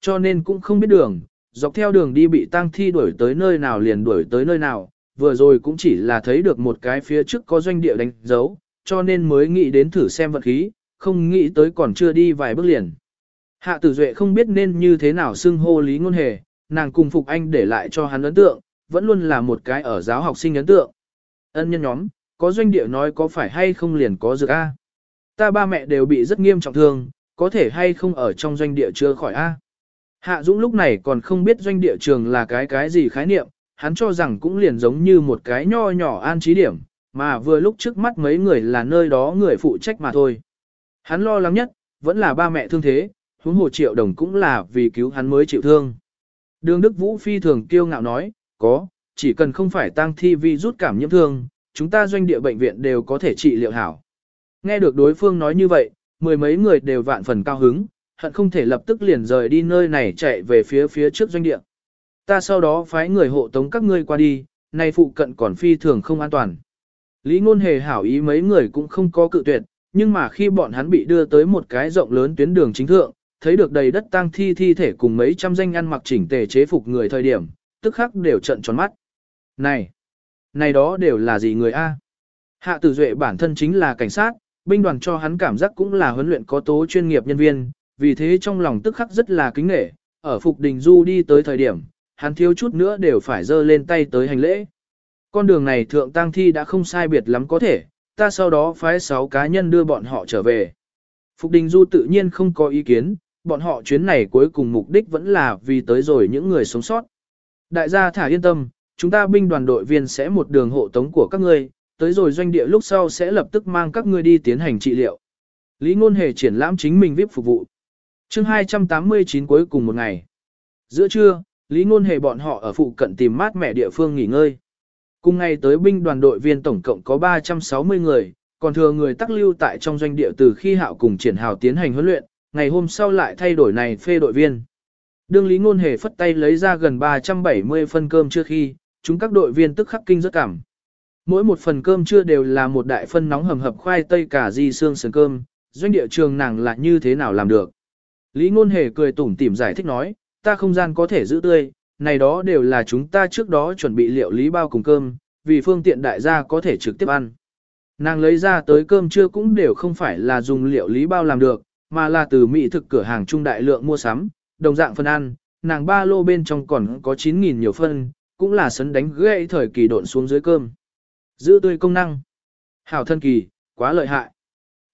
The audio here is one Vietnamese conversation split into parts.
Cho nên cũng không biết đường, dọc theo đường đi bị tang thi đuổi tới nơi nào liền đuổi tới nơi nào, vừa rồi cũng chỉ là thấy được một cái phía trước có doanh địa đánh dấu, cho nên mới nghĩ đến thử xem vật khí, không nghĩ tới còn chưa đi vài bước liền. Hạ tử duệ không biết nên như thế nào xưng hô lý ngôn hề, nàng cùng Phục Anh để lại cho hắn ấn tượng, vẫn luôn là một cái ở giáo học sinh ấn tượng. Ân nhân nhóm, có doanh địa nói có phải hay không liền có dược A. Ta ba mẹ đều bị rất nghiêm trọng thương, có thể hay không ở trong doanh địa chưa khỏi A. Hạ Dũng lúc này còn không biết doanh địa trường là cái cái gì khái niệm, hắn cho rằng cũng liền giống như một cái nho nhỏ an trí điểm, mà vừa lúc trước mắt mấy người là nơi đó người phụ trách mà thôi. Hắn lo lắng nhất, vẫn là ba mẹ thương thế, huống hồ triệu đồng cũng là vì cứu hắn mới chịu thương. Đường Đức Vũ phi thường kiêu ngạo nói, có, chỉ cần không phải tăng thi vi rút cảm nhiễm thương, chúng ta doanh địa bệnh viện đều có thể trị liệu hảo. Nghe được đối phương nói như vậy, mười mấy người đều vạn phần cao hứng, hận không thể lập tức liền rời đi nơi này chạy về phía phía trước doanh địa. Ta sau đó phái người hộ tống các ngươi qua đi, nay phụ cận còn phi thường không an toàn. Lý ngôn hề hảo ý mấy người cũng không có cự tuyệt, nhưng mà khi bọn hắn bị đưa tới một cái rộng lớn tuyến đường chính thượng, thấy được đầy đất tang thi thi thể cùng mấy trăm danh ăn mặc chỉnh tề chế phục người thời điểm, tức khắc đều trận tròn mắt. Này, này đó đều là gì người A? Hạ tử duệ bản thân chính là cảnh sát, binh đoàn cho hắn cảm giác cũng là huấn luyện có tố chuyên nghiệp nhân viên, vì thế trong lòng tức khắc rất là kính nghệ, ở Phục Đình Du đi tới thời điểm, hắn thiếu chút nữa đều phải dơ lên tay tới hành lễ. Con đường này thượng tang thi đã không sai biệt lắm có thể, ta sau đó phái 6 cá nhân đưa bọn họ trở về. Phục Đình Du tự nhiên không có ý kiến, bọn họ chuyến này cuối cùng mục đích vẫn là vì tới rồi những người sống sót. Đại gia thả yên tâm, chúng ta binh đoàn đội viên sẽ một đường hộ tống của các ngươi, tới rồi doanh địa lúc sau sẽ lập tức mang các ngươi đi tiến hành trị liệu. Lý Ngôn Hề triển lãm chính mình VIP phục vụ. Chương 289 cuối cùng một ngày. Giữa trưa, Lý Ngôn Hề bọn họ ở phụ cận tìm mát mẻ địa phương nghỉ ngơi. Cùng ngày tới binh đoàn đội viên tổng cộng có 360 người, còn thừa người tắc lưu tại trong doanh địa từ khi hạo cùng triển hào tiến hành huấn luyện, ngày hôm sau lại thay đổi này phê đội viên. Đương Lý Ngôn Hề phất tay lấy ra gần 370 phân cơm trước khi, chúng các đội viên tức khắc kinh rất cảm. Mỗi một phần cơm chưa đều là một đại phân nóng hầm hập khoai tây cả di xương sườn cơm, doanh địa trường nàng là như thế nào làm được. Lý Ngôn Hề cười tủm tỉm giải thích nói, ta không gian có thể giữ tươi, này đó đều là chúng ta trước đó chuẩn bị liệu lý bao cùng cơm, vì phương tiện đại gia có thể trực tiếp ăn. Nàng lấy ra tới cơm trưa cũng đều không phải là dùng liệu lý bao làm được, mà là từ mỹ thực cửa hàng trung đại lượng mua sắm, đồng dạng phân ăn, nàng ba lô bên trong còn có 9.000 nhiều phân, cũng là sấn đánh gãy thời kỳ độn xuống dưới cơm. Giữ tươi công năng. Hảo thân kỳ, quá lợi hại.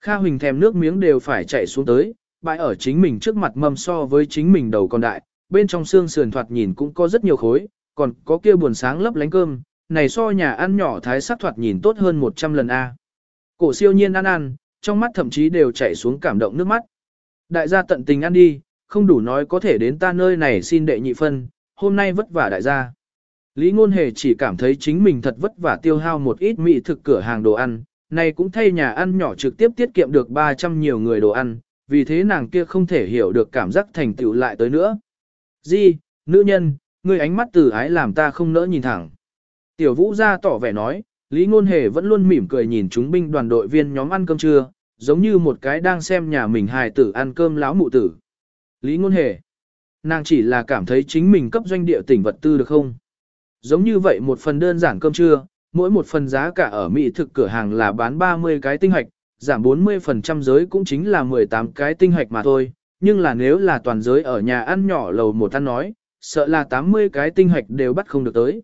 Kha Huỳnh thèm nước miếng đều phải chạy xuống tới, bãi ở chính mình trước mặt mâm so với chính mình đầu còn đại, bên trong xương sườn thoạt nhìn cũng có rất nhiều khối, còn có kia buồn sáng lấp lánh cơm, này so nhà ăn nhỏ thái sắc thoạt nhìn tốt hơn 100 lần A. Cổ siêu nhiên ăn ăn, trong mắt thậm chí đều chảy xuống cảm động nước mắt. Đại gia tận tình ăn đi, không đủ nói có thể đến ta nơi này xin đệ nhị phân, hôm nay vất vả đại gia. Lý Ngôn Hề chỉ cảm thấy chính mình thật vất vả tiêu hao một ít mỹ thực cửa hàng đồ ăn, này cũng thay nhà ăn nhỏ trực tiếp tiết kiệm được 300 nhiều người đồ ăn, vì thế nàng kia không thể hiểu được cảm giác thành tựu lại tới nữa. Di, nữ nhân, ngươi ánh mắt từ ái làm ta không nỡ nhìn thẳng. Tiểu vũ ra tỏ vẻ nói, Lý Ngôn Hề vẫn luôn mỉm cười nhìn chúng binh đoàn đội viên nhóm ăn cơm trưa, giống như một cái đang xem nhà mình hài tử ăn cơm láo mụ tử. Lý Ngôn Hề, nàng chỉ là cảm thấy chính mình cấp doanh địa tỉnh vật tư được không? Giống như vậy một phần đơn giản cơm trưa, mỗi một phần giá cả ở Mỹ thực cửa hàng là bán 30 cái tinh hạch, giảm 40% giới cũng chính là 18 cái tinh hoạch mà thôi, nhưng là nếu là toàn giới ở nhà ăn nhỏ lầu một ăn nói, sợ là 80 cái tinh hoạch đều bắt không được tới.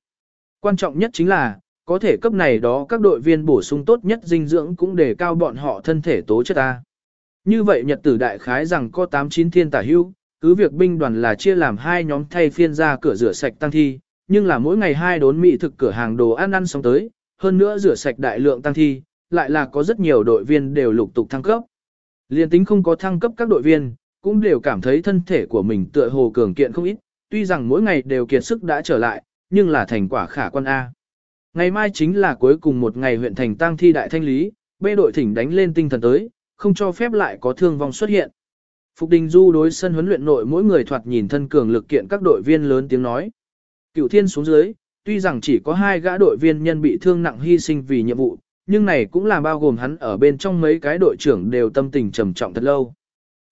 Quan trọng nhất chính là, có thể cấp này đó các đội viên bổ sung tốt nhất dinh dưỡng cũng để cao bọn họ thân thể tố chất ta. Như vậy nhật tử đại khái rằng có 8-9 thiên tả hưu, cứ việc binh đoàn là chia làm hai nhóm thay phiên ra cửa rửa sạch tăng thi, nhưng là mỗi ngày hai đốn mỹ thực cửa hàng đồ ăn ăn xong tới, hơn nữa rửa sạch đại lượng tăng thi, lại là có rất nhiều đội viên đều lục tục thăng cấp. Liên tính không có thăng cấp các đội viên, cũng đều cảm thấy thân thể của mình tựa hồ cường kiện không ít, tuy rằng mỗi ngày đều kiệt sức đã trở lại, nhưng là thành quả khả quan A. Ngày mai chính là cuối cùng một ngày huyện thành tăng thi đại thanh lý, bê đội thỉnh đánh lên tinh thần tới, không cho phép lại có thương vong xuất hiện. Phục Đình Du đối sân huấn luyện nội mỗi người thoạt nhìn thân cường lực kiện các đội viên lớn tiếng nói. Cựu thiên xuống dưới, tuy rằng chỉ có hai gã đội viên nhân bị thương nặng hy sinh vì nhiệm vụ, nhưng này cũng là bao gồm hắn ở bên trong mấy cái đội trưởng đều tâm tình trầm trọng thật lâu.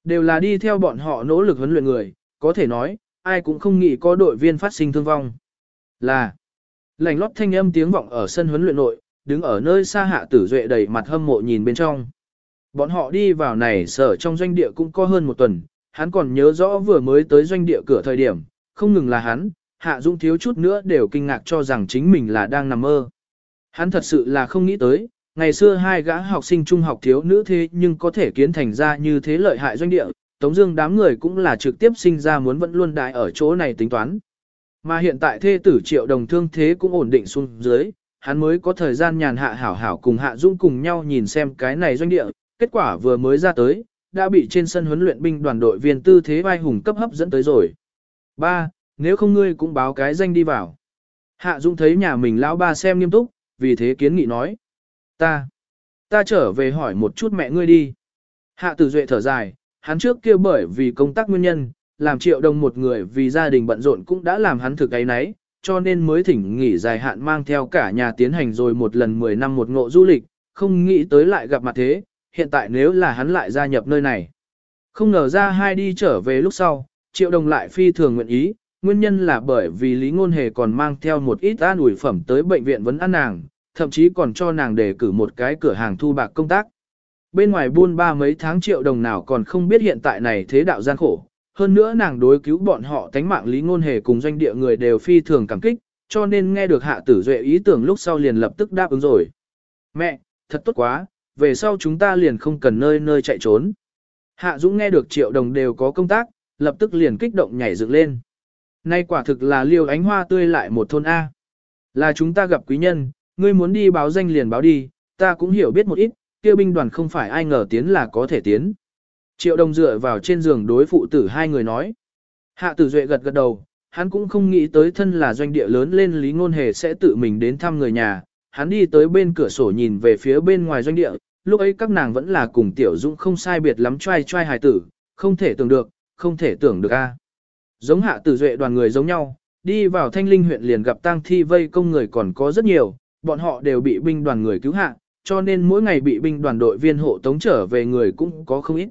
Đều là đi theo bọn họ nỗ lực huấn luyện người, có thể nói, ai cũng không nghĩ có đội viên phát sinh thương vong. Là, lành lót thanh âm tiếng vọng ở sân huấn luyện nội, đứng ở nơi xa hạ tử duệ đầy mặt hâm mộ nhìn bên trong. Bọn họ đi vào này sở trong doanh địa cũng có hơn một tuần, hắn còn nhớ rõ vừa mới tới doanh địa cửa thời điểm, không ngừng là hắn, Hạ Dũng thiếu chút nữa đều kinh ngạc cho rằng chính mình là đang nằm mơ. Hắn thật sự là không nghĩ tới, ngày xưa hai gã học sinh trung học thiếu nữ thế nhưng có thể kiến thành ra như thế lợi hại doanh địa, Tống Dương đám người cũng là trực tiếp sinh ra muốn vẫn luôn đại ở chỗ này tính toán. Mà hiện tại thê tử triệu đồng thương thế cũng ổn định xuống dưới, hắn mới có thời gian nhàn hạ hảo hảo cùng Hạ Dung cùng nhau nhìn xem cái này doanh địa, kết quả vừa mới ra tới, đã bị trên sân huấn luyện binh đoàn đội viên tư thế vai hùng cấp hấp dẫn tới rồi. Ba, nếu không ngươi cũng báo cái danh đi vào. Hạ Dung thấy nhà mình lão ba xem nghiêm túc, vì thế kiến nghị nói. Ta, ta trở về hỏi một chút mẹ ngươi đi. Hạ Tử Duệ thở dài, hắn trước kia bởi vì công tác nguyên nhân, làm triệu đồng một người vì gia đình bận rộn cũng đã làm hắn thực cái nấy, cho nên mới thỉnh nghỉ dài hạn mang theo cả nhà tiến hành rồi một lần 10 năm một ngộ du lịch, không nghĩ tới lại gặp mặt thế, hiện tại nếu là hắn lại gia nhập nơi này. Không ngờ ra hai đi trở về lúc sau, triệu đồng lại phi thường nguyện ý, nguyên nhân là bởi vì Lý Ngôn Hề còn mang theo một ít an ủi phẩm tới bệnh viện vấn ăn nàng, thậm chí còn cho nàng đề cử một cái cửa hàng thu bạc công tác. Bên ngoài buôn ba mấy tháng triệu đồng nào còn không biết hiện tại này thế đạo gian khổ, hơn nữa nàng đối cứu bọn họ tánh mạng Lý Ngôn Hề cùng doanh địa người đều phi thường cảm kích, cho nên nghe được hạ tử duệ ý tưởng lúc sau liền lập tức đáp ứng rồi. Mẹ, thật tốt quá, về sau chúng ta liền không cần nơi nơi chạy trốn. Hạ Dũng nghe được triệu đồng đều có công tác, lập tức liền kích động nhảy dựng lên. Nay quả thực là liều ánh hoa tươi lại một thôn A. Là chúng ta gặp quý nhân, ngươi muốn đi báo danh liền báo đi, ta cũng hiểu biết một ít, kia binh đoàn không phải ai ngờ tiến là có thể tiến. Triệu đồng dựa vào trên giường đối phụ tử hai người nói. Hạ tử duệ gật gật đầu, hắn cũng không nghĩ tới thân là doanh địa lớn lên lý ngôn hề sẽ tự mình đến thăm người nhà. Hắn đi tới bên cửa sổ nhìn về phía bên ngoài doanh địa, lúc ấy các nàng vẫn là cùng tiểu dũng không sai biệt lắm trai trai hài tử, không thể tưởng được, không thể tưởng được a. Giống hạ tử duệ đoàn người giống nhau, đi vào thanh linh huyện liền gặp tang thi vây công người còn có rất nhiều, bọn họ đều bị binh đoàn người cứu hạ, cho nên mỗi ngày bị binh đoàn đội viên hộ tống trở về người cũng có không ít.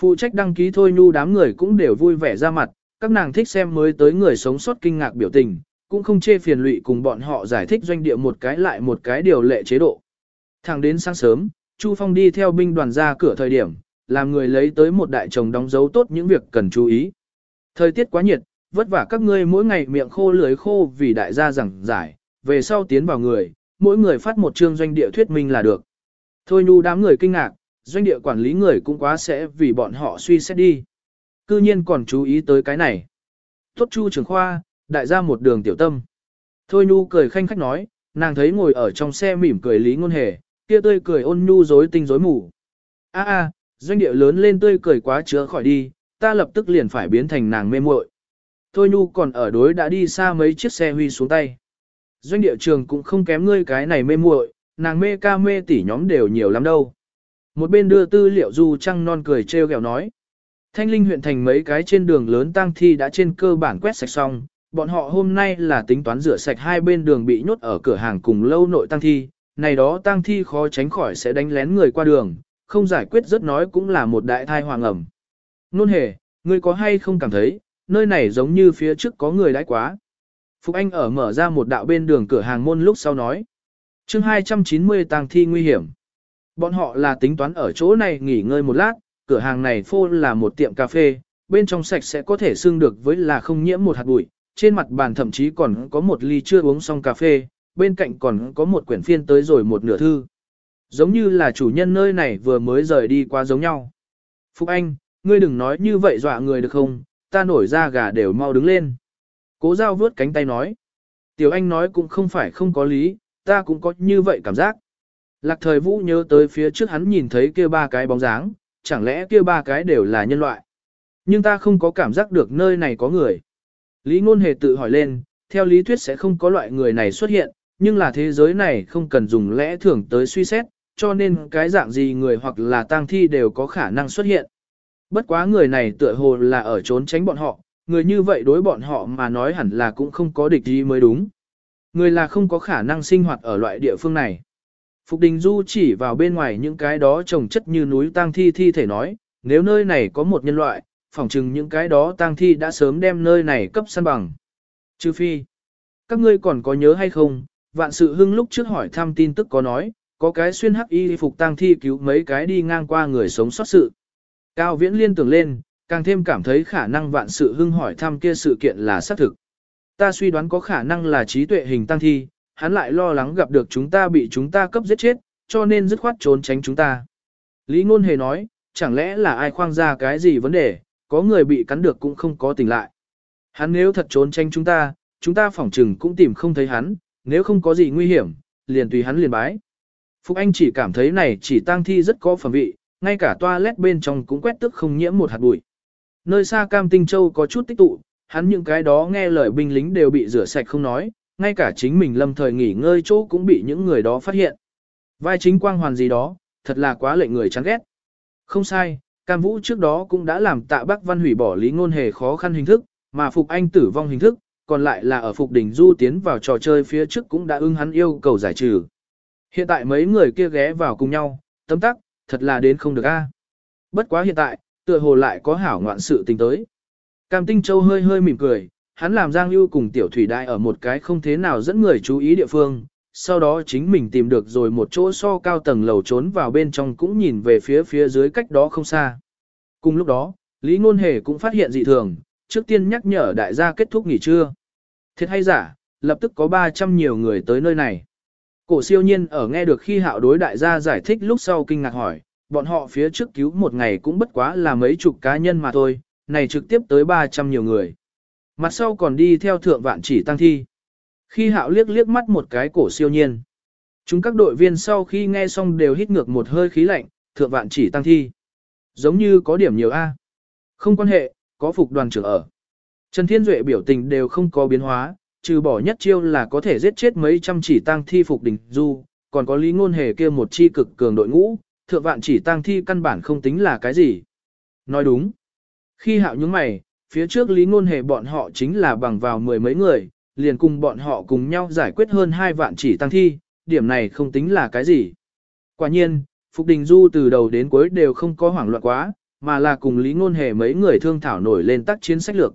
Phụ trách đăng ký thôi nu đám người cũng đều vui vẻ ra mặt, các nàng thích xem mới tới người sống sót kinh ngạc biểu tình, cũng không chê phiền lụy cùng bọn họ giải thích doanh địa một cái lại một cái điều lệ chế độ. Thẳng đến sáng sớm, Chu Phong đi theo binh đoàn ra cửa thời điểm, làm người lấy tới một đại chồng đóng dấu tốt những việc cần chú ý. Thời tiết quá nhiệt, vất vả các ngươi mỗi ngày miệng khô lưới khô vì đại gia giảng giải, về sau tiến vào người, mỗi người phát một chương doanh địa thuyết minh là được. Thôi nhu đám người kinh ngạc, doanh địa quản lý người cũng quá sẽ vì bọn họ suy xét đi. Cư nhiên còn chú ý tới cái này. Tốt chu trưởng khoa, đại gia một đường tiểu tâm. Thôi nhu cười khanh khách nói, nàng thấy ngồi ở trong xe mỉm cười lý ngôn hề, kia tươi cười ôn nhu dối tinh dối mù. A a, doanh địa lớn lên tươi cười quá chứa khỏi đi, ta lập tức liền phải biến thành nàng mê muội. Thôi nhu còn ở đối đã đi xa mấy chiếc xe huy xuống tay. Doanh địa trường cũng không kém ngươi cái này mê muội, nàng mê ca mê tỷ nhóm đều nhiều lắm đâu. Một bên đưa tư liệu du trăng non cười trêu ghẹo nói. Thanh Linh huyện thành mấy cái trên đường lớn tang thi đã trên cơ bản quét sạch xong, bọn họ hôm nay là tính toán rửa sạch hai bên đường bị nhốt ở cửa hàng cùng lâu nội tang thi, này đó tang thi khó tránh khỏi sẽ đánh lén người qua đường, không giải quyết rất nói cũng là một đại thai hoàng ẩm. Nôn hề, ngươi có hay không cảm thấy, nơi này giống như phía trước có người đãi quá. Phục Anh ở mở ra một đạo bên đường cửa hàng môn lúc sau nói. chương 290 tang thi nguy hiểm. Bọn họ là tính toán ở chỗ này nghỉ ngơi một lát, cửa hàng này phô là một tiệm cà phê, bên trong sạch sẽ có thể xương được với là không nhiễm một hạt bụi, trên mặt bàn thậm chí còn có một ly chưa uống xong cà phê, bên cạnh còn có một quyển phiên tới rồi một nửa thư. Giống như là chủ nhân nơi này vừa mới rời đi qua giống nhau. Phúc Anh, ngươi đừng nói như vậy dọa người được không, ta nổi ra gà đều mau đứng lên. Cố giao vướt cánh tay nói. Tiểu Anh nói cũng không phải không có lý, ta cũng có như vậy cảm giác. Lạc thời vũ nhớ tới phía trước hắn nhìn thấy kia ba cái bóng dáng, chẳng lẽ kia ba cái đều là nhân loại. Nhưng ta không có cảm giác được nơi này có người. Lý ngôn hề tự hỏi lên, theo lý thuyết sẽ không có loại người này xuất hiện, nhưng là thế giới này không cần dùng lẽ thường tới suy xét, cho nên cái dạng gì người hoặc là tang thi đều có khả năng xuất hiện. Bất quá người này tựa hồ là ở trốn tránh bọn họ, người như vậy đối bọn họ mà nói hẳn là cũng không có địch gì mới đúng. Người là không có khả năng sinh hoạt ở loại địa phương này. Phục Đình Du chỉ vào bên ngoài những cái đó trồng chất như núi tang thi thi thể nói, nếu nơi này có một nhân loại, phỏng chừng những cái đó tang thi đã sớm đem nơi này cấp săn bằng. Trừ phi, các ngươi còn có nhớ hay không, vạn sự hưng lúc trước hỏi thăm tin tức có nói, có cái xuyên hắc y phục tang thi cứu mấy cái đi ngang qua người sống sót sự. Cao viễn liên tưởng lên, càng thêm cảm thấy khả năng vạn sự hưng hỏi thăm kia sự kiện là xác thực. Ta suy đoán có khả năng là trí tuệ hình tăng thi, hắn lại lo lắng gặp được chúng ta bị chúng ta cấp giết chết, cho nên dứt khoát trốn tránh chúng ta. Lý Ngôn Hề nói, chẳng lẽ là ai khoang ra cái gì vấn đề, có người bị cắn được cũng không có tỉnh lại. Hắn nếu thật trốn tránh chúng ta, chúng ta phỏng trừng cũng tìm không thấy hắn, nếu không có gì nguy hiểm, liền tùy hắn liền bái. Phúc Anh chỉ cảm thấy này chỉ tang thi rất có phẩm vị, ngay cả toilet bên trong cũng quét tức không nhiễm một hạt bụi. Nơi xa Cam Tinh Châu có chút tích tụ, hắn những cái đó nghe lời binh lính đều bị rửa sạch không nói, ngay cả chính mình lâm thời nghỉ ngơi chỗ cũng bị những người đó phát hiện. Vai chính quang hoàn gì đó, thật là quá lệnh người chán ghét. Không sai, Cam Vũ trước đó cũng đã làm tạ Bắc Văn hủy bỏ lý ngôn hề khó khăn hình thức, mà Phục Anh tử vong hình thức, còn lại là ở Phục Đỉnh Du tiến vào trò chơi phía trước cũng đã ưng hắn yêu cầu giải trừ. Hiện tại mấy người kia ghé vào cùng nhau, tấm tắc, thật là đến không được a. Bất quá hiện tại, tựa hồ lại có hảo ngoạn sự tình tới. Cam Tinh Châu hơi hơi mỉm cười, hắn làm Giang Lưu cùng Tiểu Thủy Đại ở một cái không thế nào dẫn người chú ý địa phương, sau đó chính mình tìm được rồi một chỗ so cao tầng lầu trốn vào bên trong cũng nhìn về phía phía dưới cách đó không xa. Cùng lúc đó, Lý Ngôn Hề cũng phát hiện dị thường, trước tiên nhắc nhở đại gia kết thúc nghỉ trưa. Thiệt hay giả, lập tức có 300 nhiều người tới nơi này. Cổ siêu nhiên ở nghe được khi hạo đối đại gia giải thích lúc sau kinh ngạc hỏi, bọn họ phía trước cứu một ngày cũng bất quá là mấy chục cá nhân mà thôi, này trực tiếp tới 300 nhiều người. Mặt sau còn đi theo thượng vạn chỉ tăng thi. Khi hạo liếc liếc mắt một cái cổ siêu nhiên. Chúng các đội viên sau khi nghe xong đều hít ngược một hơi khí lạnh, thượng vạn chỉ tăng thi. Giống như có điểm nhiều A. Không quan hệ, có phục đoàn trưởng ở. Trần Thiên Duệ biểu tình đều không có biến hóa, trừ bỏ nhất chiêu là có thể giết chết mấy trăm chỉ tăng thi phục đỉnh du, còn có lý ngôn hề kia một chi cực cường đội ngũ, thượng vạn chỉ tăng thi căn bản không tính là cái gì. Nói đúng. Khi hạo những mày, phía trước lý ngôn hề bọn họ chính là bằng vào mười mấy người, liền cùng bọn họ cùng nhau giải quyết hơn hai vạn chỉ tăng thi, điểm này không tính là cái gì. Quả nhiên, Phục Đình Du từ đầu đến cuối đều không có hoảng loạn quá, mà là cùng Lý Ngôn Hề mấy người thương thảo nổi lên tác chiến sách lược.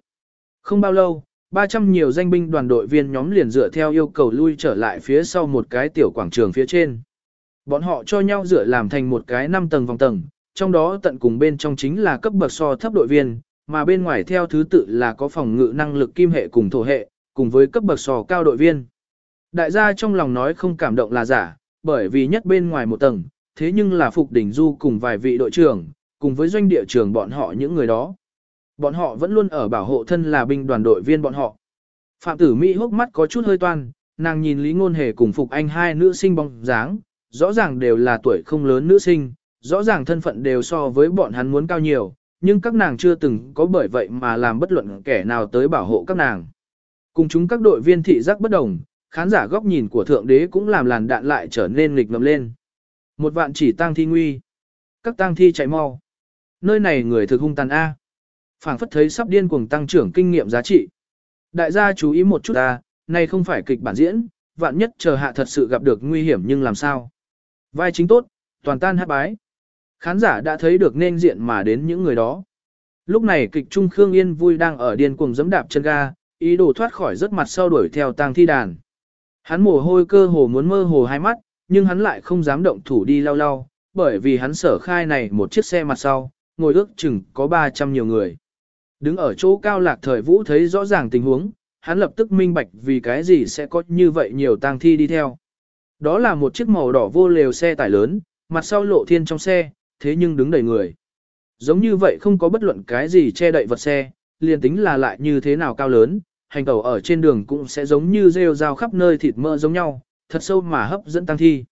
Không bao lâu, 300 nhiều danh binh đoàn đội viên nhóm liền dựa theo yêu cầu lui trở lại phía sau một cái tiểu quảng trường phía trên. Bọn họ cho nhau dựa làm thành một cái 5 tầng vòng tầng, trong đó tận cùng bên trong chính là cấp bậc so thấp đội viên, mà bên ngoài theo thứ tự là có phòng ngự năng lực kim hệ cùng thổ hệ, cùng với cấp bậc sò cao đội viên. Đại gia trong lòng nói không cảm động là giả, bởi vì nhất bên ngoài một tầng, thế nhưng là Phục Đỉnh Du cùng vài vị đội trưởng, cùng với doanh địa trưởng bọn họ những người đó. Bọn họ vẫn luôn ở bảo hộ thân là binh đoàn đội viên bọn họ. Phạm tử Mỹ hốc mắt có chút hơi toan, nàng nhìn Lý Ngôn Hề cùng Phục Anh hai nữ sinh bóng dáng, rõ ràng đều là tuổi không lớn nữ sinh, rõ ràng thân phận đều so với bọn hắn muốn cao nhiều, nhưng các nàng chưa từng có bởi vậy mà làm bất luận kẻ nào tới bảo hộ các nàng. Cùng chúng các đội viên thị giác bất đồng, khán giả góc nhìn của Thượng Đế cũng làm làn đạn lại trở nên nghịch ngầm lên. Một vạn chỉ tang thi nguy. Các tang thi chạy mau. Nơi này người thực hung tàn A phảng phất thấy sắp điên cuồng tăng trưởng kinh nghiệm giá trị. Đại gia chú ý một chút ta, này không phải kịch bản diễn, vạn nhất chờ hạ thật sự gặp được nguy hiểm nhưng làm sao. Vai chính tốt, toàn tan hát bái. Khán giả đã thấy được nên diện mà đến những người đó. Lúc này kịch trung Khương Yên vui đang ở điên cuồng giẫm đạp chân ga, ý đồ thoát khỏi rất mặt sau đuổi theo tang thi đàn. Hắn mồ hôi cơ hồ muốn mơ hồ hai mắt, nhưng hắn lại không dám động thủ đi lau lau, bởi vì hắn sở khai này một chiếc xe mặt sau, ngồi ước chừng có 300 nhiều người. Đứng ở chỗ cao lạc thời vũ thấy rõ ràng tình huống, hắn lập tức minh bạch vì cái gì sẽ có như vậy nhiều tang thi đi theo. Đó là một chiếc màu đỏ vô lều xe tải lớn, mặt sau lộ thiên trong xe, thế nhưng đứng đầy người. Giống như vậy không có bất luận cái gì che đậy vật xe, liền tính là lại như thế nào cao lớn, hành tẩu ở trên đường cũng sẽ giống như rêu rao khắp nơi thịt mỡ giống nhau, thật sâu mà hấp dẫn tăng thi.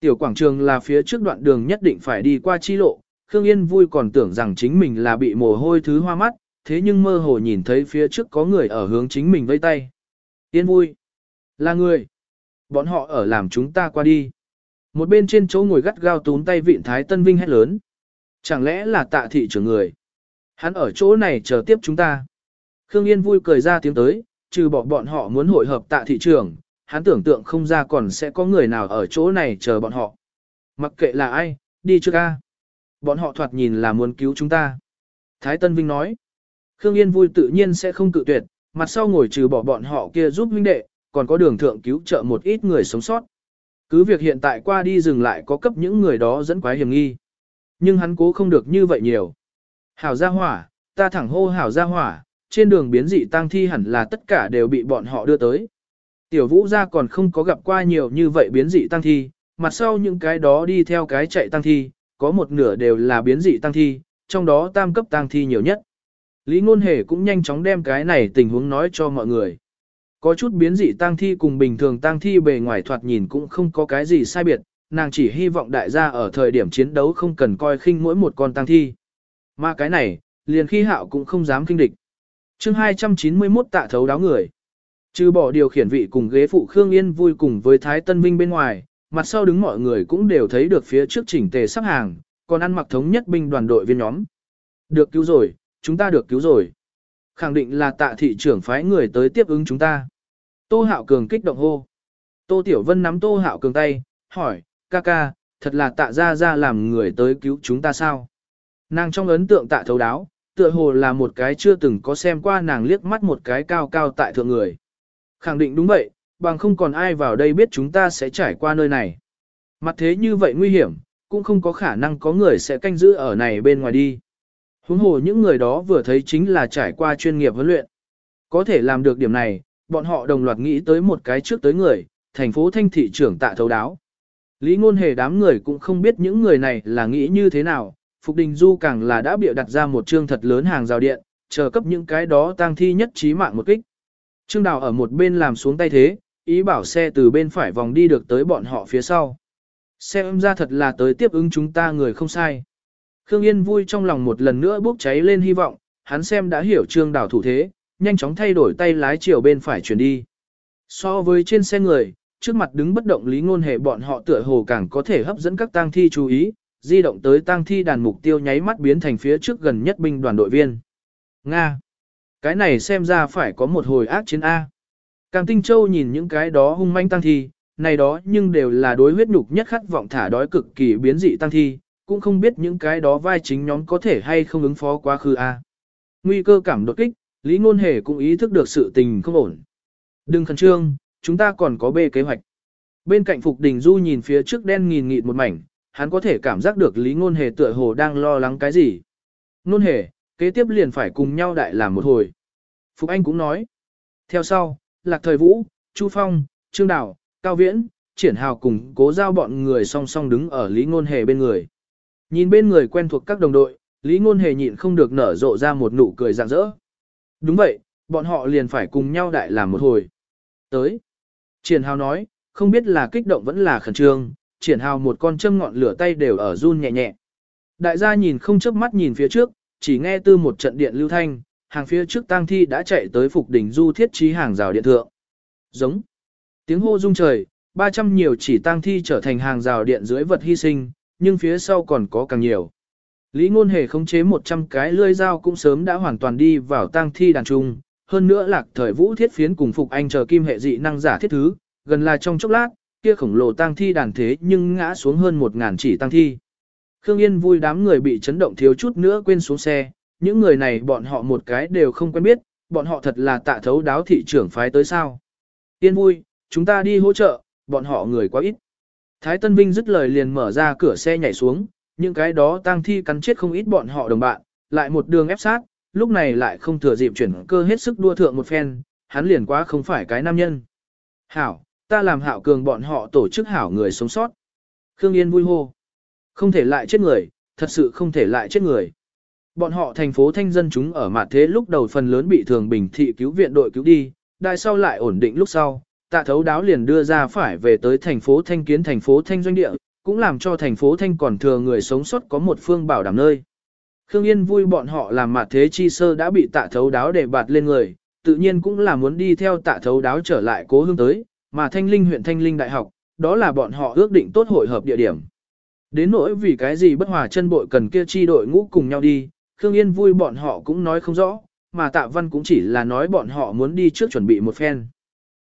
Tiểu quảng trường là phía trước đoạn đường nhất định phải đi qua chi lộ, Khương Yên vui còn tưởng rằng chính mình là bị mồ hôi thứ hoa mắt, thế nhưng mơ hồ nhìn thấy phía trước có người ở hướng chính mình vây tay. Yên vui. Là người. Bọn họ ở làm chúng ta qua đi. Một bên trên chỗ ngồi gắt gao túm tay vịn Thái Tân Vinh hét lớn. Chẳng lẽ là tạ thị trưởng người? Hắn ở chỗ này chờ tiếp chúng ta. Khương Yên vui cười ra tiếng tới, trừ bỏ bọn họ muốn hội hợp tạ thị trưởng hắn tưởng tượng không ra còn sẽ có người nào ở chỗ này chờ bọn họ. Mặc kệ là ai, đi trước ca. Bọn họ thoạt nhìn là muốn cứu chúng ta. Thái Tân Vinh nói. Khương Yên vui tự nhiên sẽ không cự tuyệt, mặt sau ngồi trừ bỏ bọn họ kia giúp huynh đệ, còn có đường thượng cứu trợ một ít người sống sót. Cứ việc hiện tại qua đi dừng lại có cấp những người đó dẫn quái hiểm nghi. Nhưng hắn cố không được như vậy nhiều. Hảo gia hỏa, ta thẳng hô hảo gia hỏa, trên đường biến dị tăng thi hẳn là tất cả đều bị bọn họ đưa tới. Tiểu vũ gia còn không có gặp qua nhiều như vậy biến dị tăng thi, mặt sau những cái đó đi theo cái chạy tăng thi, có một nửa đều là biến dị tăng thi, trong đó tam cấp tăng thi nhiều nhất. Lý Ngôn Hề cũng nhanh chóng đem cái này tình huống nói cho mọi người. Có chút biến dị tang thi cùng bình thường tang thi bề ngoài thoạt nhìn cũng không có cái gì sai biệt, nàng chỉ hy vọng đại gia ở thời điểm chiến đấu không cần coi khinh mỗi một con tang thi. Mà cái này, liền khi hạo cũng không dám kinh địch. chương 291 tạ thấu đáo người. Trừ bỏ điều khiển vị cùng ghế phụ Khương Yên vui cùng với Thái Tân Vinh bên ngoài, mặt sau đứng mọi người cũng đều thấy được phía trước chỉnh tề sắp hàng, còn ăn mặc thống nhất binh đoàn đội viên nhóm. Được cứu rồi, chúng ta được cứu rồi. Khẳng định là tạ thị trưởng phái người tới tiếp ứng chúng ta. Tô Hạo Cường kích động hô. Tô Tiểu Vân nắm Tô Hạo Cường tay, hỏi, ca ca, thật là tạ ra ra làm người tới cứu chúng ta sao? Nàng trong ấn tượng tạ thấu đáo, tựa hồ là một cái chưa từng có xem qua nàng liếc mắt một cái cao cao tại thượng người. Khẳng định đúng vậy, bằng không còn ai vào đây biết chúng ta sẽ trải qua nơi này. Mặt thế như vậy nguy hiểm, cũng không có khả năng có người sẽ canh giữ ở này bên ngoài đi. Huống hồ những người đó vừa thấy chính là trải qua chuyên nghiệp huấn luyện. Có thể làm được điểm này, bọn họ đồng loạt nghĩ tới một cái trước tới người, thành phố thanh thị trưởng tạ thấu đáo. Lý ngôn hề đám người cũng không biết những người này là nghĩ như thế nào, Phục Đình Du càng là đã bịa đặt ra một chương thật lớn hàng rào điện, chờ cấp những cái đó tang thi nhất trí mạng một kích. Trương Đào ở một bên làm xuống tay thế, ý bảo xe từ bên phải vòng đi được tới bọn họ phía sau. Xem ra thật là tới tiếp ứng chúng ta người không sai. Khương Yên vui trong lòng một lần nữa bốc cháy lên hy vọng, hắn xem đã hiểu Trương đảo thủ thế, nhanh chóng thay đổi tay lái chiều bên phải chuyển đi. So với trên xe người, trước mặt đứng bất động lý ngôn hệ bọn họ tựa hồ càng có thể hấp dẫn các tang thi chú ý, di động tới tang thi đàn mục tiêu nháy mắt biến thành phía trước gần nhất binh đoàn đội viên. Nga! Cái này xem ra phải có một hồi ác chiến A. Càng Tinh Châu nhìn những cái đó hung manh tăng thi, này đó nhưng đều là đối huyết nhục nhất khát vọng thả đói cực kỳ biến dị tăng thi, cũng không biết những cái đó vai chính nhóm có thể hay không ứng phó quá khứ A. Nguy cơ cảm đột kích, Lý Ngôn Hề cũng ý thức được sự tình không ổn. Đừng khẩn trương, chúng ta còn có bê kế hoạch. Bên cạnh Phục Đình Du nhìn phía trước đen nghìn nghịt một mảnh, hắn có thể cảm giác được Lý Ngôn Hề tựa hồ đang lo lắng cái gì. Ngôn Hề, kế tiếp liền phải cùng nhau đại làm một hồi. Phục Anh cũng nói. Theo sau, Lạc Thời Vũ, Chu Phong, Trương Đào, Cao Viễn, Triển Hào cùng cố giao bọn người song song đứng ở Lý Ngôn Hề bên người. Nhìn bên người quen thuộc các đồng đội, Lý Ngôn Hề nhịn không được nở rộ ra một nụ cười rạng rỡ. Đúng vậy, bọn họ liền phải cùng nhau đại làm một hồi. Tới. Triển Hào nói, không biết là kích động vẫn là khẩn trương, Triển Hào một con châm ngọn lửa tay đều ở run nhẹ nhẹ. Đại gia nhìn không chớp mắt nhìn phía trước, chỉ nghe từ một trận điện lưu thanh, hàng phía trước tang thi đã chạy tới phục đỉnh du thiết trí hàng rào điện thượng. Giống. Tiếng hô rung trời, 300 nhiều chỉ tang thi trở thành hàng rào điện dưới vật hy sinh, nhưng phía sau còn có càng nhiều. Lý ngôn hề khống chế 100 cái lươi dao cũng sớm đã hoàn toàn đi vào tang thi đàn trung, hơn nữa lạc thời vũ thiết phiến cùng phục anh chờ kim hệ dị năng giả thiết thứ, gần là trong chốc lát, kia khổng lồ tang thi đàn thế nhưng ngã xuống hơn 1.000 chỉ tang thi. Khương Yên vui đám người bị chấn động thiếu chút nữa quên xuống xe, những người này bọn họ một cái đều không quen biết, bọn họ thật là tạ thấu đáo thị trưởng phái tới sao. Yên vui, chúng ta đi hỗ trợ, bọn họ người quá ít. Thái Tân Vinh dứt lời liền mở ra cửa xe nhảy xuống, những cái đó tang thi cắn chết không ít bọn họ đồng bạn, lại một đường ép sát, lúc này lại không thừa dịp chuyển cơ hết sức đua thượng một phen, hắn liền quá không phải cái nam nhân. Hảo, ta làm hảo cường bọn họ tổ chức hảo người sống sót. Khương Yên vui hô. Không thể lại chết người, thật sự không thể lại chết người. Bọn họ thành phố thanh dân chúng ở mặt thế lúc đầu phần lớn bị thường bình thị cứu viện đội cứu đi, đại sau lại ổn định lúc sau, tạ thấu đáo liền đưa ra phải về tới thành phố thanh kiến thành phố thanh doanh địa, cũng làm cho thành phố thanh còn thừa người sống sót có một phương bảo đảm nơi. Khương Yên vui bọn họ làm mặt thế chi sơ đã bị tạ thấu đáo để bạt lên người, tự nhiên cũng là muốn đi theo tạ thấu đáo trở lại cố hương tới, mà thanh linh huyện thanh linh đại học, đó là bọn họ ước định tốt hội hợp địa điểm. Đến nỗi vì cái gì bất hòa chân bội cần kia chi đội ngũ cùng nhau đi, Khương Yên vui bọn họ cũng nói không rõ, mà tạ văn cũng chỉ là nói bọn họ muốn đi trước chuẩn bị một phen.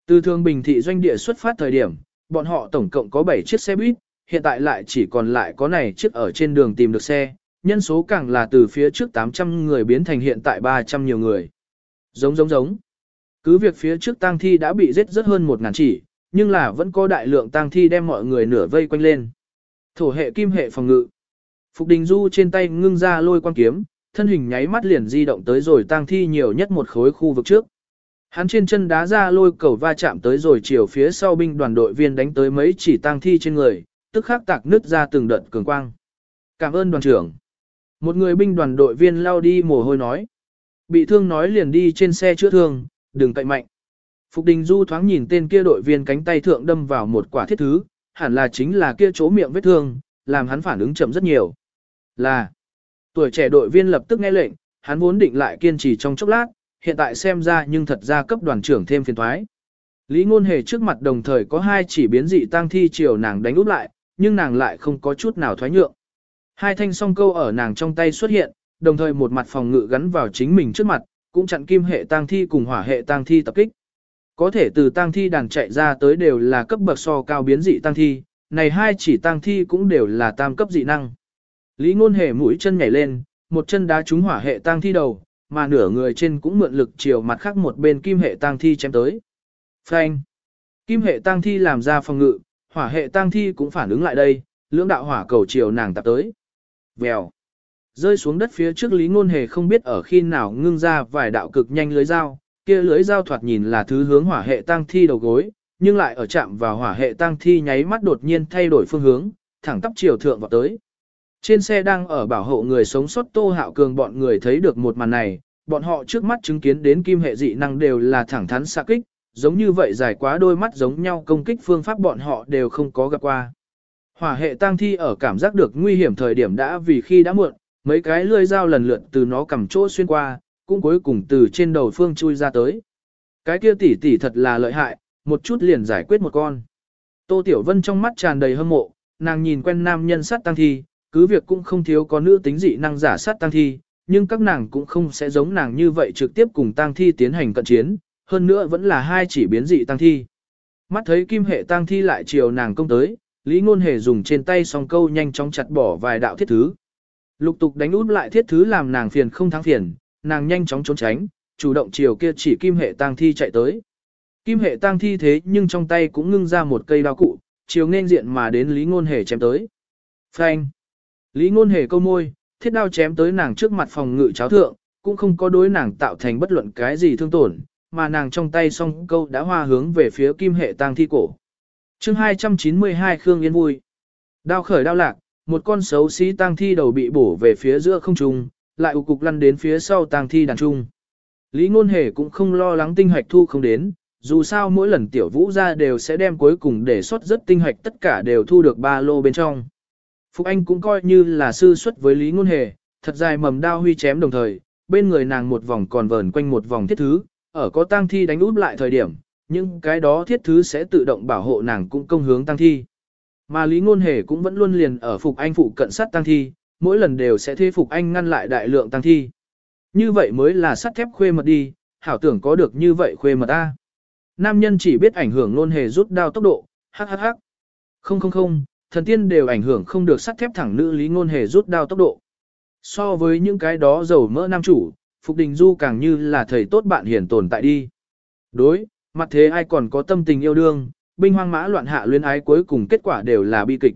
Từ thương bình thị doanh địa xuất phát thời điểm, bọn họ tổng cộng có 7 chiếc xe buýt, hiện tại lại chỉ còn lại có này chiếc ở trên đường tìm được xe, nhân số càng là từ phía trước 800 người biến thành hiện tại 300 nhiều người. Giống giống giống. Cứ việc phía trước tang thi đã bị giết rất hơn 1.000 chỉ, nhưng là vẫn có đại lượng tang thi đem mọi người nửa vây quanh lên. Thổ hệ kim hệ phòng ngự. Phục Đình Du trên tay ngưng ra lôi quan kiếm, thân hình nháy mắt liền di động tới rồi tang thi nhiều nhất một khối khu vực trước. Hắn trên chân đá ra lôi cầu va chạm tới rồi chiều phía sau binh đoàn đội viên đánh tới mấy chỉ tang thi trên người, tức khắc tạc nứt ra từng đợt cường quang. Cảm ơn đoàn trưởng. Một người binh đoàn đội viên lao đi mồ hôi nói. Bị thương nói liền đi trên xe chữa thương, đừng cậy mạnh. Phục Đình Du thoáng nhìn tên kia đội viên cánh tay thượng đâm vào một quả thiết thứ, hẳn là chính là kia chỗ miệng vết thương, làm hắn phản ứng chậm rất nhiều. Là, tuổi trẻ đội viên lập tức nghe lệnh, hắn vốn định lại kiên trì trong chốc lát, hiện tại xem ra nhưng thật ra cấp đoàn trưởng thêm phiền thoái. Lý ngôn hề trước mặt đồng thời có hai chỉ biến dị tang thi chiều nàng đánh úp lại, nhưng nàng lại không có chút nào thoái nhượng. Hai thanh song câu ở nàng trong tay xuất hiện, đồng thời một mặt phòng ngự gắn vào chính mình trước mặt, cũng chặn kim hệ tang thi cùng hỏa hệ tang thi tập kích. Có thể từ tang thi đàn chạy ra tới đều là cấp bậc so cao biến dị tang thi, này hai chỉ tang thi cũng đều là tam cấp dị năng. Lý ngôn hề mũi chân nhảy lên, một chân đá trúng hỏa hệ tang thi đầu, mà nửa người trên cũng mượn lực chiều mặt khác một bên kim hệ tang thi chém tới. Phanh! Kim hệ tang thi làm ra phòng ngự, hỏa hệ tang thi cũng phản ứng lại đây, lưỡng đạo hỏa cầu chiều nàng tập tới. Vèo! Rơi xuống đất phía trước Lý Ngôn Hề không biết ở khi nào ngưng ra vài đạo cực nhanh lưới dao, kia lưới dao thoạt nhìn là thứ hướng hỏa hệ tang thi đầu gối, nhưng lại ở chạm vào hỏa hệ tang thi nháy mắt đột nhiên thay đổi phương hướng, thẳng tắp chiều thượng vào tới. Trên xe đang ở bảo hộ người sống sót Tô Hạo Cường bọn người thấy được một màn này, bọn họ trước mắt chứng kiến đến kim hệ dị năng đều là thẳng thắn xạ kích, giống như vậy dài quá đôi mắt giống nhau công kích phương pháp bọn họ đều không có gặp qua. Hỏa hệ tang thi ở cảm giác được nguy hiểm thời điểm đã vì khi đã muộn, mấy cái lưỡi dao lần lượt từ nó cầm chỗ xuyên qua, cũng cuối cùng từ trên đầu phương chui ra tới. Cái kia tỷ tỷ thật là lợi hại, một chút liền giải quyết một con. Tô Tiểu Vân trong mắt tràn đầy hâm mộ, nàng nhìn quen nam nhân sát tăng thi, cứ việc cũng không thiếu có nữ tính dị năng giả sát tăng thi, nhưng các nàng cũng không sẽ giống nàng như vậy trực tiếp cùng tăng thi tiến hành cận chiến, hơn nữa vẫn là hai chỉ biến dị tăng thi. Mắt thấy kim hệ tăng thi lại chiều nàng công tới, Lý Ngôn Hề dùng trên tay song câu nhanh chóng chặt bỏ vài đạo thiết thứ. Lục tục đánh út lại thiết thứ làm nàng phiền không thắng phiền, nàng nhanh chóng trốn tránh, chủ động chiều kia chỉ kim hệ tang thi chạy tới. Kim hệ tang thi thế nhưng trong tay cũng ngưng ra một cây đao cụ, chiều nên diện mà đến Lý Ngôn Hề chém tới. Phanh! Lý Ngôn Hề câu môi, thiết đao chém tới nàng trước mặt phòng ngự cháo thượng, cũng không có đối nàng tạo thành bất luận cái gì thương tổn, mà nàng trong tay song câu đã hoa hướng về phía kim hệ tang thi cổ. chương 292 Khương Yên vui. Đao khởi đao lạc, một con xấu xí tang thi đầu bị bổ về phía giữa không trung, lại ục cục lăn đến phía sau tang thi đàn trung. Lý Ngôn Hề cũng không lo lắng tinh hạch thu không đến, dù sao mỗi lần tiểu vũ ra đều sẽ đem cuối cùng để xuất rất tinh hạch tất cả đều thu được ba lô bên trong. Phục Anh cũng coi như là sư xuất với Lý Ngôn Hề, thật dài mầm đao huy chém đồng thời, bên người nàng một vòng còn vờn quanh một vòng thiết thứ, ở có tang thi đánh úp lại thời điểm, nhưng cái đó thiết thứ sẽ tự động bảo hộ nàng cũng công hướng tang thi. Mà Lý Ngôn Hề cũng vẫn luôn liền ở Phục Anh phụ cận sát tang thi, mỗi lần đều sẽ thế Phục Anh ngăn lại đại lượng tang thi. Như vậy mới là sắt thép khuê mật đi, hảo tưởng có được như vậy khuê mật ta. Nam nhân chỉ biết ảnh hưởng Ngôn Hề rút đao tốc độ, hắc hắc hắc. Không không không, thần tiên đều ảnh hưởng không được sắt thép thẳng nữ Lý Ngôn Hề rút đao tốc độ. So với những cái đó dầu mỡ nam chủ, Phục Đình Du càng như là thầy tốt bạn hiển tồn tại đi. Đối, mặt thế ai còn có tâm tình yêu đương, binh hoang mã loạn hạ luyến ái cuối cùng kết quả đều là bi kịch.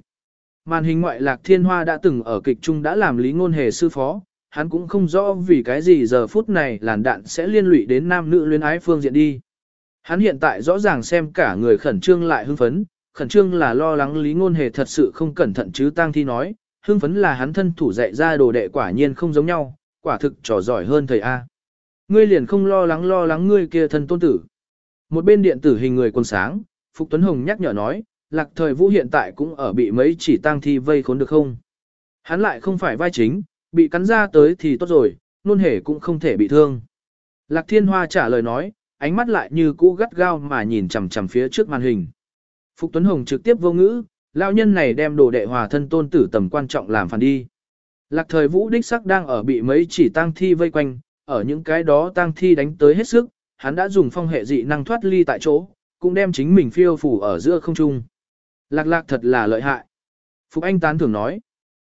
Màn hình ngoại lạc thiên hoa đã từng ở kịch trung đã làm lý ngôn hề sư phó, hắn cũng không rõ vì cái gì giờ phút này làn đạn sẽ liên lụy đến nam nữ luyến ái phương diện đi. Hắn hiện tại rõ ràng xem cả người khẩn trương lại hưng phấn, khẩn trương là lo lắng lý ngôn hề thật sự không cẩn thận chứ tang thi nói, hưng phấn là hắn thân thủ dạy ra đồ đệ quả nhiên không giống nhau, quả thực trò giỏi hơn thầy A. Ngươi liền không lo lắng lo lắng ngươi kia thân tôn tử. Một bên điện tử hình người quần sáng, Phục Tuấn Hồng nhắc nhở nói, lạc thời vũ hiện tại cũng ở bị mấy chỉ tang thi vây khốn được không? Hắn lại không phải vai chính, bị cắn ra tới thì tốt rồi, Nôn hề cũng không thể bị thương. Lạc Thiên Hoa trả lời nói, ánh mắt lại như cũ gắt gao mà nhìn chằm chằm phía trước màn hình. Phục Tuấn Hồng trực tiếp vô ngữ, lão nhân này đem đồ đệ hòa thân tôn tử tầm quan trọng làm phản đi. Lạc thời vũ đích sắc đang ở bị mấy chỉ tang thi vây quanh, ở những cái đó tang thi đánh tới hết sức, hắn đã dùng phong hệ dị năng thoát ly tại chỗ, cũng đem chính mình phiêu phủ ở giữa không trung. Lạc lạc thật là lợi hại. Phục Anh tán thưởng nói.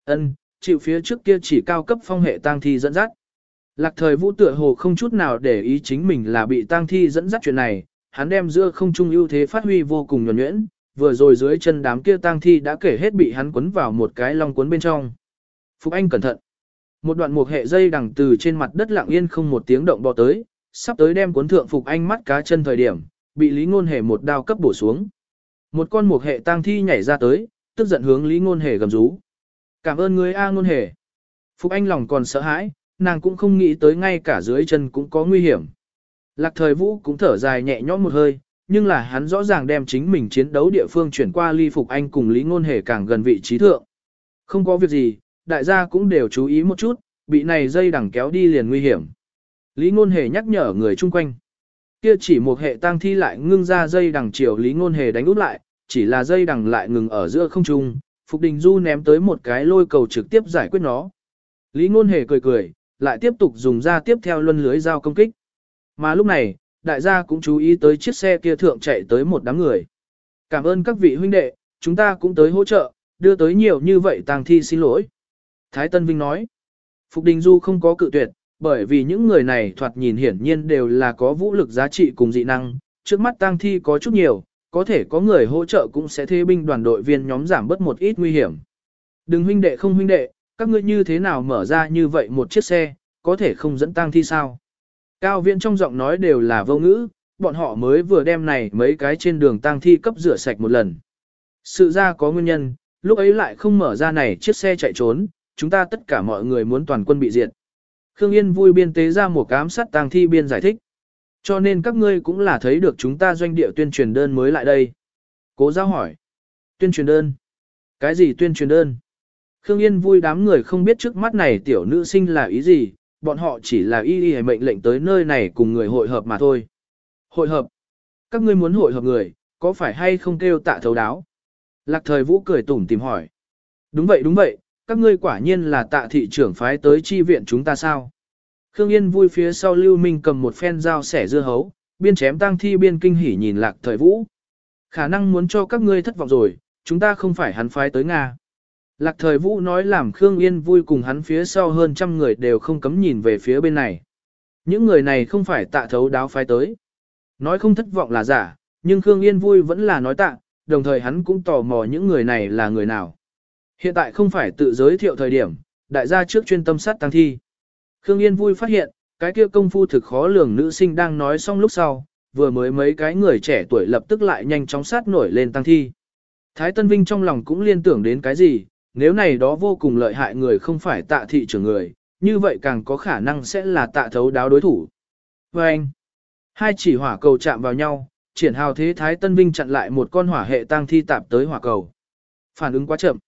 ân, chịu phía trước kia chỉ cao cấp phong hệ tang thi dẫn dắt. Lạc thời vũ tựa hồ không chút nào để ý chính mình là bị tang thi dẫn dắt chuyện này, hắn đem giữa không trung ưu thế phát huy vô cùng nhuẩn nhuyễn, vừa rồi dưới chân đám kia tang thi đã kể hết bị hắn quấn vào một cái long cuốn bên trong. Phục Anh cẩn thận. Một đoạn một hệ dây đằng từ trên mặt đất lặng yên không một tiếng động bò tới, sắp tới đem cuốn thượng Phục Anh mắt cá chân thời điểm, bị Lý Ngôn Hề một đao cấp bổ xuống. Một con một hệ tang thi nhảy ra tới, tức giận hướng Lý Ngôn Hề gầm rú. Cảm ơn ngươi A Ngôn Hề. Phục Anh lòng còn sợ hãi, nàng cũng không nghĩ tới ngay cả dưới chân cũng có nguy hiểm. Lạc thời vũ cũng thở dài nhẹ nhõm một hơi, nhưng là hắn rõ ràng đem chính mình chiến đấu địa phương chuyển qua ly Phục Anh cùng Lý Ngôn Hề càng gần vị trí thượng. Không có việc gì, đại gia cũng đều chú ý một chút, bị này dây đằng kéo đi liền nguy hiểm. Lý Ngôn Hề nhắc nhở người chung quanh. Kia chỉ một hệ tang thi lại ngưng ra dây đằng chiều Lý Ngôn Hề đánh út lại, chỉ là dây đằng lại ngừng ở giữa không trung, Phục Đình Du ném tới một cái lôi cầu trực tiếp giải quyết nó. Lý Ngôn Hề cười cười, lại tiếp tục dùng ra tiếp theo luân lưới giao công kích. Mà lúc này, đại gia cũng chú ý tới chiếc xe kia thượng chạy tới một đám người. Cảm ơn các vị huynh đệ, chúng ta cũng tới hỗ trợ, đưa tới nhiều như vậy tang thi xin lỗi. Thái Tân Vinh nói, Phục Đình Du không có cự tuyệt, bởi vì những người này thoạt nhìn hiển nhiên đều là có vũ lực giá trị cùng dị năng, trước mắt tang thi có chút nhiều, có thể có người hỗ trợ cũng sẽ thế binh đoàn đội viên nhóm giảm bớt một ít nguy hiểm. Đừng huynh đệ không huynh đệ, các ngươi như thế nào mở ra như vậy một chiếc xe, có thể không dẫn tang thi sao? Cao viễn trong giọng nói đều là vô ngữ, bọn họ mới vừa đem này mấy cái trên đường tang thi cấp rửa sạch một lần. Sự ra có nguyên nhân, lúc ấy lại không mở ra này chiếc xe chạy trốn, chúng ta tất cả mọi người muốn toàn quân bị diệt. Khương Yên vui biên tế ra một cám sát tang thi biên giải thích. Cho nên các ngươi cũng là thấy được chúng ta doanh địa tuyên truyền đơn mới lại đây. Cố giao hỏi. Tuyên truyền đơn? Cái gì tuyên truyền đơn? Khương Yên vui đám người không biết trước mắt này tiểu nữ sinh là ý gì, bọn họ chỉ là y y mệnh lệnh tới nơi này cùng người hội hợp mà thôi. Hội hợp? Các ngươi muốn hội hợp người, có phải hay không kêu tạ thấu đáo? Lạc thời vũ cười tủm tìm hỏi. Đúng vậy đúng vậy, các ngươi quả nhiên là tạ thị trưởng phái tới chi viện chúng ta sao? Khương Yên vui phía sau Lưu Minh cầm một phen dao sẻ dưa hấu, biên chém tang thi biên kinh hỉ nhìn lạc thời vũ. Khả năng muốn cho các ngươi thất vọng rồi, chúng ta không phải hắn phái tới Nga. Lạc thời vũ nói làm Khương Yên vui cùng hắn phía sau hơn trăm người đều không cấm nhìn về phía bên này. Những người này không phải tạ thấu đáo phái tới. Nói không thất vọng là giả, nhưng Khương Yên vui vẫn là nói tạ, đồng thời hắn cũng tò mò những người này là người nào. Hiện tại không phải tự giới thiệu thời điểm, đại gia trước chuyên tâm sát tăng thi. Khương Yên vui phát hiện, cái kia công phu thực khó lường nữ sinh đang nói xong lúc sau, vừa mới mấy cái người trẻ tuổi lập tức lại nhanh chóng sát nổi lên tăng thi. Thái Tân Vinh trong lòng cũng liên tưởng đến cái gì, nếu này đó vô cùng lợi hại người không phải tạ thị trưởng người, như vậy càng có khả năng sẽ là tạ thấu đáo đối thủ. Và anh, hai chỉ hỏa cầu chạm vào nhau, triển hào thế Thái Tân Vinh chặn lại một con hỏa hệ tăng thi tạp tới hỏa cầu. Phản ứng quá chậm.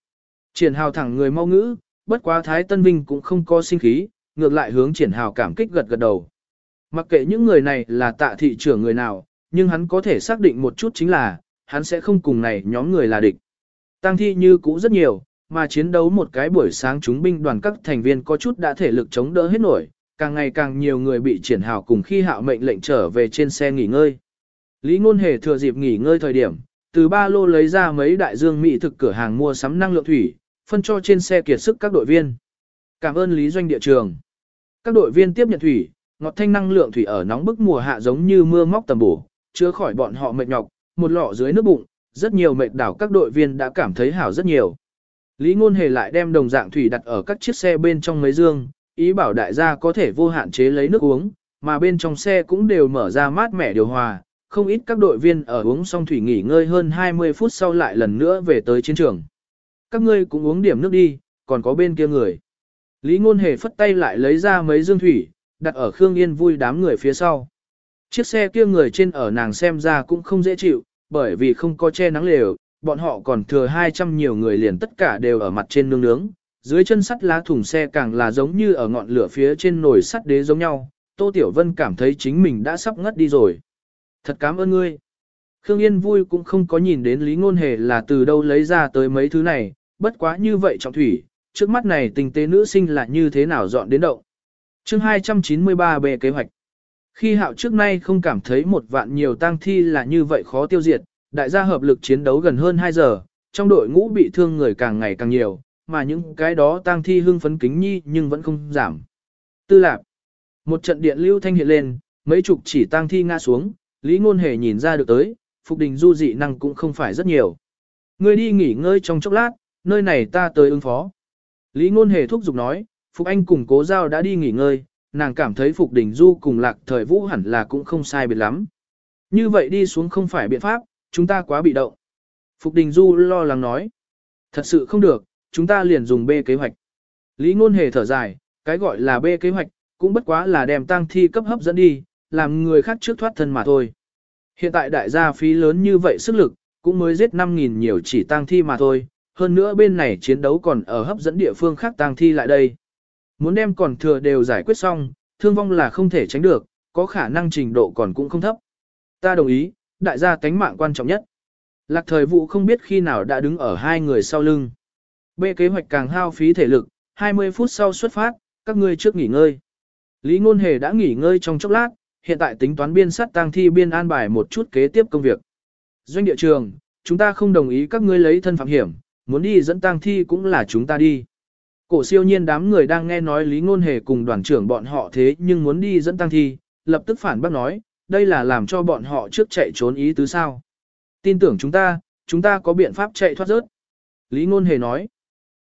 Triển hào thẳng người mau ngữ, bất quá Thái Tân Vinh cũng không có sinh khí, ngược lại hướng triển hào cảm kích gật gật đầu. Mặc kệ những người này là tạ thị trưởng người nào, nhưng hắn có thể xác định một chút chính là, hắn sẽ không cùng này nhóm người là địch. Tăng thi như cũ rất nhiều, mà chiến đấu một cái buổi sáng chúng binh đoàn các thành viên có chút đã thể lực chống đỡ hết nổi, càng ngày càng nhiều người bị triển hào cùng khi hạo mệnh lệnh trở về trên xe nghỉ ngơi. Lý Ngôn Hề thừa dịp nghỉ ngơi thời điểm, từ ba lô lấy ra mấy đại dương mỹ thực cửa hàng mua sắm năng lượng thủy, phân cho trên xe kiệt sức các đội viên. Cảm ơn Lý Doanh địa trường. Các đội viên tiếp nhận thủy, ngọt thanh năng lượng thủy ở nóng bức mùa hạ giống như mưa móc tầm bổ, chứa khỏi bọn họ mệt nhọc, một lọ dưới nước bụng, rất nhiều mệt đảo các đội viên đã cảm thấy hảo rất nhiều. Lý Ngôn Hề lại đem đồng dạng thủy đặt ở các chiếc xe bên trong mấy dương, ý bảo đại gia có thể vô hạn chế lấy nước uống, mà bên trong xe cũng đều mở ra mát mẻ điều hòa, không ít các đội viên ở uống xong thủy nghỉ ngơi hơn 20 phút sau lại lần nữa về tới chiến trường. Các ngươi cũng uống điểm nước đi, còn có bên kia người. Lý Ngôn Hề phất tay lại lấy ra mấy dương thủy, đặt ở Khương Yên vui đám người phía sau. Chiếc xe kia người trên ở nàng xem ra cũng không dễ chịu, bởi vì không có che nắng lều, bọn họ còn thừa 200 nhiều người liền tất cả đều ở mặt trên nương nướng. Dưới chân sắt lá thùng xe càng là giống như ở ngọn lửa phía trên nồi sắt đế giống nhau, Tô Tiểu Vân cảm thấy chính mình đã sắp ngất đi rồi. Thật cảm ơn ngươi. Khương Yên vui cũng không có nhìn đến Lý Ngôn Hề là từ đâu lấy ra tới mấy thứ này, bất quá như vậy trọng thủy, trước mắt này tình tế nữ sinh là như thế nào dọn đến động. chương 293 bề kế hoạch. Khi hạo trước nay không cảm thấy một vạn nhiều tang thi là như vậy khó tiêu diệt, đại gia hợp lực chiến đấu gần hơn 2 giờ, trong đội ngũ bị thương người càng ngày càng nhiều, mà những cái đó tang thi hưng phấn kính nhi nhưng vẫn không giảm. Tư lạc. Một trận điện lưu thanh hiện lên, mấy chục chỉ tang thi ngã xuống, Lý Ngôn Hề nhìn ra được tới, Phục Đình Du dị năng cũng không phải rất nhiều. Ngươi đi nghỉ ngơi trong chốc lát, nơi này ta tới ứng phó. Lý Ngôn Hề thúc giục nói, Phục Anh cùng Cố Giao đã đi nghỉ ngơi, nàng cảm thấy Phục Đình Du cùng Lạc Thời Vũ hẳn là cũng không sai biệt lắm. Như vậy đi xuống không phải biện pháp, chúng ta quá bị động. Phục Đình Du lo lắng nói, thật sự không được, chúng ta liền dùng B kế hoạch. Lý Ngôn Hề thở dài, cái gọi là B kế hoạch, cũng bất quá là đem tang thi cấp hấp dẫn đi, làm người khác trước thoát thân mà thôi. Hiện tại đại gia phí lớn như vậy sức lực, cũng mới giết 5.000 nhiều chỉ tang thi mà thôi, hơn nữa bên này chiến đấu còn ở hấp dẫn địa phương khác tang thi lại đây. Muốn đem còn thừa đều giải quyết xong, thương vong là không thể tránh được, có khả năng trình độ còn cũng không thấp. Ta đồng ý, đại gia tánh mạng quan trọng nhất. Lạc thời vụ không biết khi nào đã đứng ở hai người sau lưng. Bê kế hoạch càng hao phí thể lực, 20 phút sau xuất phát, các ngươi trước nghỉ ngơi. Lý Ngôn Hề đã nghỉ ngơi trong chốc lát, hiện tại tính toán biên sát tang thi biên an bài một chút kế tiếp công việc. Doanh địa trường, chúng ta không đồng ý các ngươi lấy thân phạm hiểm, muốn đi dẫn tang thi cũng là chúng ta đi. Cổ siêu nhiên đám người đang nghe nói Lý Ngôn Hề cùng đoàn trưởng bọn họ thế nhưng muốn đi dẫn tang thi, lập tức phản bác nói, đây là làm cho bọn họ trước chạy trốn ý tứ sao. Tin tưởng chúng ta, chúng ta có biện pháp chạy thoát rớt. Lý Ngôn Hề nói,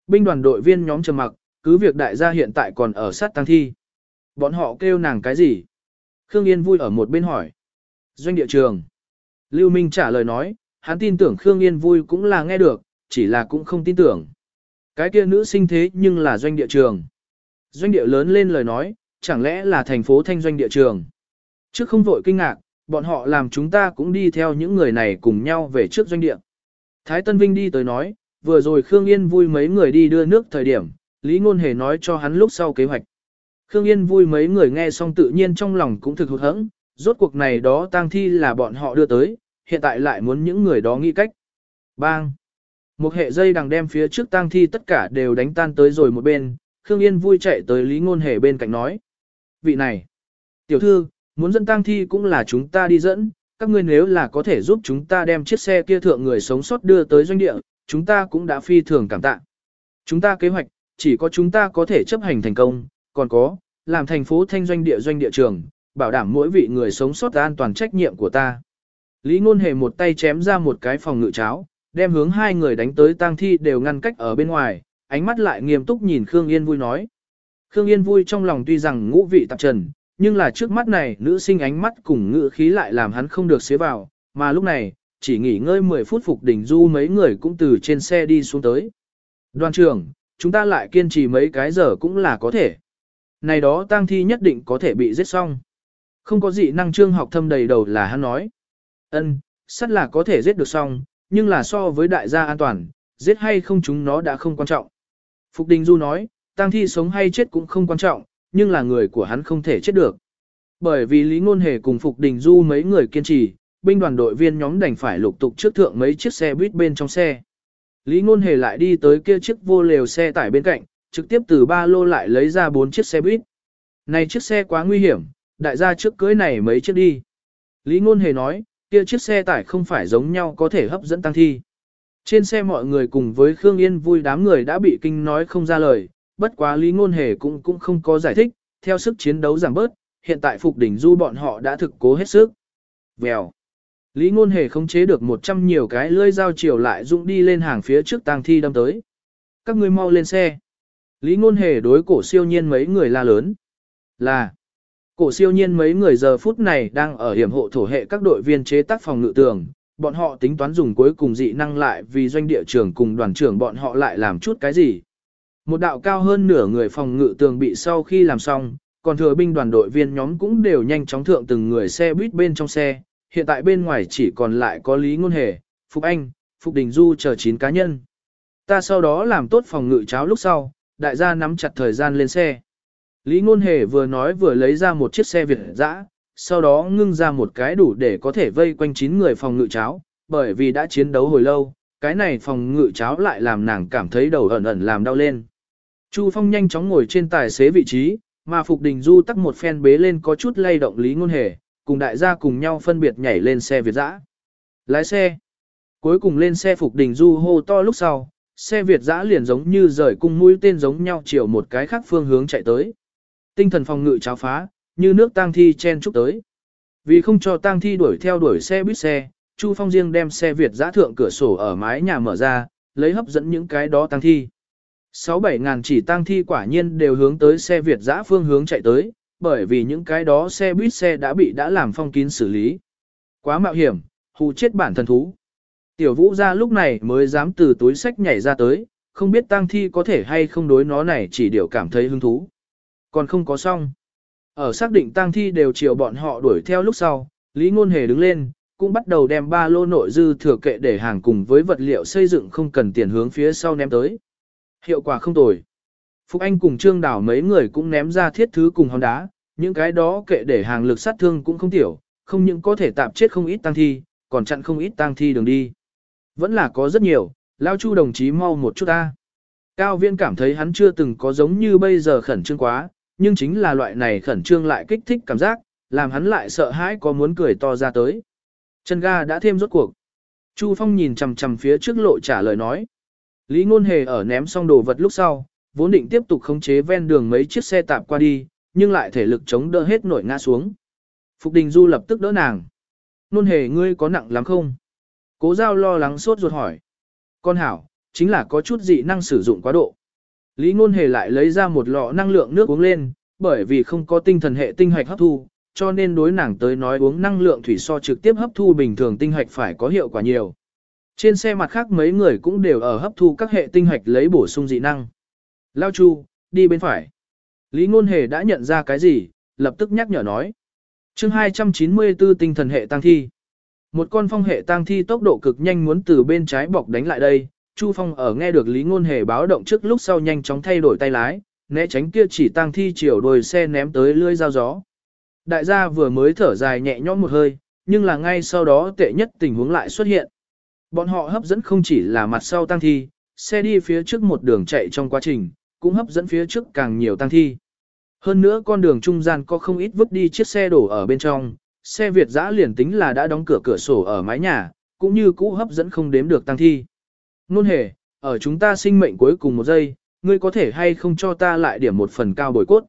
binh đoàn đội viên nhóm trầm mặc, cứ việc đại gia hiện tại còn ở sát tang thi. Bọn họ kêu nàng cái gì? Khương Yên vui ở một bên hỏi. Doanh địa trường. Lưu Minh trả lời nói, hắn tin tưởng Khương Yên vui cũng là nghe được, chỉ là cũng không tin tưởng. Cái kia nữ sinh thế nhưng là doanh địa trường. Doanh địa lớn lên lời nói, chẳng lẽ là thành phố thanh doanh địa trường. Trước không vội kinh ngạc, bọn họ làm chúng ta cũng đi theo những người này cùng nhau về trước doanh địa. Thái Tân Vinh đi tới nói, vừa rồi Khương Yên vui mấy người đi đưa nước thời điểm, Lý Ngôn Hề nói cho hắn lúc sau kế hoạch. Khương Yên vui mấy người nghe xong tự nhiên trong lòng cũng thực hụt hẫng, rốt cuộc này đó tang thi là bọn họ đưa tới, hiện tại lại muốn những người đó nghĩ cách. Bang! Một hệ dây đằng đem phía trước tang thi tất cả đều đánh tan tới rồi một bên, Khương Yên vui chạy tới Lý Ngôn Hề bên cạnh nói. Vị này! Tiểu thư, muốn dẫn tang thi cũng là chúng ta đi dẫn, các ngươi nếu là có thể giúp chúng ta đem chiếc xe kia thượng người sống sót đưa tới doanh địa, chúng ta cũng đã phi thường cảm tạ. Chúng ta kế hoạch, chỉ có chúng ta có thể chấp hành thành công, còn có, làm thành phố thanh doanh địa doanh địa trường, bảo đảm mỗi vị người sống sót an toàn trách nhiệm của ta. Lý Ngôn Hề một tay chém ra một cái phòng ngự cháo, đem hướng hai người đánh tới tang thi đều ngăn cách ở bên ngoài, ánh mắt lại nghiêm túc nhìn Khương Yên vui nói. Khương Yên vui trong lòng tuy rằng ngũ vị tạp trần, nhưng là trước mắt này nữ sinh ánh mắt cùng ngữ khí lại làm hắn không được xế vào, mà lúc này, chỉ nghỉ ngơi 10 phút phục đỉnh du mấy người cũng từ trên xe đi xuống tới. Đoàn trưởng, chúng ta lại kiên trì mấy cái giờ cũng là có thể. Này đó tang thi nhất định có thể bị giết xong. Không có gì năng trương học thâm đầy đầu là hắn nói. ân sắt là có thể giết được xong, nhưng là so với đại gia an toàn, giết hay không chúng nó đã không quan trọng. Phục Đình Du nói, tang thi sống hay chết cũng không quan trọng, nhưng là người của hắn không thể chết được. Bởi vì Lý Ngôn Hề cùng Phục Đình Du mấy người kiên trì, binh đoàn đội viên nhóm đành phải lục tục trước thượng mấy chiếc xe buýt bên trong xe. Lý Ngôn Hề lại đi tới kia chiếc vô lều xe tải bên cạnh, trực tiếp từ ba lô lại lấy ra bốn chiếc xe buýt. Này chiếc xe quá nguy hiểm, đại gia trước cưới này mấy chiếc đi. Lý Ngôn Hề nói, kia chiếc xe tải không phải giống nhau có thể hấp dẫn tăng thi. Trên xe mọi người cùng với Khương Yên vui đám người đã bị kinh nói không ra lời, bất quá Lý Ngôn Hề cũng cũng không có giải thích, theo sức chiến đấu giảm bớt, hiện tại Phục Đỉnh Du bọn họ đã thực cố hết sức. Vèo. Lý Ngôn Hề không chế được một trăm nhiều cái lưỡi dao chiều lại dụng đi lên hàng phía trước tang thi đâm tới. Các ngươi mau lên xe. Lý Ngôn Hề đối cổ siêu nhiên mấy người la lớn. Là. Cổ siêu nhiên mấy người giờ phút này đang ở hiểm hộ thổ hệ các đội viên chế tác phòng ngự tường. Bọn họ tính toán dùng cuối cùng dị năng lại vì doanh địa trưởng cùng đoàn trưởng bọn họ lại làm chút cái gì. Một đạo cao hơn nửa người phòng ngự tường bị sau khi làm xong, còn thừa binh đoàn đội viên nhóm cũng đều nhanh chóng thượng từng người xe buýt bên trong xe. Hiện tại bên ngoài chỉ còn lại có Lý Ngôn Hề, Phục Anh, Phục Đình Du chờ 9 cá nhân. Ta sau đó làm tốt phòng ngự cháo lúc sau, đại gia nắm chặt thời gian lên xe. Lý Ngôn Hề vừa nói vừa lấy ra một chiếc xe Việt dã, sau đó ngưng ra một cái đủ để có thể vây quanh 9 người phòng ngự cháo, bởi vì đã chiến đấu hồi lâu, cái này phòng ngự cháo lại làm nàng cảm thấy đầu ẩn ẩn làm đau lên. Chu Phong nhanh chóng ngồi trên tài xế vị trí, mà Phục Đình Du tắc một phen bế lên có chút lay động Lý Ngôn Hề, cùng đại gia cùng nhau phân biệt nhảy lên xe Việt dã. Lái xe. Cuối cùng lên xe Phục Đình Du hô to lúc sau, xe Việt dã liền giống như rời cung mũi tên giống nhau chiều một cái khác phương hướng chạy tới. Tinh thần phòng ngự cháo phá, như nước tang thi chen chúc tới. Vì không cho tang thi đuổi theo đuổi xe buýt xe, Chu Phong riêng đem xe Việt dã thượng cửa sổ ở mái nhà mở ra, lấy hấp dẫn những cái đó tang thi. Sáu bảy ngàn chỉ tang thi quả nhiên đều hướng tới xe Việt giã phương hướng chạy tới, bởi vì những cái đó xe buýt xe đã bị đã làm phong kín xử lý. Quá mạo hiểm, hù chết bản thân thú. Tiểu vũ ra lúc này mới dám từ túi sách nhảy ra tới, không biết tang thi có thể hay không đối nó này chỉ điều cảm thấy hứng thú. Còn không có xong. Ở xác định tang thi đều chiều bọn họ đuổi theo lúc sau, Lý Ngôn Hề đứng lên, cũng bắt đầu đem ba lô nội dư thừa kệ để hàng cùng với vật liệu xây dựng không cần tiền hướng phía sau ném tới. Hiệu quả không tồi. Phúc Anh cùng Trương Đảo mấy người cũng ném ra thiết thứ cùng hòn đá, những cái đó kệ để hàng lực sát thương cũng không tiểu, không những có thể tạm chết không ít tăng thi, còn chặn không ít tăng thi đường đi. Vẫn là có rất nhiều, Lao Chu đồng chí mau một chút ta. Cao viên cảm thấy hắn chưa từng có giống như bây giờ khẩn trương quá, nhưng chính là loại này khẩn trương lại kích thích cảm giác, làm hắn lại sợ hãi có muốn cười to ra tới. Chân ga đã thêm rốt cuộc. Chu Phong nhìn chằm chằm phía trước lộ trả lời nói. Lý Ngôn Hề ở ném xong đồ vật lúc sau, vốn định tiếp tục khống chế ven đường mấy chiếc xe tạp qua đi, nhưng lại thể lực chống đỡ hết nổi ngã xuống. Phục Đình Du lập tức đỡ nàng. Ngôn Hề ngươi có nặng lắm không? Cố giao lo lắng sốt ruột hỏi. Con hảo, chính là có chút dị năng sử dụng quá độ. Lý Ngôn Hề lại lấy ra một lọ năng lượng nước uống lên, bởi vì không có tinh thần hệ tinh hạch hấp thu, cho nên đối nàng tới nói uống năng lượng thủy so trực tiếp hấp thu bình thường tinh hạch phải có hiệu quả nhiều. Trên xe mặt khác mấy người cũng đều ở hấp thu các hệ tinh hạch lấy bổ sung dị năng. Lao Chu, đi bên phải. Lý Ngôn Hề đã nhận ra cái gì, lập tức nhắc nhở nói. chương 294 tinh thần hệ tăng thi. Một con phong hệ tăng thi tốc độ cực nhanh muốn từ bên trái bọc đánh lại đây, Chu Phong ở nghe được Lý Ngôn Hề báo động trước lúc sau nhanh chóng thay đổi tay lái, né tránh kia chỉ tăng thi chiều đồi xe ném tới lưỡi dao gió. Đại gia vừa mới thở dài nhẹ nhõm một hơi, nhưng là ngay sau đó tệ nhất tình huống lại xuất hiện. Bọn họ hấp dẫn không chỉ là mặt sau tăng thi, xe đi phía trước một đường chạy trong quá trình, cũng hấp dẫn phía trước càng nhiều tăng thi. Hơn nữa con đường trung gian có không ít vứt đi chiếc xe đổ ở bên trong, xe Việt dã liền tính là đã đóng cửa cửa sổ ở mái nhà, cũng như cũ hấp dẫn không đếm được tăng thi. Nôn hề, ở chúng ta sinh mệnh cuối cùng một giây, ngươi có thể hay không cho ta lại điểm một phần cao bồi cốt.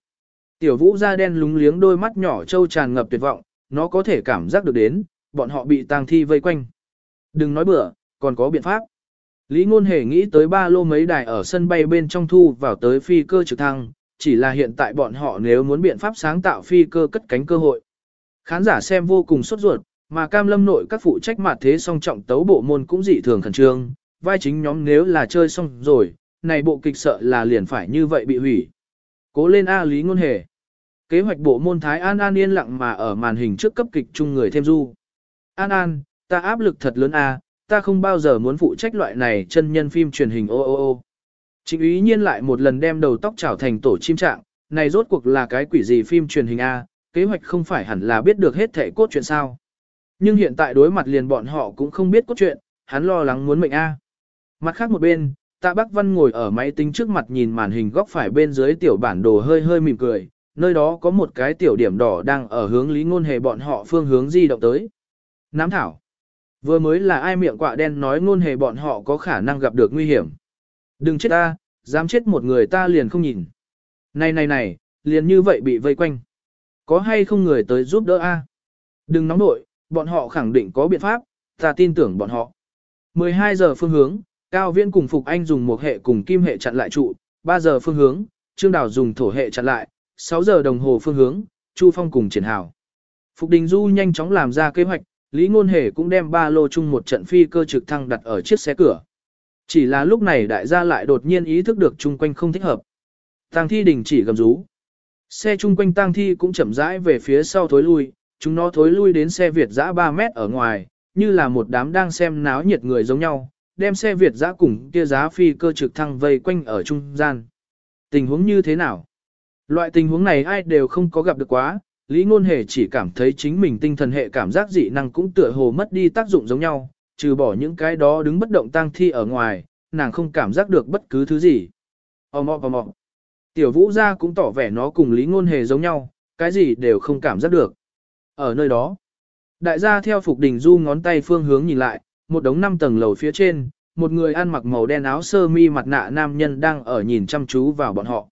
Tiểu vũ da đen lúng liếng đôi mắt nhỏ trâu tràn ngập tuyệt vọng, nó có thể cảm giác được đến, bọn họ bị tang thi vây quanh. Đừng nói bừa, còn có biện pháp. Lý ngôn hề nghĩ tới ba lô mấy đài ở sân bay bên trong thu vào tới phi cơ trực thăng, chỉ là hiện tại bọn họ nếu muốn biện pháp sáng tạo phi cơ cất cánh cơ hội. Khán giả xem vô cùng sốt ruột, mà cam lâm nội các phụ trách mặt thế song trọng tấu bộ môn cũng dị thường khẩn trương, vai chính nhóm nếu là chơi xong rồi, này bộ kịch sợ là liền phải như vậy bị hủy. Cố lên A Lý Ngôn Hề. Kế hoạch bộ môn Thái An An yên lặng mà ở màn hình trước cấp kịch chung người thêm du. An An, ta áp lực thật lớn A, ta không bao giờ muốn phụ trách loại này chân nhân phim truyền hình ô ô ô. Trịnh ý nhiên lại một lần đem đầu tóc trảo thành tổ chim trạng, này rốt cuộc là cái quỷ gì phim truyền hình A, kế hoạch không phải hẳn là biết được hết thể cốt truyện sao. Nhưng hiện tại đối mặt liền bọn họ cũng không biết cốt truyện, hắn lo lắng muốn mệnh A. Mặt khác một bên, tạ bác văn ngồi ở máy tính trước mặt nhìn màn hình góc phải bên dưới tiểu bản đồ hơi hơi mỉm cười, nơi đó có một cái tiểu điểm đỏ đang ở hướng lý ngôn hề bọn họ phương hướng di động tới. Nám thảo. Vừa mới là ai miệng quạ đen nói ngôn hề bọn họ có khả năng gặp được nguy hiểm. Đừng chết ta, dám chết một người ta liền không nhìn. Này này này, liền như vậy bị vây quanh. Có hay không người tới giúp đỡ a? Đừng nóng nội, bọn họ khẳng định có biện pháp, ta tin tưởng bọn họ. 12 giờ phương hướng, Cao Viễn cùng Phục Anh dùng một hệ cùng kim hệ chặn lại trụ, 3 giờ phương hướng, Trương Đào dùng thổ hệ chặn lại, 6 giờ đồng hồ phương hướng, Chu Phong cùng triển hào. Phục Đình Du nhanh chóng làm ra kế hoạch, Lý Ngôn Hề cũng đem ba lô chung một trận phi cơ trực thăng đặt ở chiếc xe cửa. Chỉ là lúc này đại gia lại đột nhiên ý thức được chung quanh không thích hợp. Tang thi đình chỉ gầm rú. Xe chung quanh tang thi cũng chậm rãi về phía sau thối lui, chúng nó thối lui đến xe Việt dã 3 mét ở ngoài, như là một đám đang xem náo nhiệt người giống nhau, đem xe Việt dã cùng kia giá phi cơ trực thăng vây quanh ở trung gian. Tình huống như thế nào? Loại tình huống này ai đều không có gặp được quá, Lý Ngôn Hề chỉ cảm thấy chính mình tinh thần hệ cảm giác dị năng cũng tựa hồ mất đi tác dụng giống nhau, trừ bỏ những cái đó đứng bất động tang thi ở ngoài, nàng không cảm giác được bất cứ thứ gì. Ôm ôm ôm ôm. Tiểu vũ gia cũng tỏ vẻ nó cùng Lý Ngôn Hề giống nhau, cái gì đều không cảm giác được. Ở nơi đó, đại gia theo Phục Đình Du ngón tay phương hướng nhìn lại, một đống năm tầng lầu phía trên, một người ăn mặc màu đen áo sơ mi mặt nạ nam nhân đang ở nhìn chăm chú vào bọn họ.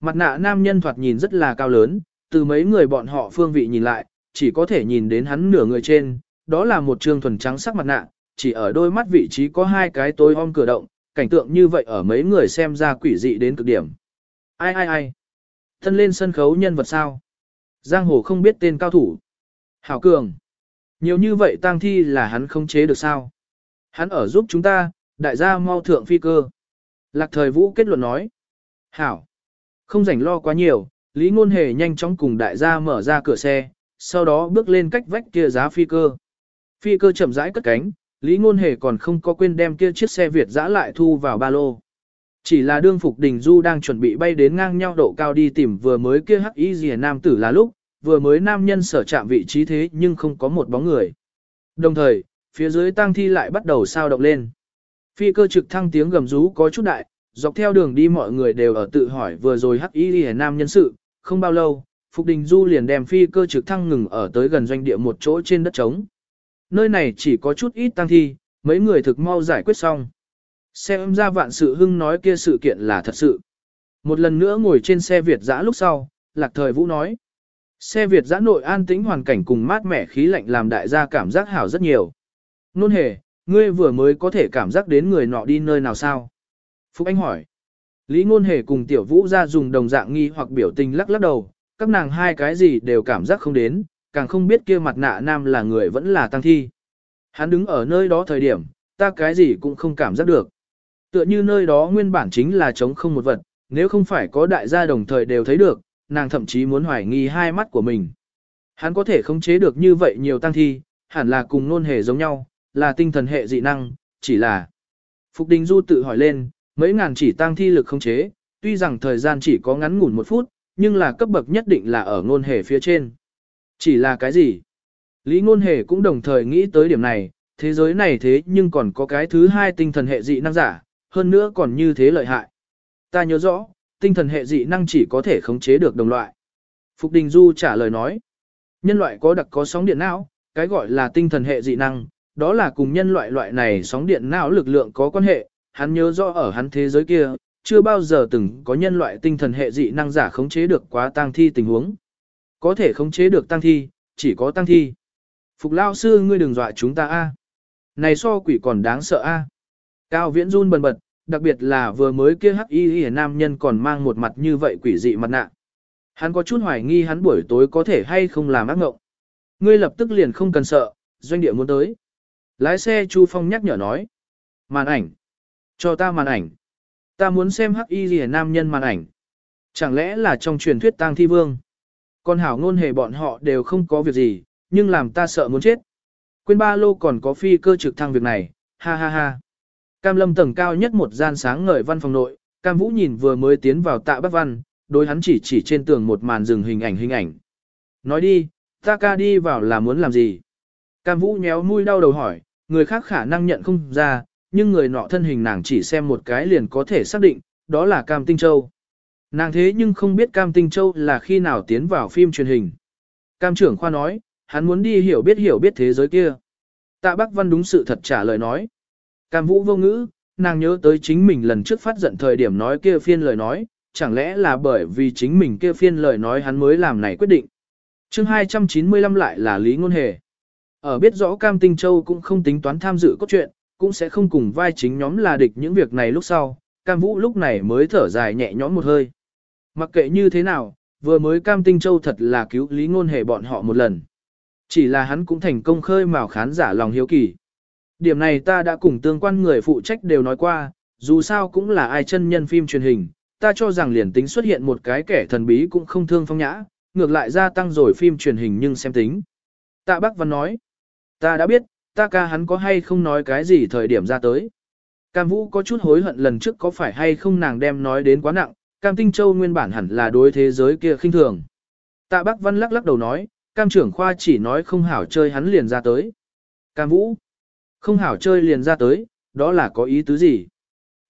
Mặt nạ nam nhân thoạt nhìn rất là cao lớn, từ mấy người bọn họ phương vị nhìn lại, chỉ có thể nhìn đến hắn nửa người trên, đó là một trương thuần trắng sắc mặt nạ, chỉ ở đôi mắt vị trí có hai cái tối om cửa động, cảnh tượng như vậy ở mấy người xem ra quỷ dị đến cực điểm. Ai ai ai? Thân lên sân khấu nhân vật sao? Giang hồ không biết tên cao thủ. Hảo Cường. Nhiều như vậy tang thi là hắn không chế được sao? Hắn ở giúp chúng ta, đại gia mau thượng phi cơ. Lạc thời vũ kết luận nói. Hảo. Không rảnh lo quá nhiều, Lý Ngôn Hề nhanh chóng cùng đại gia mở ra cửa xe, sau đó bước lên cách vách kia giá phi cơ. Phi cơ chậm rãi cất cánh, Lý Ngôn Hề còn không có quên đem kia chiếc xe Việt dã lại thu vào ba lô. Chỉ là đương Phục Đình Du đang chuẩn bị bay đến ngang nhau độ cao đi tìm vừa mới kia hắc y rìa nam tử là lúc, vừa mới nam nhân sở chạm vị trí thế nhưng không có một bóng người. Đồng thời, phía dưới tang thi lại bắt đầu sao động lên. Phi cơ trực thăng tiếng gầm rú có chút đại, dọc theo đường đi mọi người đều ở tự hỏi vừa rồi hắc y lìa nam nhân sự, không bao lâu, Phục Đình Du liền đem phi cơ trực thăng ngừng ở tới gần doanh địa một chỗ trên đất trống. Nơi này chỉ có chút ít tăng thi, mấy người thực mau giải quyết xong. Xem ra vạn sự hưng nói kia sự kiện là thật sự. Một lần nữa ngồi trên xe Việt giã lúc sau, lạc thời vũ nói. Xe Việt giã nội an tĩnh hoàn cảnh cùng mát mẻ khí lạnh làm đại gia cảm giác hảo rất nhiều. Nôn hề, ngươi vừa mới có thể cảm giác đến người nọ đi nơi nào sao? Phúc Anh hỏi. Lý ngôn hề cùng tiểu vũ ra dùng đồng dạng nghi hoặc biểu tình lắc lắc đầu, các nàng hai cái gì đều cảm giác không đến, càng không biết kia mặt nạ nam là người vẫn là tăng thi. Hắn đứng ở nơi đó thời điểm, ta cái gì cũng không cảm giác được. Tựa như nơi đó nguyên bản chính là trống không một vật, nếu không phải có đại gia đồng thời đều thấy được, nàng thậm chí muốn hoài nghi hai mắt của mình. Hắn có thể khống chế được như vậy nhiều tăng thi, hẳn là cùng nôn hề giống nhau, là tinh thần hệ dị năng, chỉ là. Phục Đình Du tự hỏi lên, mấy ngàn chỉ tăng thi lực không chế, tuy rằng thời gian chỉ có ngắn ngủn một phút, nhưng là cấp bậc nhất định là ở ngôn hề phía trên. Chỉ là cái gì? Lý ngôn hề cũng đồng thời nghĩ tới điểm này, thế giới này thế nhưng còn có cái thứ hai tinh thần hệ dị năng giả, hơn nữa còn như thế lợi hại. Ta nhớ rõ, tinh thần hệ dị năng chỉ có thể khống chế được đồng loại. Phục Đình Du trả lời nói, nhân loại có đặc có sóng điện não, cái gọi là tinh thần hệ dị năng, đó là cùng nhân loại loại này sóng điện não lực lượng có quan hệ, hắn nhớ rõ ở hắn thế giới kia, chưa bao giờ từng có nhân loại tinh thần hệ dị năng giả khống chế được quá tang thi tình huống. Có thể khống chế được tang thi, chỉ có tang thi. Phục lao sư ngươi đừng dọa chúng ta a. Này so quỷ còn đáng sợ a. Cao viễn run bần bật, đặc biệt là vừa mới kia hắc y y nam nhân còn mang một mặt như vậy quỷ dị mặt nạ. Hắn có chút hoài nghi hắn buổi tối có thể hay không làm ác ngộng. Ngươi lập tức liền không cần sợ, doanh địa muốn tới. Lái xe Chu Phong nhắc nhở nói. Màn ảnh. Cho ta màn ảnh. Ta muốn xem hắc y rìa nam nhân màn ảnh. Chẳng lẽ là trong truyền thuyết tang thi vương? Con hảo ngôn hề bọn họ đều không có việc gì, nhưng làm ta sợ muốn chết. Quên ba lô còn có phi cơ trực thăng việc này, ha ha ha. Cam lâm tầng cao nhất một gian sáng ngời văn phòng nội, Cam Vũ nhìn vừa mới tiến vào tạ bác văn, đối hắn chỉ chỉ trên tường một màn rừng hình ảnh hình ảnh. Nói đi, ta ca đi vào là muốn làm gì? Cam Vũ nhéo mũi đau đầu hỏi, người khác khả năng nhận không ra, nhưng người nọ thân hình nàng chỉ xem một cái liền có thể xác định, đó là Cam Tinh Châu. Nàng thế nhưng không biết Cam Tinh Châu là khi nào tiến vào phim truyền hình. Cam trưởng khoa nói, hắn muốn đi hiểu biết hiểu biết thế giới kia. Tạ Bắc Văn đúng sự thật trả lời nói. Cam Vũ vô ngữ, nàng nhớ tới chính mình lần trước phát giận thời điểm nói kia phiên lời nói, chẳng lẽ là bởi vì chính mình kia phiên lời nói hắn mới làm này quyết định. chương 295 lại là Lý Ngôn Hề. Ở biết rõ Cam Tinh Châu cũng không tính toán tham dự cốt truyện, cũng sẽ không cùng vai chính nhóm là địch những việc này lúc sau, Cam Vũ lúc này mới thở dài nhẹ nhõm một hơi. Mặc kệ như thế nào, vừa mới Cam Tinh Châu thật là cứu Lý Ngôn Hề bọn họ một lần. Chỉ là hắn cũng thành công khơi mào khán giả lòng hiếu kỳ. Điểm này ta đã cùng tương quan người phụ trách đều nói qua, dù sao cũng là ai chân nhân phim truyền hình, ta cho rằng liền tính xuất hiện một cái kẻ thần bí cũng không thương phong nhã, ngược lại gia tăng rồi phim truyền hình nhưng xem tính. Tạ Bắc Văn nói, ta đã biết, ta ca hắn có hay không nói cái gì thời điểm ra tới. Cam Vũ có chút hối hận lần trước có phải hay không nàng đem nói đến quá nặng, Cam Tinh Châu nguyên bản hẳn là đối thế giới kia khinh thường. Tạ Bắc Văn lắc lắc đầu nói, Cam trưởng khoa chỉ nói không hảo chơi hắn liền ra tới. Cam Vũ, không hảo chơi liền ra tới, đó là có ý tứ gì?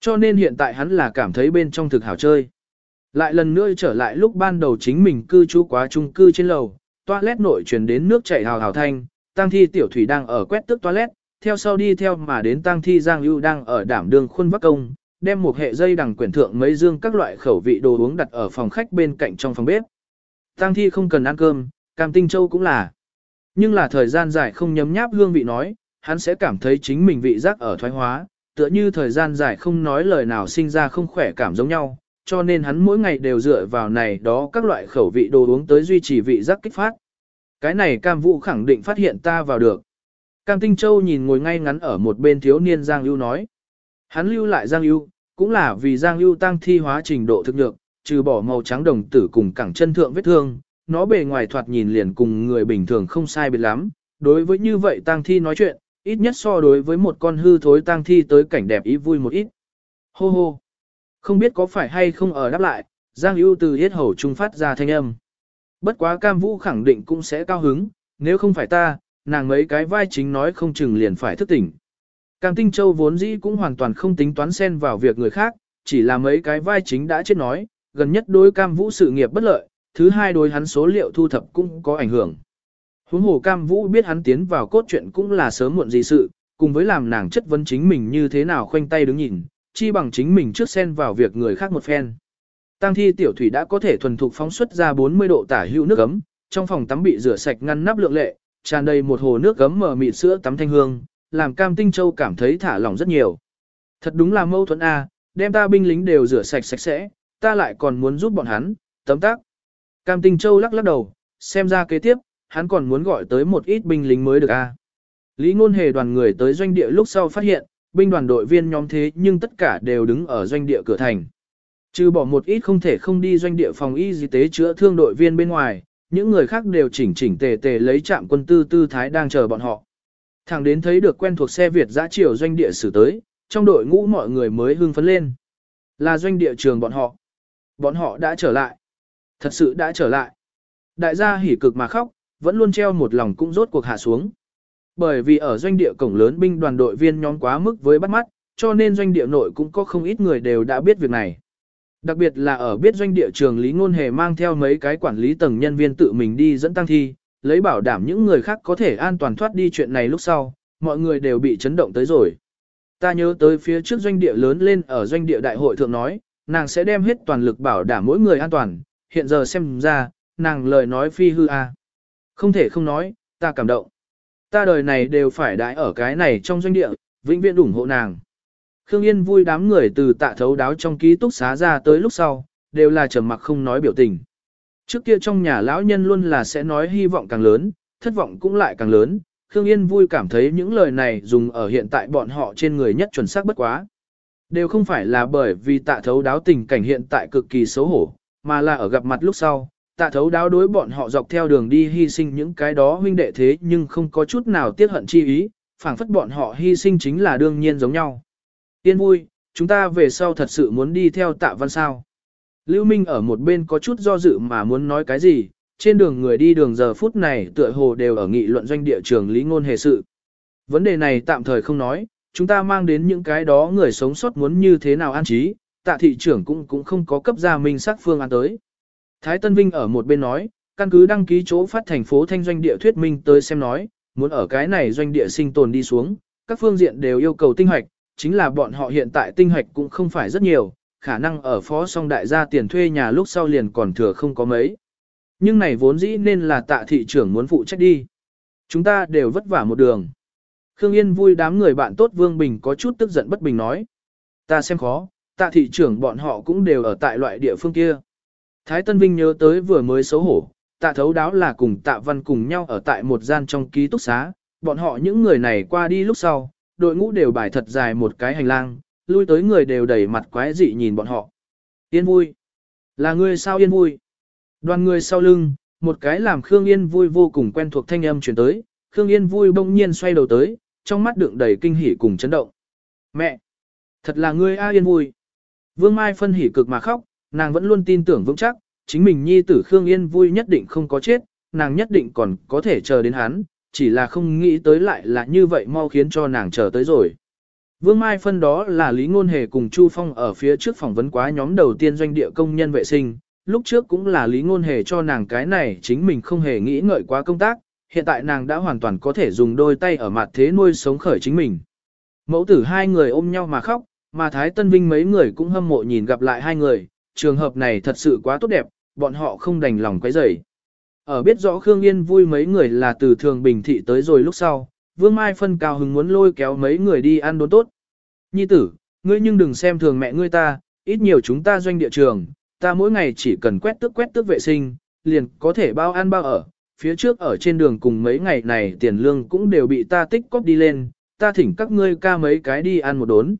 Cho nên hiện tại hắn là cảm thấy bên trong thực hảo chơi. Lại lần nữa trở lại lúc ban đầu chính mình cư trú quá trung cư trên lầu, toilet nội truyền đến nước chảy hào hào thanh, tang thi tiểu thủy đang ở quét tước toilet, theo sau đi theo mà đến tang thi Giang Ưu đang ở đảm đường khuôn vắc công, đem một hệ dây đằng quyển thượng mấy dương các loại khẩu vị đồ uống đặt ở phòng khách bên cạnh trong phòng bếp. Tang thi không cần ăn cơm, cam tinh châu cũng là. Nhưng là thời gian dài không nhấm nháp hương vị nói, hắn sẽ cảm thấy chính mình vị giác ở thoái hóa, tựa như thời gian dài không nói lời nào sinh ra không khỏe cảm giống nhau, cho nên hắn mỗi ngày đều dựa vào này đó các loại khẩu vị đồ uống tới duy trì vị giác kích phát. Cái này cam vũ khẳng định phát hiện ta vào được. Cam Tinh Châu nhìn ngồi ngay ngắn ở một bên thiếu niên Giang Ưu nói. Hắn lưu lại Giang Ưu, cũng là vì Giang Ưu tăng thi hóa trình độ thực lực trừ bỏ màu trắng đồng tử cùng cẳng chân thượng vết thương, nó bề ngoài thoạt nhìn liền cùng người bình thường không sai biệt lắm. Đối với như vậy tăng thi nói chuyện, ít nhất so đối với một con hư thối tăng thi tới cảnh đẹp ý vui một ít. Hô hô. Không biết có phải hay không ở đáp lại, Giang Ưu từ hết hầu trung phát ra thanh âm. Bất quá Cam Vũ khẳng định cũng sẽ cao hứng, nếu không phải ta, nàng mấy cái vai chính nói không chừng liền phải thức tỉnh. Cam Tinh Châu vốn dĩ cũng hoàn toàn không tính toán xen vào việc người khác, chỉ là mấy cái vai chính đã chết nói, gần nhất đối Cam Vũ sự nghiệp bất lợi, thứ hai đối hắn số liệu thu thập cũng có ảnh hưởng. Huống hồ Cam Vũ biết hắn tiến vào cốt truyện cũng là sớm muộn gì sự, cùng với làm nàng chất vấn chính mình như thế nào khoanh tay đứng nhìn, chi bằng chính mình trước xen vào việc người khác một phen. Tang thi tiểu thủy đã có thể thuần thục phóng xuất ra 40 độ tả hữu nước ấm, trong phòng tắm bị rửa sạch ngăn nắp lượng lệ, tràn đầy một hồ nước gấm mờ mịt sữa tắm thanh hương, làm Cam Tinh Châu cảm thấy thả lỏng rất nhiều. Thật đúng là mâu thuẫn a, đem ta binh lính đều rửa sạch sạch sẽ, ta lại còn muốn giúp bọn hắn, tấm tác. Cam Tinh Châu lắc lắc đầu, xem ra kế tiếp, hắn còn muốn gọi tới một ít binh lính mới được a. Lý Ngôn Hề đoàn người tới doanh địa lúc sau phát hiện, binh đoàn đội viên nhóm thế nhưng tất cả đều đứng ở doanh địa cửa thành. Trừ bỏ một ít không thể không đi doanh địa phòng y tế chữa thương đội viên bên ngoài, những người khác đều chỉnh chỉnh tề tề lấy trạm quân tư tư thái đang chờ bọn họ. Thẳng đến thấy được quen thuộc xe Việt giã chiều doanh địa xử tới, trong đội ngũ mọi người mới hưng phấn lên. Là doanh địa trường bọn họ. Bọn họ đã trở lại. Thật sự đã trở lại. Đại gia hỉ cực mà khóc, vẫn luôn treo một lòng cũng rốt cuộc hạ xuống. Bởi vì ở doanh địa cổng lớn binh đoàn đội viên nhóm quá mức với bắt mắt, cho nên doanh địa nội cũng có không ít người đều đã biết việc này. Đặc biệt là ở biết doanh địa trường Lý Ngôn Hề mang theo mấy cái quản lý tầng nhân viên tự mình đi dẫn tăng thi, lấy bảo đảm những người khác có thể an toàn thoát đi chuyện này lúc sau, mọi người đều bị chấn động tới rồi. Ta nhớ tới phía trước doanh địa lớn lên ở doanh địa đại hội thượng nói, nàng sẽ đem hết toàn lực bảo đảm mỗi người an toàn, hiện giờ xem ra, nàng lời nói phi hư a. Không thể không nói, ta cảm động. Ta đời này đều phải đãi ở cái này trong doanh địa, vĩnh viễn ủng hộ nàng. Khương Yên vui đám người từ tạ thấu đáo trong ký túc xá ra tới lúc sau, đều là trầm mặc không nói biểu tình. Trước kia trong nhà lão nhân luôn là sẽ nói hy vọng càng lớn, thất vọng cũng lại càng lớn, Khương Yên vui cảm thấy những lời này dùng ở hiện tại bọn họ trên người nhất chuẩn xác bất quá. Đều không phải là bởi vì tạ thấu đáo tình cảnh hiện tại cực kỳ xấu hổ, mà là ở gặp mặt lúc sau, tạ thấu đáo đối bọn họ dọc theo đường đi hy sinh những cái đó huynh đệ thế nhưng không có chút nào tiếc hận chi ý, phảng phất bọn họ hy sinh chính là đương nhiên giống nhau. Yên vui, chúng ta về sau thật sự muốn đi theo tạ văn sao. Lưu Minh ở một bên có chút do dự mà muốn nói cái gì, trên đường người đi đường giờ phút này tựa hồ đều ở nghị luận doanh địa trường lý ngôn hề sự. Vấn đề này tạm thời không nói, chúng ta mang đến những cái đó người sống sót muốn như thế nào an trí, tạ thị trưởng cũng cũng không có cấp ra minh sắc phương án tới. Thái Tân Vinh ở một bên nói, căn cứ đăng ký chỗ phát thành phố thanh doanh địa thuyết minh tới xem nói, muốn ở cái này doanh địa sinh tồn đi xuống, các phương diện đều yêu cầu tinh hoạch, chính là bọn họ hiện tại tinh hoạch cũng không phải rất nhiều, khả năng ở phó song đại gia tiền thuê nhà lúc sau liền còn thừa không có mấy. Nhưng này vốn dĩ nên là tạ thị trưởng muốn phụ trách đi. Chúng ta đều vất vả một đường. Khương Yên vui đám người bạn tốt Vương Bình có chút tức giận bất bình nói. Ta xem khó, tạ thị trưởng bọn họ cũng đều ở tại loại địa phương kia. Thái Tân Vinh nhớ tới vừa mới xấu hổ, tạ thấu đáo là cùng tạ văn cùng nhau ở tại một gian trong ký túc xá, bọn họ những người này qua đi lúc sau, đội ngũ đều bài thật dài một cái hành lang, lui tới người đều đầy mặt quái dị nhìn bọn họ. Yên vui. Là người sao yên vui? Đoàn người sau lưng, một cái làm Khương Yên vui vô cùng quen thuộc thanh âm chuyển tới, Khương Yên vui bỗng nhiên xoay đầu tới, trong mắt đựng đầy kinh hỉ cùng chấn động. Mẹ! Thật là ngươi A Yên vui! Vương Mai phân hỉ cực mà khóc, nàng vẫn luôn tin tưởng vững chắc, chính mình nhi tử Khương Yên vui nhất định không có chết, nàng nhất định còn có thể chờ đến hắn, chỉ là không nghĩ tới lại là như vậy mau khiến cho nàng chờ tới rồi. Vương Mai phân đó là Lý Ngôn Hề cùng Chu Phong ở phía trước phỏng vấn quá nhóm đầu tiên doanh địa công nhân vệ sinh, lúc trước cũng là Lý Ngôn Hề cho nàng cái này chính mình không hề nghĩ ngợi quá công tác, hiện tại nàng đã hoàn toàn có thể dùng đôi tay ở mặt thế nuôi sống khởi chính mình. Mẫu tử hai người ôm nhau mà khóc, mà Thái Tân Vinh mấy người cũng hâm mộ nhìn gặp lại hai người, trường hợp này thật sự quá tốt đẹp, bọn họ không đành lòng quấy rầy. Ở biết rõ Khương Yên vui mấy người là từ thường bình thị tới rồi lúc sau, Vương Mai phân cao hứng muốn lôi kéo mấy người đi ăn đốn tốt. Nhi tử, ngươi nhưng đừng xem thường mẹ ngươi ta, ít nhiều chúng ta doanh địa trường, ta mỗi ngày chỉ cần quét tước quét tước vệ sinh, liền có thể bao ăn bao ở. Phía trước ở trên đường cùng mấy ngày này tiền lương cũng đều bị ta tích cóp đi lên, ta thỉnh các ngươi ca mấy cái đi ăn một đốn.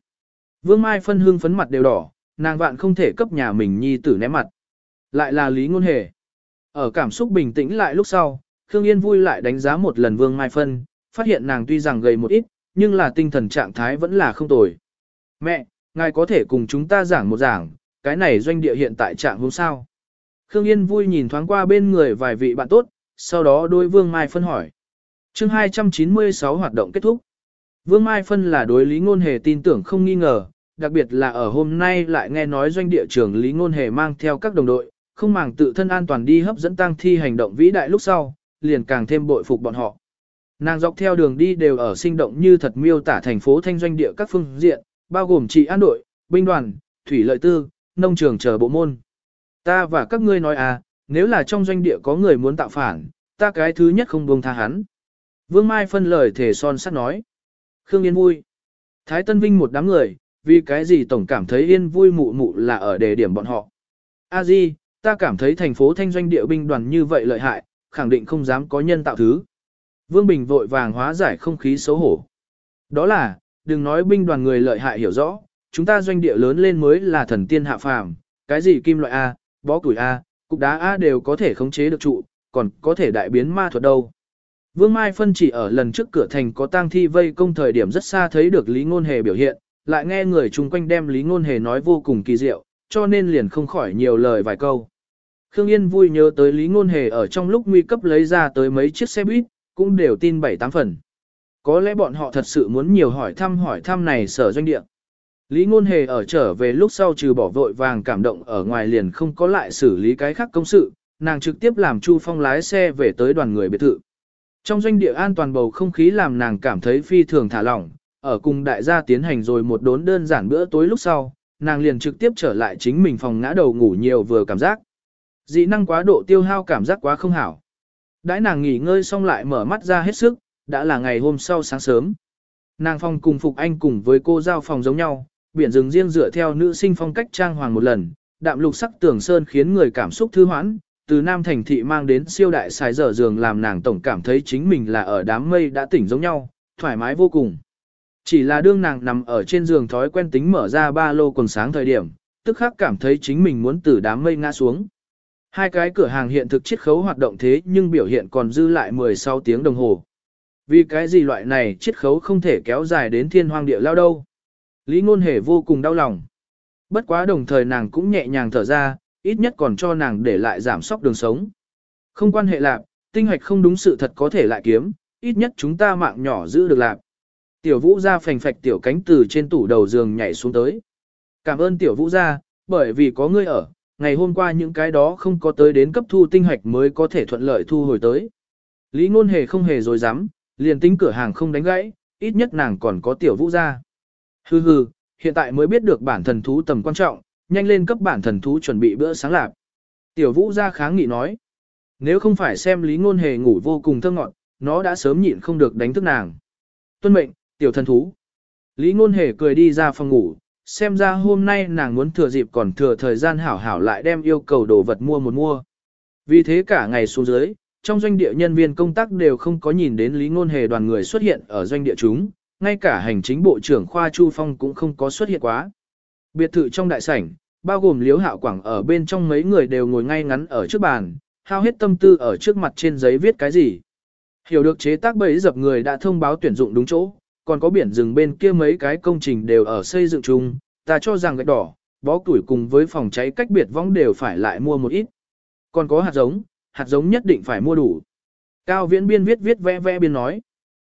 Vương Mai phân hương phấn mặt đều đỏ, nàng vạn không thể cấp nhà mình nhi tử ném mặt. Lại là Lý Ngôn Hề. Ở cảm xúc bình tĩnh lại lúc sau, Khương Yên vui lại đánh giá một lần Vương Mai phân, phát hiện nàng tuy rằng gầy một ít, nhưng là tinh thần trạng thái vẫn là không tồi. Mẹ, ngài có thể cùng chúng ta giảng một giảng, cái này doanh địa hiện tại trạng hôm sao. Khương Yên vui nhìn thoáng qua bên người vài vị bạn tốt, sau đó đối Vương Mai phân hỏi. chương 296 hoạt động kết thúc. Vương Mai Phân là đối Lý Ngôn Hề tin tưởng không nghi ngờ, đặc biệt là ở hôm nay lại nghe nói doanh địa trưởng Lý Ngôn Hề mang theo các đồng đội, không màng tự thân an toàn đi hấp dẫn tang thi hành động vĩ đại lúc sau, liền càng thêm bội phục bọn họ. Nàng dọc theo đường đi đều ở sinh động như thật miêu tả thành phố thanh doanh địa các phương diện, bao gồm trị an đội, binh đoàn, thủy lợi tư, nông trường chờ bộ môn. Ta và các ngươi nói à, nếu là trong doanh địa có người muốn tạo phản, ta cái thứ nhất không buông tha hắn. Vương Mai phân lời thể son sắt nói. Khương Yên vui. Thái Tân Vinh một đám người, vì cái gì tổng cảm thấy Yên vui mụ mụ là ở đề điểm bọn họ. A Di, ta cảm thấy thành phố thanh doanh địa binh đoàn như vậy lợi hại, khẳng định không dám có nhân tạo thứ. Vương Bình vội vàng hóa giải không khí xấu hổ. Đó là, đừng nói binh đoàn người lợi hại hiểu rõ, chúng ta doanh địa lớn lên mới là thần tiên hạ phàm, cái gì kim loại A, bó củi A, cục đá A đều có thể khống chế được trụ, còn có thể đại biến ma thuật đâu. Vương Mai Phân chỉ ở lần trước cửa thành có tang thi vây công thời điểm rất xa thấy được Lý Ngôn Hề biểu hiện, lại nghe người chung quanh đem Lý Ngôn Hề nói vô cùng kỳ diệu, cho nên liền không khỏi nhiều lời vài câu. Khương Yên vui nhớ tới Lý Ngôn Hề ở trong lúc nguy cấp lấy ra tới mấy chiếc xe buýt, cũng đều tin bảy tám phần. Có lẽ bọn họ thật sự muốn nhiều hỏi thăm hỏi thăm này sở doanh địa. Lý Ngôn Hề ở trở về lúc sau trừ bỏ vội vàng cảm động ở ngoài liền không có lại xử lý cái khác công sự, nàng trực tiếp làm Chu Phong lái xe về tới đoàn người biệt thự. Trong doanh địa an toàn bầu không khí làm nàng cảm thấy phi thường thả lỏng, ở cùng đại gia tiến hành rồi một đốn đơn giản bữa tối lúc sau, nàng liền trực tiếp trở lại chính mình phòng ngã đầu ngủ nhiều vừa cảm giác. Dị năng quá độ tiêu hao cảm giác quá không hảo. Đãi nàng nghỉ ngơi xong lại mở mắt ra hết sức, đã là ngày hôm sau sáng sớm. Nàng phòng cùng Phục Anh cùng với cô giao phòng giống nhau, biển rừng riêng dựa theo nữ sinh phong cách trang hoàng một lần, đạm lục sắc tường sơn khiến người cảm xúc thư hoãn, từ Nam Thành Thị mang đến siêu đại xài dở giường làm nàng tổng cảm thấy chính mình là ở đám mây đã tỉnh giống nhau, thoải mái vô cùng. Chỉ là đương nàng nằm ở trên giường thói quen tính mở ra ba lô quần sáng thời điểm, tức khắc cảm thấy chính mình muốn từ đám mây ngã xuống. Hai cái cửa hàng hiện thực chiết khấu hoạt động thế nhưng biểu hiện còn dư lại 16 tiếng đồng hồ. Vì cái gì loại này chiết khấu không thể kéo dài đến thiên hoang địa lao đâu. Lý ngôn hề vô cùng đau lòng. Bất quá đồng thời nàng cũng nhẹ nhàng thở ra, ít nhất còn cho nàng để lại giảm sóc đường sống. Không quan hệ lạc, tinh hoạch không đúng sự thật có thể lại kiếm, ít nhất chúng ta mạng nhỏ giữ được lạc. Tiểu vũ ra phành phạch tiểu cánh từ trên tủ đầu giường nhảy xuống tới. Cảm ơn tiểu vũ ra, bởi vì có ngươi ở, ngày hôm qua những cái đó không có tới đến cấp thu tinh hoạch mới có thể thuận lợi thu hồi tới. Lý ngôn hề không hề dối dám, liền tính cửa hàng không đánh gãy, ít nhất nàng còn có tiểu vũ ra. Hừ hừ, hiện tại mới biết được bản thần thú tầm quan trọng, nhanh lên cấp bản thần thú chuẩn bị bữa sáng lạp. Tiểu vũ ra kháng nghị nói. Nếu không phải xem lý ngôn hề ngủ vô cùng thơ ngọn, nó đã sớm nhịn không được đánh thức nàng. Tuân mệnh, tiểu thần thú. Lý ngôn hề cười đi ra phòng ngủ, xem ra hôm nay nàng muốn thừa dịp còn thừa thời gian hảo hảo lại đem yêu cầu đồ vật mua một mua. Vì thế cả ngày xuống dưới, trong doanh địa nhân viên công tác đều không có nhìn đến Lý Ngôn Hề đoàn người xuất hiện ở doanh địa chúng, ngay cả hành chính bộ trưởng khoa Chu Phong cũng không có xuất hiện quá. Biệt thự trong đại sảnh, bao gồm liếu hạo quảng ở bên trong mấy người đều ngồi ngay ngắn ở trước bàn, hao hết tâm tư ở trước mặt trên giấy viết cái gì. Hiểu được chế tác bẫy dập người đã thông báo tuyển dụng đúng chỗ, còn có biển rừng bên kia mấy cái công trình đều ở xây dựng chung, ta cho rằng gạch đỏ, bó củi cùng với phòng cháy cách biệt vong đều phải lại mua một ít. Còn có hạt giống, hạt giống nhất định phải mua đủ. Cao viễn biên viết viết vẽ vẽ biên nói.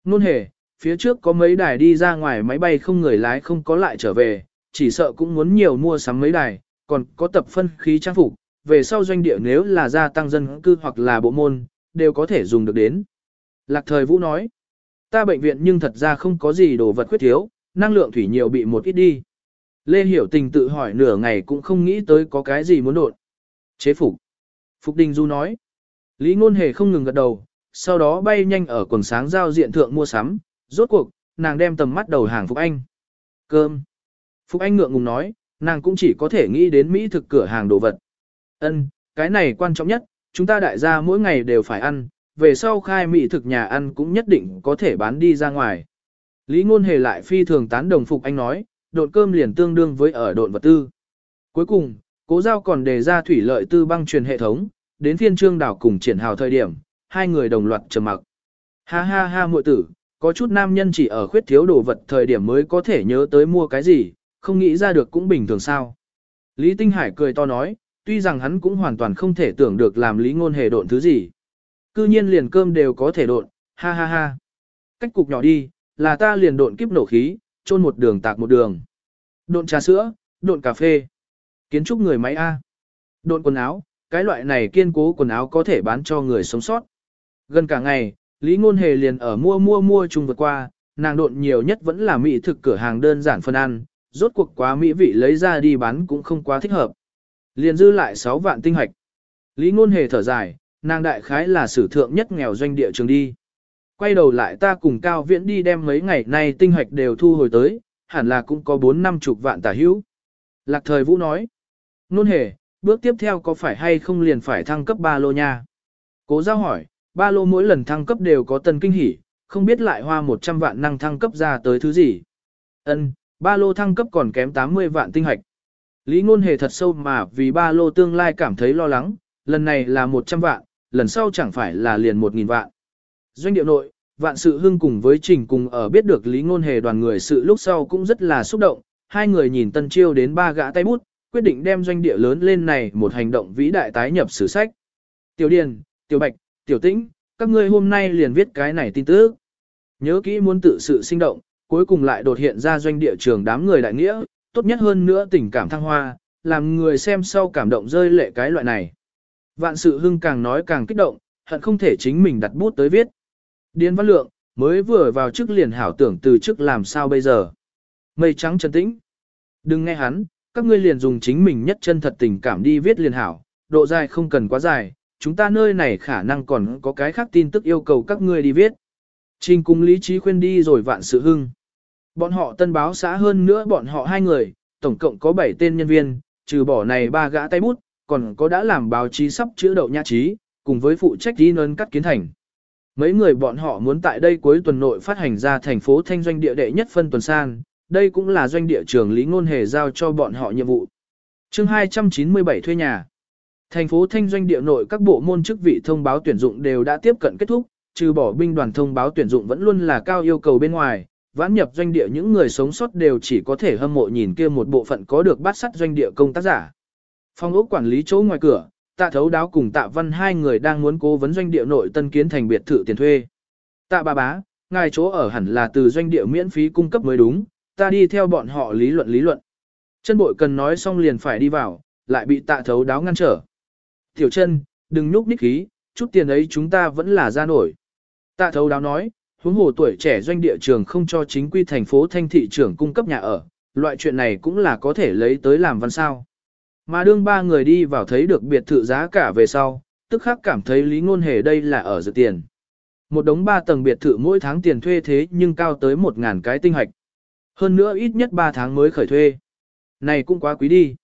Nôn hề, phía trước có mấy đài đi ra ngoài máy bay không người lái không có lại trở về, chỉ sợ cũng muốn nhiều mua sắm mấy đài, còn có tập phân khí trang phục, về sau doanh địa nếu là gia tăng dân cư hoặc là bộ môn, đều có thể dùng được đến. Lạc thời Vũ nói, ta bệnh viện nhưng thật ra không có gì đồ vật khuyết thiếu, năng lượng thủy nhiều bị một ít đi. Lê Hiểu Tình tự hỏi nửa ngày cũng không nghĩ tới có cái gì muốn đột. Chế phục. Phục Đình Du nói. Lý Ngôn Hề không ngừng gật đầu, sau đó bay nhanh ở quần sáng giao diện thượng mua sắm, rốt cuộc, nàng đem tầm mắt đầu hàng Phục Anh. Cơm. Phục Anh ngượng ngùng nói, nàng cũng chỉ có thể nghĩ đến Mỹ thực cửa hàng đồ vật. Ân, cái này quan trọng nhất, chúng ta đại gia mỗi ngày đều phải ăn, về sau khai Mỹ thực nhà ăn cũng nhất định có thể bán đi ra ngoài. Lý Ngôn Hề lại phi thường tán đồng Phục Anh nói, độn cơm liền tương đương với ở độn vật tư. Cuối cùng, cố giao còn đề ra thủy lợi tư băng truyền hệ thống, đến phiên trương đảo cùng triển hào thời điểm, hai người đồng loạt trầm mặc. Ha ha ha muội tử, có chút nam nhân chỉ ở khuyết thiếu đồ vật thời điểm mới có thể nhớ tới mua cái gì, không nghĩ ra được cũng bình thường sao. Lý Tinh Hải cười to nói, tuy rằng hắn cũng hoàn toàn không thể tưởng được làm lý ngôn hề độn thứ gì. Cư nhiên liền cơm đều có thể độn, ha ha ha. Cách cục nhỏ đi, là ta liền độn kiếp nổ khí, trôn một đường tạc một đường. Độn trà sữa, độn cà phê. Kiến trúc người máy A. Độn quần áo, cái loại này kiên cố quần áo có thể bán cho người sống sót. Gần cả ngày, Lý Ngôn Hề liền ở mua mua mua chung vượt qua, nàng độn nhiều nhất vẫn là mỹ thực cửa hàng đơn giản phân ăn, rốt cuộc quá mỹ vị lấy ra đi bán cũng không quá thích hợp. Liền dư lại 6 vạn tinh hạch. Lý Ngôn Hề thở dài, nàng đại khái là sử thượng nhất nghèo doanh địa trường đi. Quay đầu lại ta cùng Cao Viễn đi đem mấy ngày nay tinh hoạch đều thu hồi tới, hẳn là cũng có 4 năm chục vạn tả hữu. Lạc thời Vũ nói, Nôn Hề, bước tiếp theo có phải hay không liền phải thăng cấp ba lô nha? Cố giao hỏi, ba lô mỗi lần thăng cấp đều có tân kinh hỉ, không biết lại hoa 100 vạn năng thăng cấp ra tới thứ gì. Ân, ba lô thăng cấp còn kém 80 vạn tinh hạch. Lý ngôn hề thật sâu mà vì ba lô tương lai cảm thấy lo lắng, lần này là 100 vạn, lần sau chẳng phải là liền 1.000 vạn. Doanh điệu nội, vạn sự hưng cùng với trình cùng ở biết được lý ngôn hề đoàn người sự lúc sau cũng rất là xúc động, hai người nhìn tân chiêu đến ba gã tay bút, quyết định đem doanh địa lớn lên này một hành động vĩ đại tái nhập sử sách. Tiểu Điền, Tiểu Bạch, Tiểu Tĩnh, các ngươi hôm nay liền viết cái này tin tức. Nhớ kỹ muốn tự sự sinh động, cuối cùng lại đột hiện ra doanh địa trường đám người đại nghĩa, tốt nhất hơn nữa tình cảm thăng hoa, làm người xem sau cảm động rơi lệ cái loại này. Vạn sự hưng càng nói càng kích động, hận không thể chính mình đặt bút tới viết. Điền văn lượng, mới vừa vào chức liền hảo tưởng từ chức làm sao bây giờ. Mây trắng chân tĩnh. Đừng nghe hắn, các ngươi liền dùng chính mình nhất chân thật tình cảm đi viết liền hảo, độ dài không cần quá dài, chúng ta nơi này khả năng còn có cái khác tin tức yêu cầu các ngươi đi viết. Trình cùng lý trí khuyên đi rồi vạn sự hưng. Bọn họ tân báo xã hơn nữa bọn họ hai người, tổng cộng có 7 tên nhân viên, trừ bỏ này ba gã tay bút, còn có đã làm báo chí sắp chữa đậu nhã trí, cùng với phụ trách đi nơn cắt kiến thành. Mấy người bọn họ muốn tại đây cuối tuần nội phát hành ra thành phố thanh doanh địa đệ nhất phân tuần san, đây cũng là doanh địa trưởng Lý Ngôn Hề giao cho bọn họ nhiệm vụ. chương 297 thuê nhà. Thành phố thanh doanh địa nội các bộ môn chức vị thông báo tuyển dụng đều đã tiếp cận kết thúc, trừ bỏ binh đoàn thông báo tuyển dụng vẫn luôn là cao yêu cầu bên ngoài, vãn nhập doanh địa những người sống sót đều chỉ có thể hâm mộ nhìn kia một bộ phận có được bắt sắt doanh địa công tác giả. Phòng ốc quản lý chỗ ngoài cửa, tạ thấu đáo cùng tạ văn hai người đang muốn cố vấn doanh địa nội tân kiến thành biệt thự tiền thuê. Tạ bà bá, ngài chỗ ở hẳn là từ doanh địa miễn phí cung cấp mới đúng, ta đi theo bọn họ lý luận lý luận. Chân bội cần nói xong liền phải đi vào, lại bị tạ thấu đáo ngăn trở. Tiểu chân, đừng nhúc nhích khí, chút tiền ấy chúng ta vẫn là ra nổi. Tạ thấu đáo nói, huống hồ tuổi trẻ doanh địa trường không cho chính quy thành phố thanh thị trưởng cung cấp nhà ở, loại chuyện này cũng là có thể lấy tới làm văn sao. Mà đương ba người đi vào thấy được biệt thự giá cả về sau, tức khắc cảm thấy lý ngôn hề đây là ở dự tiền. Một đống ba tầng biệt thự mỗi tháng tiền thuê thế nhưng cao tới một ngàn cái tinh hạch. Hơn nữa ít nhất 3 tháng mới khởi thuê. Này cũng quá quý đi.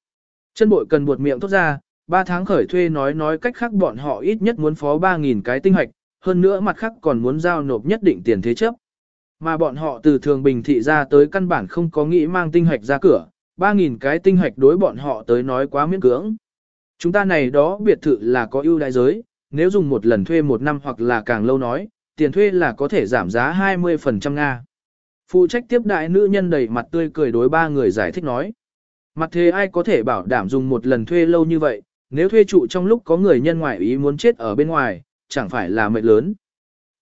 Chân bội cần buột miệng thốt ra, 3 tháng khởi thuê nói nói cách khác bọn họ ít nhất muốn phó 3.000 cái tinh hoạch, hơn nữa mặt khác còn muốn giao nộp nhất định tiền thế chấp. Mà bọn họ từ thường bình thị ra tới căn bản không có nghĩ mang tinh hoạch ra cửa, 3.000 cái tinh hoạch đối bọn họ tới nói quá miễn cưỡng. Chúng ta này đó biệt thự là có ưu đại giới, nếu dùng một lần thuê một năm hoặc là càng lâu nói, tiền thuê là có thể giảm giá 20% Nga. Phụ trách tiếp đại nữ nhân đầy mặt tươi cười đối ba người giải thích nói. Mặt thế ai có thể bảo đảm dùng một lần thuê lâu như vậy, nếu thuê trụ trong lúc có người nhân ngoại ý muốn chết ở bên ngoài, chẳng phải là mệt lớn.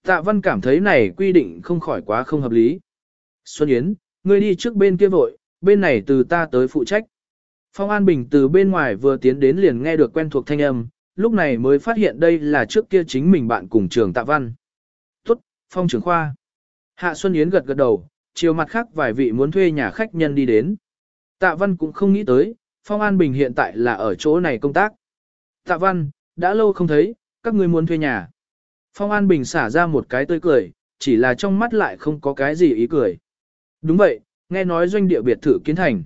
Tạ Văn cảm thấy này quy định không khỏi quá không hợp lý. Xuân Yến, ngươi đi trước bên kia vội, bên này từ ta tới phụ trách. Phong An Bình từ bên ngoài vừa tiến đến liền nghe được quen thuộc thanh âm, lúc này mới phát hiện đây là trước kia chính mình bạn cùng trường Tạ Văn. Tốt, phong trưởng khoa. Hạ Xuân Yến gật gật đầu, chiều mặt khác vài vị muốn thuê nhà khách nhân đi đến. Tạ Văn cũng không nghĩ tới, Phong An Bình hiện tại là ở chỗ này công tác. Tạ Văn, đã lâu không thấy, các ngươi muốn thuê nhà. Phong An Bình xả ra một cái tươi cười, chỉ là trong mắt lại không có cái gì ý cười. Đúng vậy, nghe nói doanh địa biệt thự kiến thành.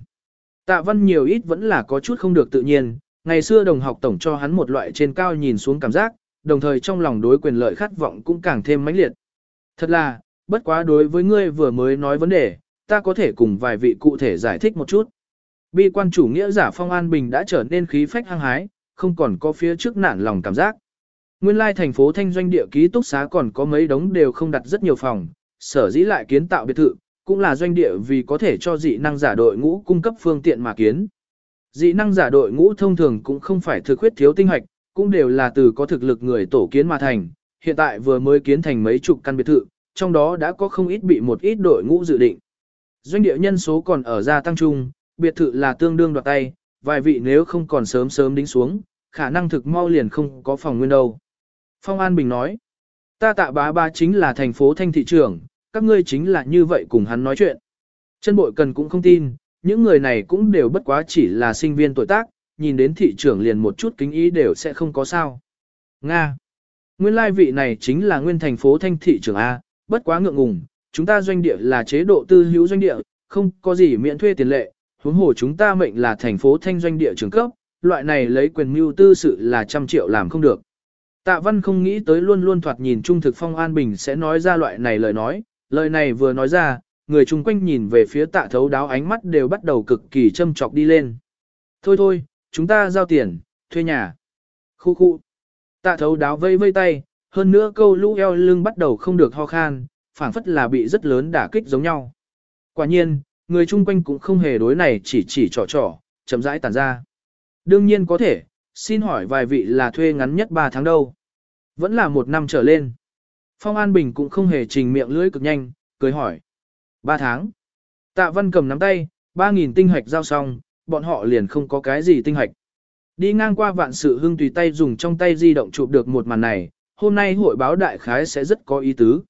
Tạ Văn nhiều ít vẫn là có chút không được tự nhiên, ngày xưa đồng học tổng cho hắn một loại trên cao nhìn xuống cảm giác, đồng thời trong lòng đối quyền lợi khát vọng cũng càng thêm mãnh liệt. Thật là, bất quá đối với ngươi vừa mới nói vấn đề, ta có thể cùng vài vị cụ thể giải thích một chút. Bi quan chủ nghĩa giả Phong An Bình đã trở nên khí phách hăng hái, không còn có phía trước nản lòng cảm giác. Nguyên lai thành phố Thanh Doanh địa ký túc xá còn có mấy đống đều không đặt rất nhiều phòng, sở dĩ lại kiến tạo biệt thự, cũng là doanh địa vì có thể cho dị năng giả đội ngũ cung cấp phương tiện mà kiến. Dị năng giả đội ngũ thông thường cũng không phải thực huyết thiếu tinh hoạch, cũng đều là từ có thực lực người tổ kiến mà thành, hiện tại vừa mới kiến thành mấy chục căn biệt thự, trong đó đã có không ít bị một ít đội ngũ dự định. Doanh địa nhân số còn ở gia tăng trung, biệt thự là tương đương đoạt tay, vài vị nếu không còn sớm sớm đính xuống, khả năng thực mau liền không có phòng nguyên đâu. Phong An Bình nói, ta tạ bá ba chính là thành phố thanh thị trưởng, các ngươi chính là như vậy cùng hắn nói chuyện. Chân bội cần cũng không tin, những người này cũng đều bất quá chỉ là sinh viên tuổi tác, nhìn đến thị trưởng liền một chút kính ý đều sẽ không có sao. Nga. Nguyên lai vị này chính là nguyên thành phố thanh thị trưởng A, bất quá ngượng ngùng, chúng ta doanh địa là chế độ tư hữu doanh địa, không có gì miễn thuê tiền lệ, huống hồ chúng ta mệnh là thành phố thanh doanh địa trường cấp, loại này lấy quyền mưu tư sự là trăm triệu làm không được. Tạ Văn không nghĩ tới luôn luôn thoạt nhìn Trung thực Phong An Bình sẽ nói ra loại này lời nói, lời này vừa nói ra, người chung quanh nhìn về phía tạ thấu đáo ánh mắt đều bắt đầu cực kỳ châm chọc đi lên. Thôi thôi, chúng ta giao tiền, thuê nhà. Khu khu. Tạ thấu đáo vây vây tay, hơn nữa câu lũ eo lưng bắt đầu không được ho khan, phảng phất là bị rất lớn đả kích giống nhau. Quả nhiên, người chung quanh cũng không hề đối này chỉ chỉ trò trò, chậm rãi tàn ra. Đương nhiên có thể, xin hỏi vài vị là thuê ngắn nhất 3 tháng đâu. Vẫn là một năm trở lên. Phong An Bình cũng không hề trình miệng lưỡi cực nhanh, cười hỏi. Ba tháng. Tạ Văn cầm nắm tay, ba nghìn tinh hạch giao xong, bọn họ liền không có cái gì tinh hạch. Đi ngang qua vạn sự hưng tùy tay dùng trong tay di động chụp được một màn này, hôm nay hội báo đại khái sẽ rất có ý tứ.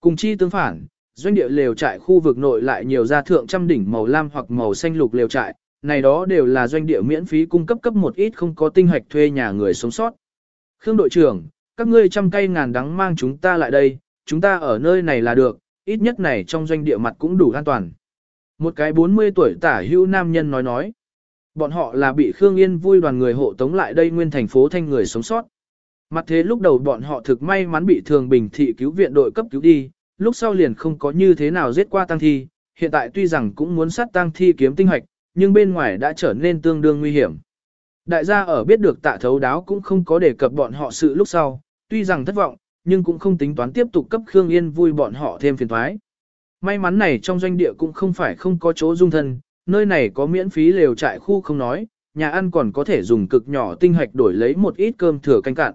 Cùng chi tương phản, doanh địa lều trại khu vực nội lại nhiều gia thượng trăm đỉnh màu lam hoặc màu xanh lục lều trại, này đó đều là doanh địa miễn phí cung cấp cấp một ít không có tinh hạch thuê nhà người sống sót. Khương đội trưởng, các ngươi trăm cây ngàn đắng mang chúng ta lại đây, chúng ta ở nơi này là được, ít nhất này trong doanh địa mặt cũng đủ an toàn. Một cái 40 tuổi tả hữu nam nhân nói nói. Bọn họ là bị Khương Yên vui đoàn người hộ tống lại đây nguyên thành phố thanh người sống sót. Mặt thế lúc đầu bọn họ thực may mắn bị thường bình thị cứu viện đội cấp cứu đi, lúc sau liền không có như thế nào giết qua tăng thi, hiện tại tuy rằng cũng muốn sát tăng thi kiếm tinh hoạch, nhưng bên ngoài đã trở nên tương đương nguy hiểm. Đại gia ở biết được tạ thấu đáo cũng không có đề cập bọn họ sự lúc sau, tuy rằng thất vọng, nhưng cũng không tính toán tiếp tục cấp Khương Yên vui bọn họ thêm phiền thoái. May mắn này trong doanh địa cũng không phải không có chỗ dung thân, nơi này có miễn phí lều trại khu không nói, nhà ăn còn có thể dùng cực nhỏ tinh hạch đổi lấy một ít cơm thừa canh cạn.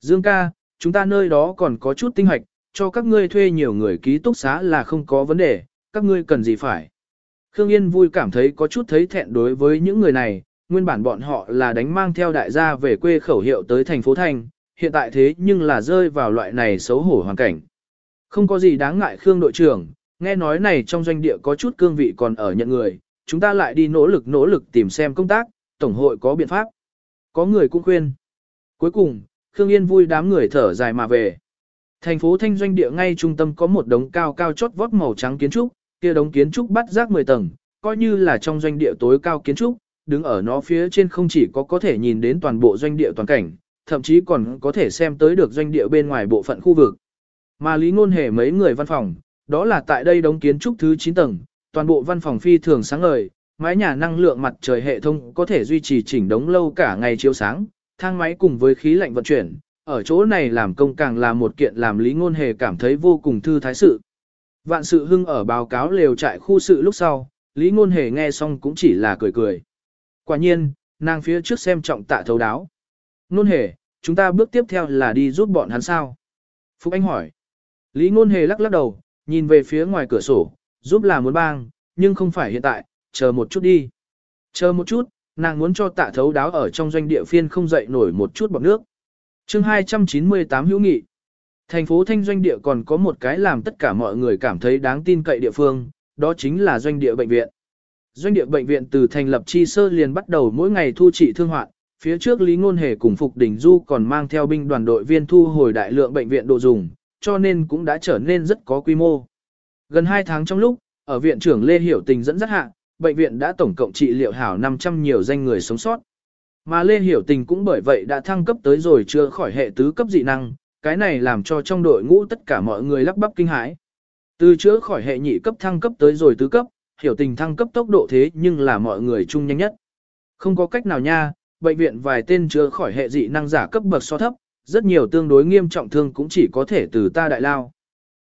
Dương ca, chúng ta nơi đó còn có chút tinh hạch, cho các ngươi thuê nhiều người ký túc xá là không có vấn đề, các ngươi cần gì phải. Khương Yên vui cảm thấy có chút thấy thẹn đối với những người này, nguyên bản bọn họ là đánh mang theo đại gia về quê khẩu hiệu tới thành phố thành hiện tại thế nhưng là rơi vào loại này xấu hổ hoàn cảnh. Không có gì đáng ngại Khương đội trưởng, nghe nói này trong doanh địa có chút cương vị còn ở nhận người, chúng ta lại đi nỗ lực nỗ lực tìm xem công tác, tổng hội có biện pháp. Có người cũng khuyên. Cuối cùng, Khương Yên vui đám người thở dài mà về. Thành phố Thanh doanh địa ngay trung tâm có một đống cao cao chót vót màu trắng kiến trúc, kia đống kiến trúc bắt rác 10 tầng, coi như là trong doanh địa tối cao kiến trúc, đứng ở nó phía trên không chỉ có có thể nhìn đến toàn bộ doanh địa toàn cảnh, thậm chí còn có thể xem tới được doanh địa bên ngoài bộ phận khu vực. Mà Lý Ngôn Hề mấy người văn phòng, đó là tại đây đống kiến trúc thứ 9 tầng, toàn bộ văn phòng phi thường sáng ngời, mái nhà năng lượng mặt trời hệ thống có thể duy trì chỉnh đống lâu cả ngày chiếu sáng, thang máy cùng với khí lạnh vận chuyển, ở chỗ này làm công càng là một kiện làm Lý Ngôn Hề cảm thấy vô cùng thư thái sự. Vạn sự hưng ở báo cáo lều trại khu sự lúc sau, Lý Ngôn Hề nghe xong cũng chỉ là cười cười. Quả nhiên, nàng phía trước xem trọng tạ thấu đáo. Nôn Hề, chúng ta bước tiếp theo là đi giúp bọn hắn sao? Phúc Anh hỏi. Lý Nôn Hề lắc lắc đầu, nhìn về phía ngoài cửa sổ, giúp là muốn bang, nhưng không phải hiện tại, chờ một chút đi. Chờ một chút, nàng muốn cho tạ thấu đáo ở trong doanh địa phiên không dậy nổi một chút bọc nước. chương 298 hữu nghị. Thành phố Thanh doanh địa còn có một cái làm tất cả mọi người cảm thấy đáng tin cậy địa phương, đó chính là doanh địa bệnh viện. Doanh địa bệnh viện từ thành lập chi sơ liền bắt đầu mỗi ngày thu trị thương hoạn, phía trước Lý Ngôn Hề cùng Phục Đình Du còn mang theo binh đoàn đội viên thu hồi đại lượng bệnh viện đồ dùng, cho nên cũng đã trở nên rất có quy mô. Gần 2 tháng trong lúc, ở viện trưởng Lê Hiểu Tình dẫn dắt hạ, bệnh viện đã tổng cộng trị liệu hảo 500 nhiều danh người sống sót. Mà Lê Hiểu Tình cũng bởi vậy đã thăng cấp tới rồi chưa khỏi hệ tứ cấp dị năng, cái này làm cho trong đội ngũ tất cả mọi người lắp bắp kinh hãi. Từ chữa khỏi hệ nhị cấp thăng cấp tới rồi tứ cấp, hiểu tình thăng cấp tốc độ thế nhưng là mọi người chung nhanh nhất. Không có cách nào nha, bệnh viện vài tên chữa khỏi hệ dị năng giả cấp bậc so thấp, rất nhiều tương đối nghiêm trọng thương cũng chỉ có thể từ ta đại lao.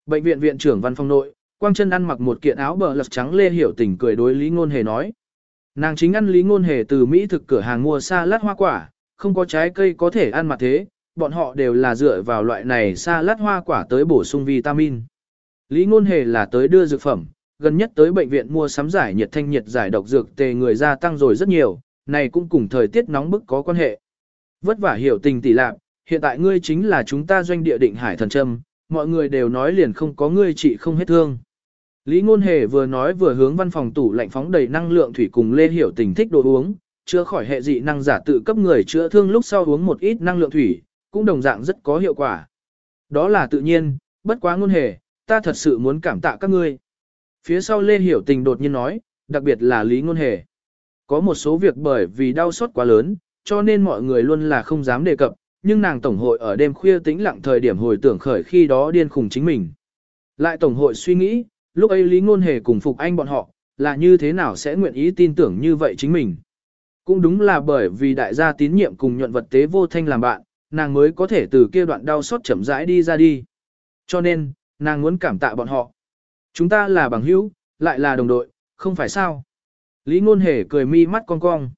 Bệnh viện viện trưởng văn phòng nội, Quang chân ăn mặc một kiện áo bờ lật trắng lê hiểu tình cười đối Lý Ngôn Hề nói. Nàng chính ăn Lý Ngôn Hề từ Mỹ thực cửa hàng mua xa lát hoa quả, không có trái cây có thể ăn mà thế, bọn họ đều là dựa vào loại này xa lát hoa quả tới bổ sung vitamin. Lý Ngôn Hề là tới đưa dược phẩm, gần nhất tới bệnh viện mua sắm giải nhiệt thanh nhiệt giải độc dược tề người gia tăng rồi rất nhiều, này cũng cùng thời tiết nóng bức có quan hệ. Vất vả hiểu tình tỷ lạc, hiện tại ngươi chính là chúng ta doanh địa định hải thần trâm, mọi người đều nói liền không có ngươi chỉ không hết thương. Lý Ngôn Hề vừa nói vừa hướng văn phòng tủ lạnh phóng đầy năng lượng thủy cùng Lê Hiểu Tình thích đồ uống, chữa khỏi hệ dị năng giả tự cấp người chữa thương lúc sau uống một ít năng lượng thủy, cũng đồng dạng rất có hiệu quả. Đó là tự nhiên, bất quá Ngôn Hề, ta thật sự muốn cảm tạ các ngươi. Phía sau Lê Hiểu Tình đột nhiên nói, đặc biệt là Lý Ngôn Hề. Có một số việc bởi vì đau xót quá lớn, cho nên mọi người luôn là không dám đề cập, nhưng nàng tổng hội ở đêm khuya tĩnh lặng thời điểm hồi tưởng khởi khi đó điên khùng chính mình. Lại tổng hội suy nghĩ, lúc ấy Lý Ngôn Hề cùng Phục Anh bọn họ, là như thế nào sẽ nguyện ý tin tưởng như vậy chính mình. Cũng đúng là bởi vì đại gia tín nhiệm cùng nhuận vật tế vô thanh làm bạn, nàng mới có thể từ kia đoạn đau xót chậm rãi đi ra đi. Cho nên, nàng muốn cảm tạ bọn họ. Chúng ta là bằng hữu, lại là đồng đội, không phải sao. Lý Ngôn Hề cười mi mắt cong cong.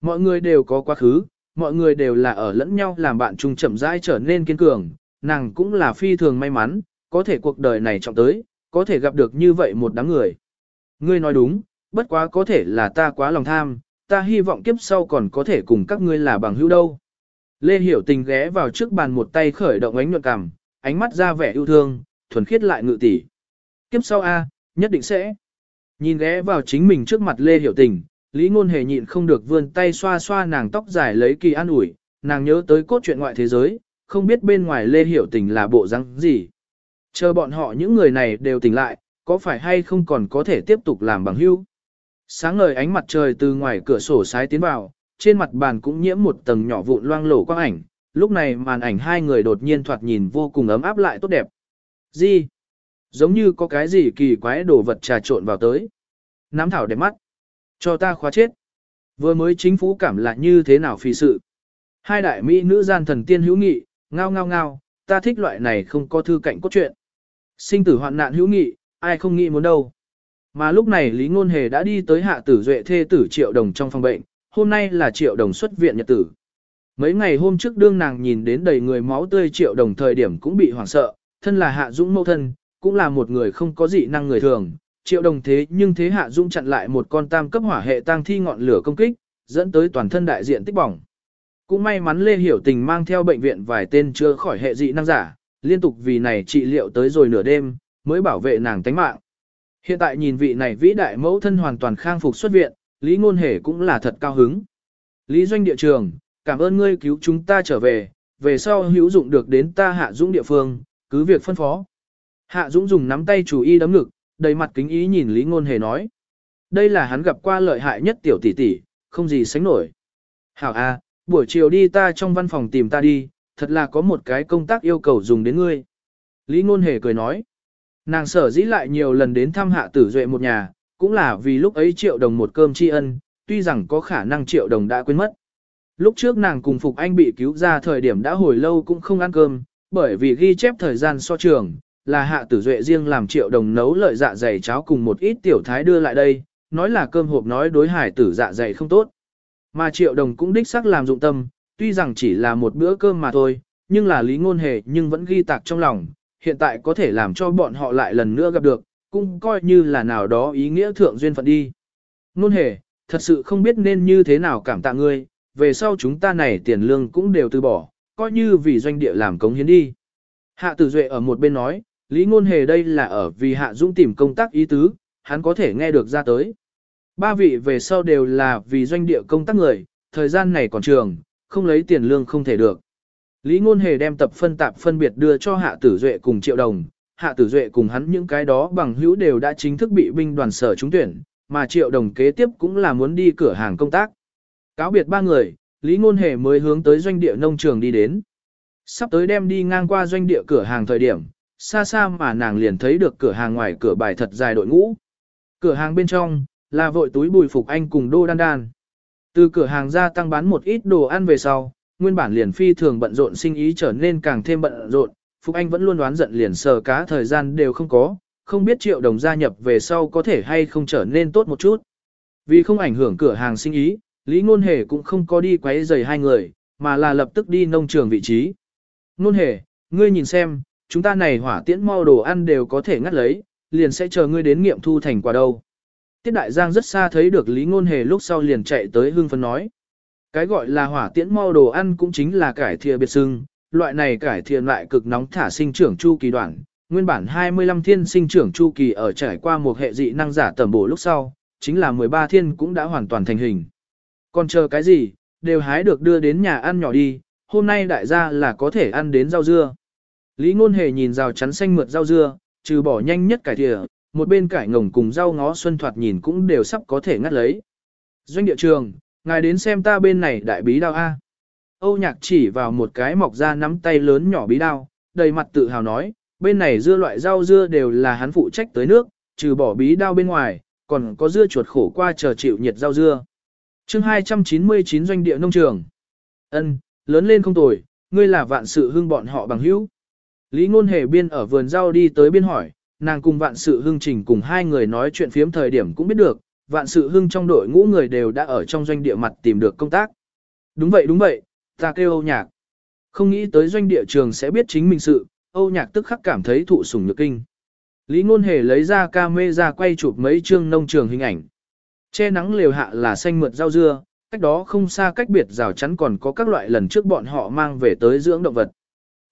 Mọi người đều có quá khứ, mọi người đều là ở lẫn nhau làm bạn chung chậm rãi trở nên kiên cường, nàng cũng là phi thường may mắn, có thể cuộc đời này trọng tới, có thể gặp được như vậy một đám người. Ngươi nói đúng, bất quá có thể là ta quá lòng tham, ta hy vọng kiếp sau còn có thể cùng các ngươi là bằng hữu đâu. Lê Hiểu Tình ghé vào trước bàn một tay khởi động ánh nhuận cằm, ánh mắt ra vẻ yêu thương, thuần khiết lại ngự tỷ. Kiếp sau A, nhất định sẽ. Nhìn ghé vào chính mình trước mặt Lê Hiểu Tình, Lý Ngôn Hề nhịn không được vươn tay xoa xoa nàng tóc dài lấy kỳ an ủi, nàng nhớ tới cốt truyện ngoại thế giới, không biết bên ngoài Lê Hiểu Tình là bộ răng gì. Chờ bọn họ những người này đều tỉnh lại, có phải hay không còn có thể tiếp tục làm bằng hữu? Sáng ngời ánh mặt trời từ ngoài cửa sổ sái tiến vào, trên mặt bàn cũng nhiễm một tầng nhỏ vụn loang lổ quang ảnh, lúc này màn ảnh hai người đột nhiên thoạt nhìn vô cùng ấm áp lại tốt đẹp. Gì? Giống như có cái gì kỳ quái đồ vật trà trộn vào tới. Nám thảo đẹp mắt. Cho ta khóa chết. Vừa mới chính phủ cảm lại như thế nào phi sự. Hai đại mỹ nữ gian thần tiên hữu nghị, ngao ngao ngao, ta thích loại này không có thư cảnh cốt truyện. Sinh tử hoạn nạn hữu nghị, ai không nghĩ muốn đâu. Mà lúc này Lý Ngôn Hề đã đi tới hạ tử duệ thê tử triệu đồng trong phòng bệnh, hôm nay là triệu đồng xuất viện nhật tử. Mấy ngày hôm trước đương nàng nhìn đến đầy người máu tươi triệu đồng thời điểm cũng bị hoảng sợ, thân là hạ dũng mâu thân, cũng là một người không có dị năng người thường. Triệu đồng thế nhưng thế hạ dung chặn lại một con tam cấp hỏa hệ tăng thi ngọn lửa công kích, dẫn tới toàn thân đại diện tích bỏng. Cũng may mắn Lê Hiểu Tình mang theo bệnh viện vài tên chưa khỏi hệ dị năng giả, liên tục vì này trị liệu tới rồi nửa đêm, mới bảo vệ nàng tánh mạng. Hiện tại nhìn vị này vĩ đại mẫu thân hoàn toàn khang phục xuất viện, Lý Ngôn Hề cũng là thật cao hứng. Lý Doanh địa trường, cảm ơn ngươi cứu chúng ta trở về, về sau hữu dụng được đến ta Hạ Dũng địa phương, cứ việc phân phó. Hạ Dũng dùng nắm tay chủ y đấm ngực, đầy mặt kính ý nhìn Lý Ngôn Hề nói. Đây là hắn gặp qua lợi hại nhất tiểu tỷ tỷ, không gì sánh nổi. Hảo A, buổi chiều đi ta trong văn phòng tìm ta đi, thật là có một cái công tác yêu cầu dùng đến ngươi. Lý Ngôn Hề cười nói. Nàng sở dĩ lại nhiều lần đến thăm hạ tử duệ một nhà, cũng là vì lúc ấy triệu đồng một cơm tri ân, tuy rằng có khả năng triệu đồng đã quên mất. Lúc trước nàng cùng Phục Anh bị cứu ra thời điểm đã hồi lâu cũng không ăn cơm, bởi vì ghi chép thời gian so trường, là hạ tử duệ riêng làm triệu đồng nấu lợi dạ dày cháo cùng một ít tiểu thái đưa lại đây, nói là cơm hộp nói đối hải tử dạ dày không tốt. Mà triệu đồng cũng đích xác làm dụng tâm, tuy rằng chỉ là một bữa cơm mà thôi, nhưng là lý ngôn hề nhưng vẫn ghi tạc trong lòng, hiện tại có thể làm cho bọn họ lại lần nữa gặp được, cũng coi như là nào đó ý nghĩa thượng duyên phận đi. Ngôn hề, thật sự không biết nên như thế nào cảm tạ ngươi, về sau chúng ta này tiền lương cũng đều từ bỏ, coi như vì doanh địa làm cống hiến đi. Hạ Tử Duệ ở một bên nói, Lý Ngôn Hề đây là ở vì Hạ Dũng tìm công tác ý tứ, hắn có thể nghe được ra tới. Ba vị về sau đều là vì doanh địa công tác người, thời gian này còn trường, không lấy tiền lương không thể được. Lý Ngôn Hề đem tập phân tạp phân biệt đưa cho Hạ Tử Duệ cùng Triệu Đồng, Hạ Tử Duệ cùng hắn những cái đó bằng hữu đều đã chính thức bị binh đoàn sở trúng tuyển, mà Triệu Đồng kế tiếp cũng là muốn đi cửa hàng công tác. Cáo biệt ba người, Lý Ngôn Hề mới hướng tới doanh địa nông trường đi đến. Sắp tới đem đi ngang qua doanh địa cửa hàng thời điểm, xa xa mà nàng liền thấy được cửa hàng ngoài cửa bài thật dài đội ngũ. Cửa hàng bên trong, là vội túi bùi phục anh cùng đô đan đan. Từ cửa hàng ra tăng bán một ít đồ ăn về sau, nguyên bản liền phi thường bận rộn sinh ý trở nên càng thêm bận rộn, Phục Anh vẫn luôn đoán giận liền sờ cá thời gian đều không có, không biết triệu đồng gia nhập về sau có thể hay không trở nên tốt một chút. Vì không ảnh hưởng cửa hàng sinh ý, Lý Ngôn Hề cũng không có đi quấy rầy hai người, mà là lập tức đi nông trường vị trí. Ngôn Hề, ngươi nhìn xem, chúng ta này hỏa tiễn mau đồ ăn đều có thể ngắt lấy, liền sẽ chờ ngươi đến nghiệm thu thành quả đâu. Tiết Đại Giang rất xa thấy được Lý Ngôn Hề lúc sau liền chạy tới hương phấn nói. Cái gọi là hỏa tiễn mau đồ ăn cũng chính là cải thìa biệt sưng, loại này cải thiện lại cực nóng thả sinh trưởng chu kỳ đoạn, nguyên bản 25 thiên sinh trưởng chu kỳ ở trải qua một hệ dị năng giả tầm bổ lúc sau, chính là 13 thiên cũng đã hoàn toàn thành hình. Còn chờ cái gì, đều hái được đưa đến nhà ăn nhỏ đi, hôm nay đại gia là có thể ăn đến rau dưa. Lý ngôn hề nhìn rào chắn xanh mượt rau dưa, trừ bỏ nhanh nhất cải thìa, một bên cải ngồng cùng rau ngó xuân thoạt nhìn cũng đều sắp có thể ngắt lấy. Doanh địa trường, ngài đến xem ta bên này đại bí đao A. Âu nhạc chỉ vào một cái mọc ra nắm tay lớn nhỏ bí đao, đầy mặt tự hào nói, bên này dưa loại rau dưa đều là hắn phụ trách tới nước, trừ bỏ bí đao bên ngoài, còn có dưa chuột khổ qua chờ chịu nhiệt rau dưa. chương 299 doanh địa nông trường. ân lớn lên không tồi, ngươi là vạn sự hưng bọn họ bằng hữu. Lý ngôn hề biên ở vườn rau đi tới biên hỏi, nàng cùng vạn sự hưng trình cùng hai người nói chuyện phiếm thời điểm cũng biết được, vạn sự hưng trong đội ngũ người đều đã ở trong doanh địa mặt tìm được công tác. Đúng vậy đúng vậy, ta kêu Âu Nhạc. Không nghĩ tới doanh địa trường sẽ biết chính mình sự, Âu Nhạc tức khắc cảm thấy thụ sủng nhược kinh. Lý Ngôn Hề lấy ra camera quay chụp mấy chương nông trường hình ảnh. Che nắng lều hạ là xanh mượt rau dưa, cách đó không xa cách biệt rào chắn còn có các loại lần trước bọn họ mang về tới dưỡng động vật.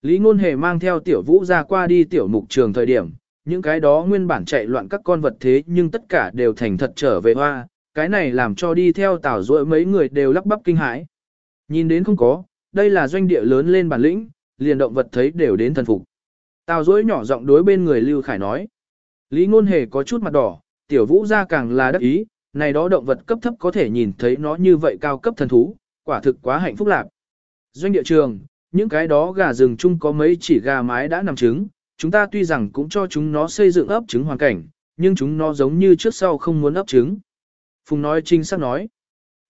Lý Ngôn Hề mang theo tiểu vũ ra qua đi tiểu mục trường thời điểm, những cái đó nguyên bản chạy loạn các con vật thế nhưng tất cả đều thành thật trở về hoa, cái này làm cho đi theo tảo rỗi mấy người đều lắp bắp kinh hãi. Nhìn đến không có, đây là doanh địa lớn lên bản lĩnh, liền động vật thấy đều đến thần phục. Tào dối nhỏ giọng đối bên người Lưu Khải nói. Lý ngôn hề có chút mặt đỏ, tiểu vũ ra càng là đắc ý, này đó động vật cấp thấp có thể nhìn thấy nó như vậy cao cấp thần thú, quả thực quá hạnh phúc lạc. Doanh địa trường, những cái đó gà rừng chung có mấy chỉ gà mái đã nằm trứng, chúng ta tuy rằng cũng cho chúng nó xây dựng ấp trứng hoàn cảnh, nhưng chúng nó giống như trước sau không muốn ấp trứng. Phùng nói chính xác nói.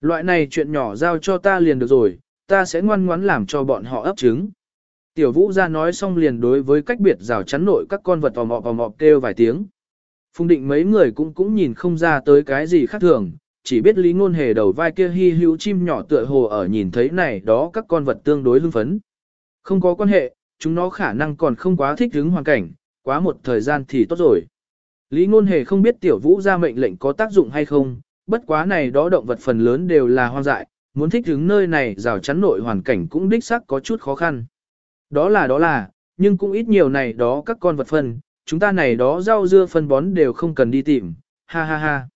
Loại này chuyện nhỏ giao cho ta liền được rồi, ta sẽ ngoan ngoãn làm cho bọn họ ấp trứng. Tiểu vũ ra nói xong liền đối với cách biệt rào chắn nội các con vật vò mò vò mò kêu vài tiếng. Phùng định mấy người cũng cũng nhìn không ra tới cái gì khác thường, chỉ biết lý ngôn hề đầu vai kia hy hữu chim nhỏ tựa hồ ở nhìn thấy này đó các con vật tương đối hưng phấn. Không có quan hệ, chúng nó khả năng còn không quá thích ứng hoàn cảnh, quá một thời gian thì tốt rồi. Lý ngôn hề không biết tiểu vũ ra mệnh lệnh có tác dụng hay không, bất quá này đó động vật phần lớn đều là hoang dại, muốn thích ứng nơi này rào chắn nội hoàn cảnh cũng đích xác có chút khó khăn. Đó là đó là, nhưng cũng ít nhiều này đó các con vật phân, chúng ta này đó rau dưa phân bón đều không cần đi tìm, ha ha ha.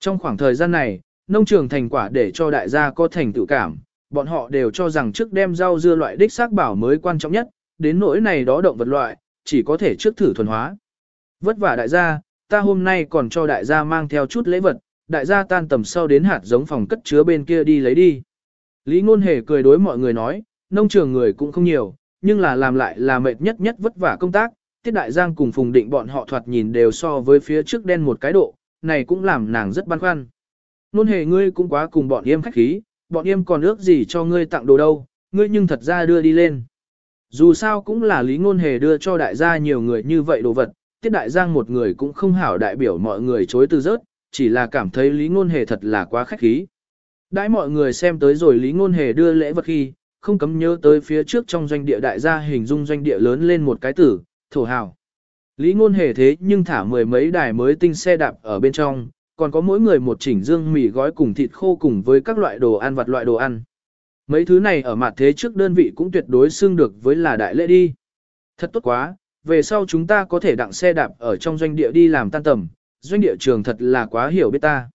Trong khoảng thời gian này, nông trường thành quả để cho đại gia có thành tựu cảm, bọn họ đều cho rằng trước đem rau dưa loại đích xác bảo mới quan trọng nhất, đến nỗi này đó động vật loại, chỉ có thể trước thử thuần hóa. Vất vả đại gia, ta hôm nay còn cho đại gia mang theo chút lễ vật, đại gia tan tầm sau đến hạt giống phòng cất chứa bên kia đi lấy đi. Lý ngôn hề cười đối mọi người nói, nông trường người cũng không nhiều, nhưng là làm lại là mệt nhất nhất vất vả công tác, tiết đại giang cùng phùng định bọn họ thoạt nhìn đều so với phía trước đen một cái độ, này cũng làm nàng rất băn khoăn. Nôn hề ngươi cũng quá cùng bọn yêm khách khí, bọn em còn ước gì cho ngươi tặng đồ đâu, ngươi nhưng thật ra đưa đi lên. Dù sao cũng là lý ngôn hề đưa cho đại gia nhiều người như vậy đồ vật, tiết đại giang một người cũng không hảo đại biểu mọi người chối từ rớt, chỉ là cảm thấy Lý Ngôn Hề thật là quá khách khí. Đãi mọi người xem tới rồi Lý Ngôn Hề đưa lễ vật khi, không cấm nhớ tới phía trước trong doanh địa đại gia hình dung doanh địa lớn lên một cái tử, thổ hào. Lý Ngôn Hề thế nhưng thả mười mấy đài mới tinh xe đạp ở bên trong, còn có mỗi người một chỉnh dương mì gói cùng thịt khô cùng với các loại đồ ăn vặt loại đồ ăn. Mấy thứ này ở mặt thế trước đơn vị cũng tuyệt đối xưng được với là đại lễ đi. Thật tốt quá, về sau chúng ta có thể đặng xe đạp ở trong doanh địa đi làm tan tầm, doanh địa trường thật là quá hiểu biết ta.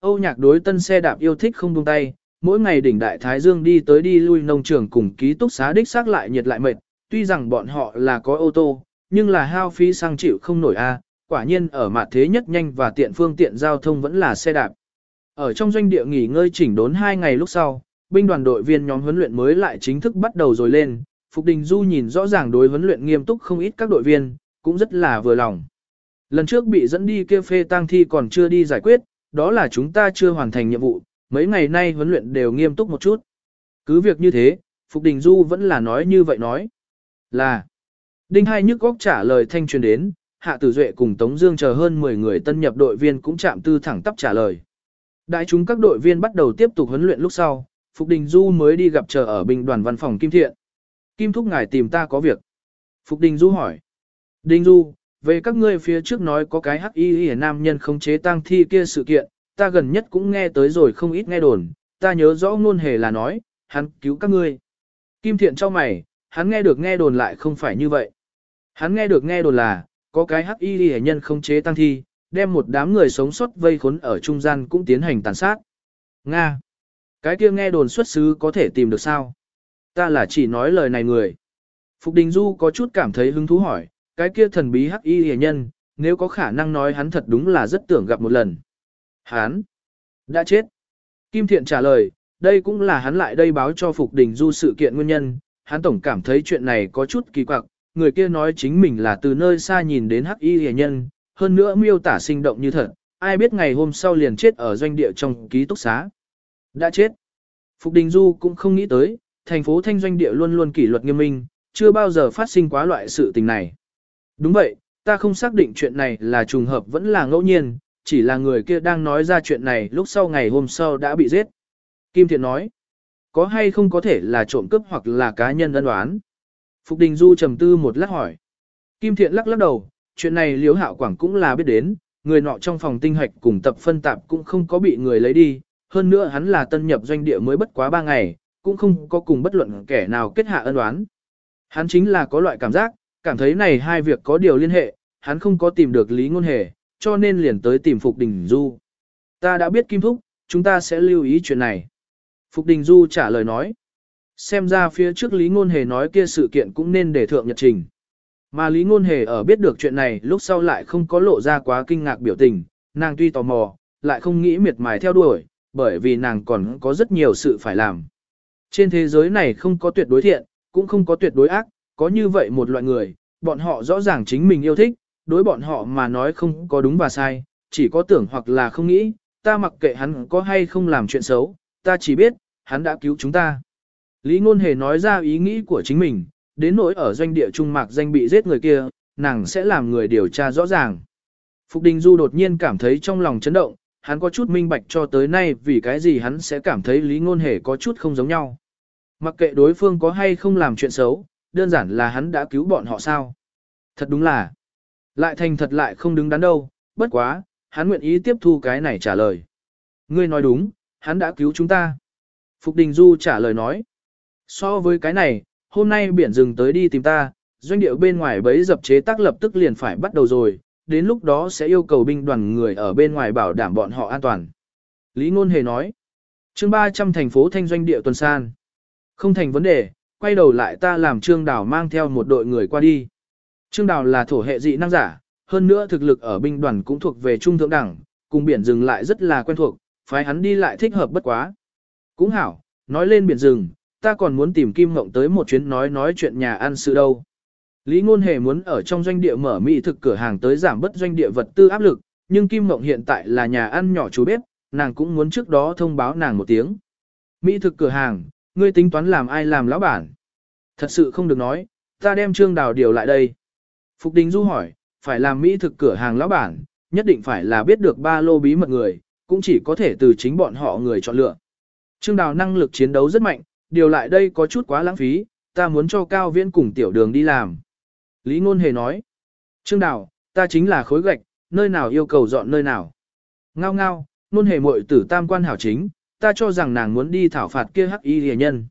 Âu nhạc đối tân xe đạp yêu thích không buông tay, mỗi ngày đỉnh đại Thái Dương đi tới đi lui nông trường cùng ký túc xá đích xác lại nhiệt lại mệt, tuy rằng bọn họ là có ô tô, nhưng là hao phí sang chịu không nổi a quả nhiên ở mặt thế nhất nhanh và tiện phương tiện giao thông vẫn là xe đạp. Ở trong doanh địa nghỉ ngơi chỉnh đốn 2 ngày lúc sau, binh đoàn đội viên nhóm huấn luyện mới lại chính thức bắt đầu rồi lên, Phục Đình Du nhìn rõ ràng đối huấn luyện nghiêm túc không ít các đội viên, cũng rất là vừa lòng. Lần trước bị dẫn đi kia phê tang thi còn chưa đi giải quyết, đó là chúng ta chưa hoàn thành nhiệm vụ, mấy ngày nay huấn luyện đều nghiêm túc một chút. Cứ việc như thế, Phục Đình Du vẫn là nói như vậy nói. Là, Đinh Hai nhức góc trả lời thanh truyền đến, Hạ Tử Duệ cùng Tống Dương chờ hơn 10 người tân nhập đội viên cũng chạm tư thẳng tắp trả lời. Đại chúng các đội viên bắt đầu tiếp tục huấn luyện lúc sau, Phục Đình Du mới đi gặp chờ ở binh đoàn văn phòng Kim Thiện. Kim Thúc ngài tìm ta có việc. Phục Đình Du hỏi. Đình Du, về các ngươi phía trước nói có cái hắc y y nam nhân khống chế tang thi kia sự kiện, ta gần nhất cũng nghe tới rồi không ít nghe đồn, ta nhớ rõ ngôn hề là nói, hắn cứu các ngươi. Kim Thiện cho mày, hắn nghe được nghe đồn lại không phải như vậy. Hắn nghe được nghe đồn là, có cái hắc y hệ nhân không chế tăng thi, đem một đám người sống sót vây khốn ở trung gian cũng tiến hành tàn sát. Nga. Cái kia nghe đồn xuất xứ có thể tìm được sao? Ta là chỉ nói lời này người. Phục Đình Du có chút cảm thấy hứng thú hỏi, cái kia thần bí hắc y hệ nhân, nếu có khả năng nói hắn thật đúng là rất tưởng gặp một lần. Hắn đã chết. Kim Thiện trả lời, đây cũng là hắn lại đây báo cho Phục Đình Du sự kiện nguyên nhân, hắn tổng cảm thấy chuyện này có chút kỳ quặc, người kia nói chính mình là từ nơi xa nhìn đến hắc y hề nhân, hơn nữa miêu tả sinh động như thật, ai biết ngày hôm sau liền chết ở doanh địa trong ký túc xá. Đã chết. Phục Đình Du cũng không nghĩ tới, thành phố thanh doanh địa luôn luôn kỷ luật nghiêm minh, chưa bao giờ phát sinh quá loại sự tình này. Đúng vậy, ta không xác định chuyện này là trùng hợp vẫn là ngẫu nhiên, chỉ là người kia đang nói ra chuyện này lúc sau ngày hôm sau đã bị giết. Kim Thiện nói, có hay không có thể là trộm cướp hoặc là cá nhân ân đoán. Phục Đình Du trầm tư một lát hỏi. Kim Thiện lắc lắc đầu, chuyện này Liễu Hạo Quảng cũng là biết đến, người nọ trong phòng tinh hoạch cùng tập phân tạp cũng không có bị người lấy đi, hơn nữa hắn là tân nhập doanh địa mới bất quá 3 ngày, cũng không có cùng bất luận kẻ nào kết hạ ân oán. Hắn chính là có loại cảm giác, cảm thấy này hai việc có điều liên hệ, hắn không có tìm được Lý Ngôn Hề, cho nên liền tới tìm Phục Đình Du. Ta đã biết Kim Thúc, chúng ta sẽ lưu ý chuyện này. Phục Đình Du trả lời nói. Xem ra phía trước Lý Ngôn Hề nói kia sự kiện cũng nên để thượng nhật trình. Mà Lý Ngôn Hề ở biết được chuyện này lúc sau lại không có lộ ra quá kinh ngạc biểu tình, nàng tuy tò mò, lại không nghĩ miệt mài theo đuổi, bởi vì nàng còn có rất nhiều sự phải làm. Trên thế giới này không có tuyệt đối thiện, cũng không có tuyệt đối ác, có như vậy một loại người, bọn họ rõ ràng chính mình yêu thích, đối bọn họ mà nói không có đúng và sai, chỉ có tưởng hoặc là không nghĩ, ta mặc kệ hắn có hay không làm chuyện xấu, ta chỉ biết, hắn đã cứu chúng ta. Lý Ngôn Hề nói ra ý nghĩ của chính mình, đến nỗi ở doanh địa trung mạc danh bị giết người kia, nàng sẽ làm người điều tra rõ ràng. Phục Đình Du đột nhiên cảm thấy trong lòng chấn động, hắn có chút minh bạch cho tới nay vì cái gì hắn sẽ cảm thấy Lý Ngôn Hề có chút không giống nhau. Mặc kệ đối phương có hay không làm chuyện xấu, đơn giản là hắn đã cứu bọn họ sao. Thật đúng là, lại thành thật lại không đứng đắn đâu, bất quá, hắn nguyện ý tiếp thu cái này trả lời. Ngươi nói đúng, hắn đã cứu chúng ta. Phục Đình Du trả lời nói. So với cái này, hôm nay biển rừng tới đi tìm ta, doanh điệu bên ngoài bấy dập chế tác lập tức liền phải bắt đầu rồi, đến lúc đó sẽ yêu cầu binh đoàn người ở bên ngoài bảo đảm bọn họ an toàn. Lý Ngôn Hề nói, chương 300 thành phố thanh doanh địa tuần san. Không thành vấn đề, quay đầu lại ta làm Trương Đào mang theo một đội người qua đi. Trương Đào là thổ hệ dị năng giả, hơn nữa thực lực ở binh đoàn cũng thuộc về trung thượng đẳng, cùng biển rừng lại rất là quen thuộc, phái hắn đi lại thích hợp bất quá. Cũng hảo, nói lên biển rừng, ta còn muốn tìm Kim Ngộng tới một chuyến nói nói chuyện nhà ăn sự đâu. Lý Ngôn Hề muốn ở trong doanh địa mở mỹ thực cửa hàng tới giảm bớt doanh địa vật tư áp lực, nhưng Kim Ngộng hiện tại là nhà ăn nhỏ chú bếp, nàng cũng muốn trước đó thông báo nàng một tiếng. Mỹ thực cửa hàng, ngươi tính toán làm ai làm lão bản? Thật sự không được nói, ta đem Trương Đào điều lại đây. Phục Đình Du hỏi, phải làm Mỹ thực cửa hàng lão bản, nhất định phải là biết được ba lô bí mật người, cũng chỉ có thể từ chính bọn họ người chọn lựa. Trương Đào năng lực chiến đấu rất mạnh, điều lại đây có chút quá lãng phí, ta muốn cho Cao Viễn cùng tiểu đường đi làm. Lý Ngôn Hề nói, Trương Đào, ta chính là khối gạch, nơi nào yêu cầu dọn nơi nào. Ngao ngao, Ngôn Hề muội tử tam quan hảo chính, ta cho rằng nàng muốn đi thảo phạt kia hắc y rìa nhân.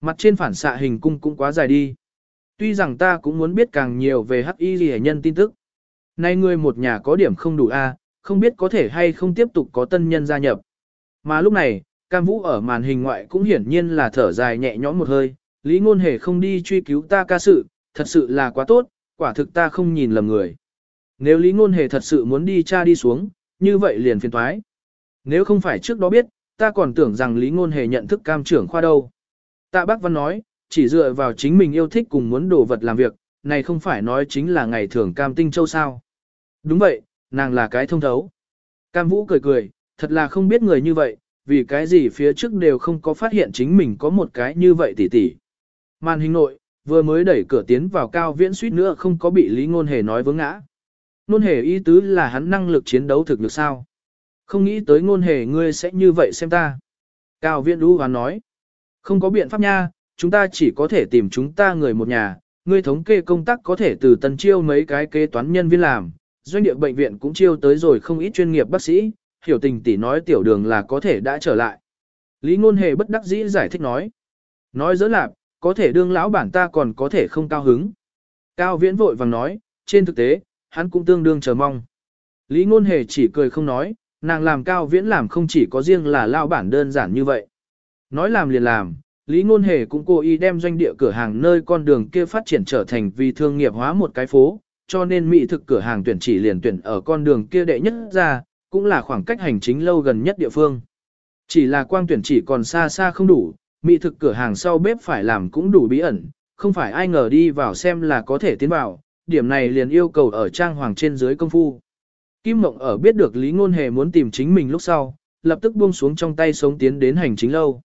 Mặt trên phản xạ hình cung cũng quá dài đi. Tuy rằng ta cũng muốn biết càng nhiều về hắc y rìa nhân tin tức. Nay ngươi một nhà có điểm không đủ a, không biết có thể hay không tiếp tục có tân nhân gia nhập. Mà lúc này, Cam Vũ ở màn hình ngoại cũng hiển nhiên là thở dài nhẹ nhõm một hơi, Lý Ngôn Hề không đi truy cứu ta ca sự, thật sự là quá tốt, quả thực ta không nhìn lầm người. Nếu Lý Ngôn Hề thật sự muốn đi cha đi xuống, như vậy liền phiền toái. Nếu không phải trước đó biết, ta còn tưởng rằng Lý Ngôn Hề nhận thức cam trưởng khoa đâu. Tạ Bác Văn nói, chỉ dựa vào chính mình yêu thích cùng muốn đồ vật làm việc, này không phải nói chính là ngày thường cam tinh châu sao. Đúng vậy, nàng là cái thông thấu. Cam Vũ cười cười, thật là không biết người như vậy, vì cái gì phía trước đều không có phát hiện chính mình có một cái như vậy tỉ tỉ. Màn hình nội, vừa mới đẩy cửa tiến vào cao viễn suýt nữa không có bị Lý Ngôn Hề nói vướng ngã. Ngôn Hề ý tứ là hắn năng lực chiến đấu thực lực sao. Không nghĩ tới Ngôn Hề ngươi sẽ như vậy xem ta. Cao viễn đu hoán nói. Không có biện pháp nha, chúng ta chỉ có thể tìm chúng ta người một nhà, ngươi thống kê công tác có thể từ tân chiêu mấy cái kế toán nhân viên làm, doanh địa bệnh viện cũng chiêu tới rồi không ít chuyên nghiệp bác sĩ, hiểu tình tỷ nói tiểu đường là có thể đã trở lại. Lý ngôn hề bất đắc dĩ giải thích nói. Nói dỡ lạp, có thể đương lão bản ta còn có thể không cao hứng. Cao viễn vội vàng nói, trên thực tế, hắn cũng tương đương chờ mong. Lý ngôn hề chỉ cười không nói, nàng làm cao viễn làm không chỉ có riêng là lão bản đơn giản như vậy. Nói làm liền làm, Lý Ngôn Hề cũng cố ý đem doanh địa cửa hàng nơi con đường kia phát triển trở thành vì thương nghiệp hóa một cái phố, cho nên mỹ thực cửa hàng tuyển chỉ liền tuyển ở con đường kia đệ nhất ra, cũng là khoảng cách hành chính lâu gần nhất địa phương. Chỉ là quang tuyển chỉ còn xa xa không đủ, mỹ thực cửa hàng sau bếp phải làm cũng đủ bí ẩn, không phải ai ngờ đi vào xem là có thể tiến vào, điểm này liền yêu cầu ở trang hoàng trên dưới công phu. Kim Mộng ở biết được Lý Ngôn Hề muốn tìm chính mình lúc sau, lập tức buông xuống trong tay sống tiến đến hành chính lâu.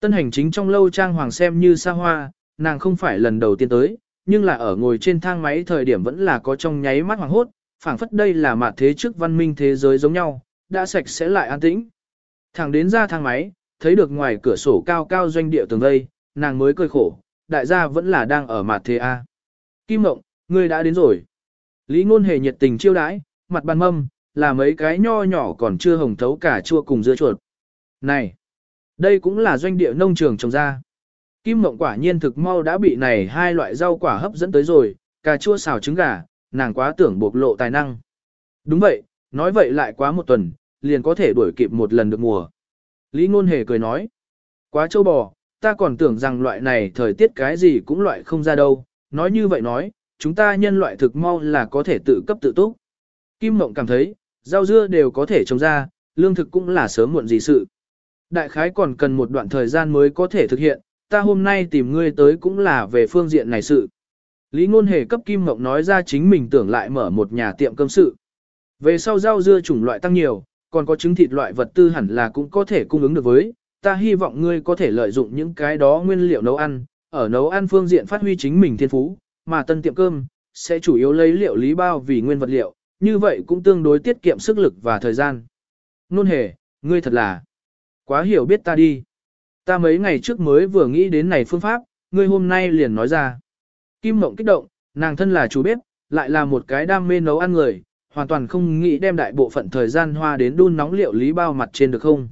Tân hành chính trong lâu trang hoàng xem như xa hoa, nàng không phải lần đầu tiên tới, nhưng là ở ngồi trên thang máy thời điểm vẫn là có trong nháy mắt hoàng hốt, phảng phất đây là mặt thế trước văn minh thế giới giống nhau, đã sạch sẽ lại an tĩnh. Thẳng đến ra thang máy, thấy được ngoài cửa sổ cao cao doanh địa tường vây, nàng mới cười khổ, đại gia vẫn là đang ở mặt thế A. Kim Mộng, ngươi đã đến rồi. Lý ngôn hề nhiệt tình chiêu đãi, mặt bàn mâm, là mấy cái nho nhỏ còn chưa hồng thấu cả chua cùng dưa chuột. Này, đây cũng là doanh địa nông trường trồng ra. Kim Mộng quả nhiên thực mau đã bị này hai loại rau quả hấp dẫn tới rồi, cà chua xào trứng gà, nàng quá tưởng bộc lộ tài năng. Đúng vậy, nói vậy lại quá một tuần, liền có thể đuổi kịp một lần được mùa. Lý Ngôn Hề cười nói, quá châu bò, ta còn tưởng rằng loại này thời tiết cái gì cũng loại không ra đâu, nói như vậy nói, chúng ta nhân loại thực mau là có thể tự cấp tự túc. Kim Mộng cảm thấy, rau dưa đều có thể trồng ra, lương thực cũng là sớm muộn gì sự. Đại khái còn cần một đoạn thời gian mới có thể thực hiện, ta hôm nay tìm ngươi tới cũng là về phương diện này sự. Lý Ngôn Hề cấp Kim ngọc nói ra chính mình tưởng lại mở một nhà tiệm cơm sự. Về sau rau dưa chủng loại tăng nhiều, còn có trứng thịt loại vật tư hẳn là cũng có thể cung ứng được với. Ta hy vọng ngươi có thể lợi dụng những cái đó nguyên liệu nấu ăn, ở nấu ăn phương diện phát huy chính mình thiên phú, mà tân tiệm cơm sẽ chủ yếu lấy liệu lý bao vì nguyên vật liệu, như vậy cũng tương đối tiết kiệm sức lực và thời gian. Nôn hề, ngươi thật là quá hiểu biết ta đi. Ta mấy ngày trước mới vừa nghĩ đến này phương pháp, ngươi hôm nay liền nói ra. Kim Mộng kích động, nàng thân là chú bếp, lại là một cái đam mê nấu ăn người, hoàn toàn không nghĩ đem đại bộ phận thời gian hoa đến đun nóng liệu lý bao mặt trên được không.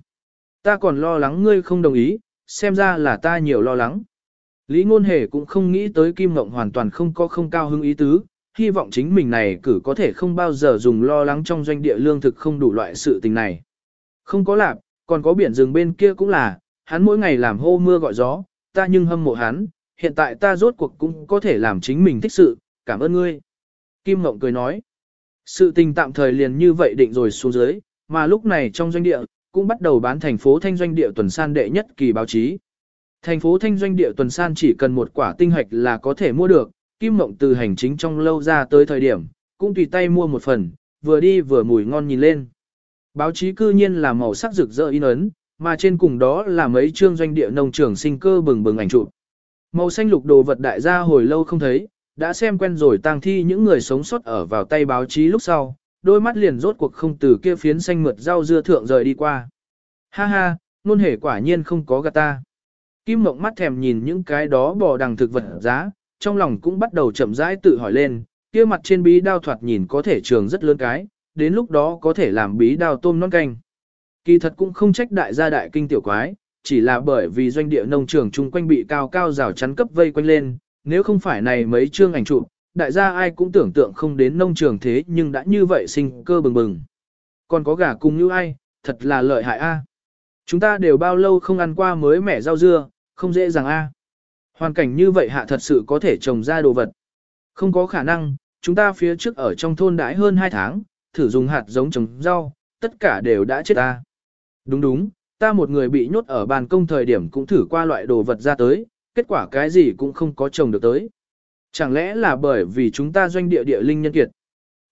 Ta còn lo lắng ngươi không đồng ý, xem ra là ta nhiều lo lắng. Lý Ngôn Hề cũng không nghĩ tới Kim Mộng hoàn toàn không có không cao hứng ý tứ, hy vọng chính mình này cử có thể không bao giờ dùng lo lắng trong doanh địa lương thực không đủ loại sự tình này. Không có lạp, còn có biển rừng bên kia cũng là, hắn mỗi ngày làm hô mưa gọi gió, ta nhưng hâm mộ hắn, hiện tại ta rốt cuộc cũng có thể làm chính mình thích sự, cảm ơn ngươi. Kim Ngộng cười nói, sự tình tạm thời liền như vậy định rồi xuống dưới, mà lúc này trong doanh địa, cũng bắt đầu bán thành phố thanh doanh địa tuần san đệ nhất kỳ báo chí. Thành phố thanh doanh địa tuần san chỉ cần một quả tinh hạch là có thể mua được, Kim Mộng từ hành chính trong lâu ra tới thời điểm, cũng tùy tay mua một phần, vừa đi vừa mùi ngon nhìn lên. Báo chí cư nhiên là màu sắc rực rỡ in ấn, mà trên cùng đó là mấy chương doanh địa nông trường sinh cơ bừng bừng ảnh chụp. Màu xanh lục đồ vật đại gia hồi lâu không thấy, đã xem quen rồi tang thi những người sống sót ở vào tay báo chí lúc sau, đôi mắt liền rốt cuộc không từ kia phiến xanh mượt rau dưa thượng rời đi qua. Ha ha, nôn hề quả nhiên không có gạt ta. Kim mộng mắt thèm nhìn những cái đó bò đằng thực vật giá, trong lòng cũng bắt đầu chậm rãi tự hỏi lên, kia mặt trên bí đao thoạt nhìn có thể trường rất lớn cái, đến lúc đó có thể làm bí đao tôm non canh. Kỳ thật cũng không trách đại gia đại kinh tiểu quái, chỉ là bởi vì doanh địa nông trường chung quanh bị cao cao rào chắn cấp vây quanh lên, nếu không phải này mấy chương ảnh chụp, đại gia ai cũng tưởng tượng không đến nông trường thế nhưng đã như vậy sinh cơ bừng bừng. Còn có gà cùng như ai, thật là lợi hại a. Chúng ta đều bao lâu không ăn qua mới mẻ rau dưa, không dễ dàng a. Hoàn cảnh như vậy hạ thật sự có thể trồng ra đồ vật. Không có khả năng, chúng ta phía trước ở trong thôn đãi hơn 2 tháng, thử dùng hạt giống trồng rau, tất cả đều đã chết ta. Đúng đúng, ta một người bị nhốt ở bàn công thời điểm cũng thử qua loại đồ vật ra tới, kết quả cái gì cũng không có trồng được tới. Chẳng lẽ là bởi vì chúng ta doanh địa địa linh nhân kiệt.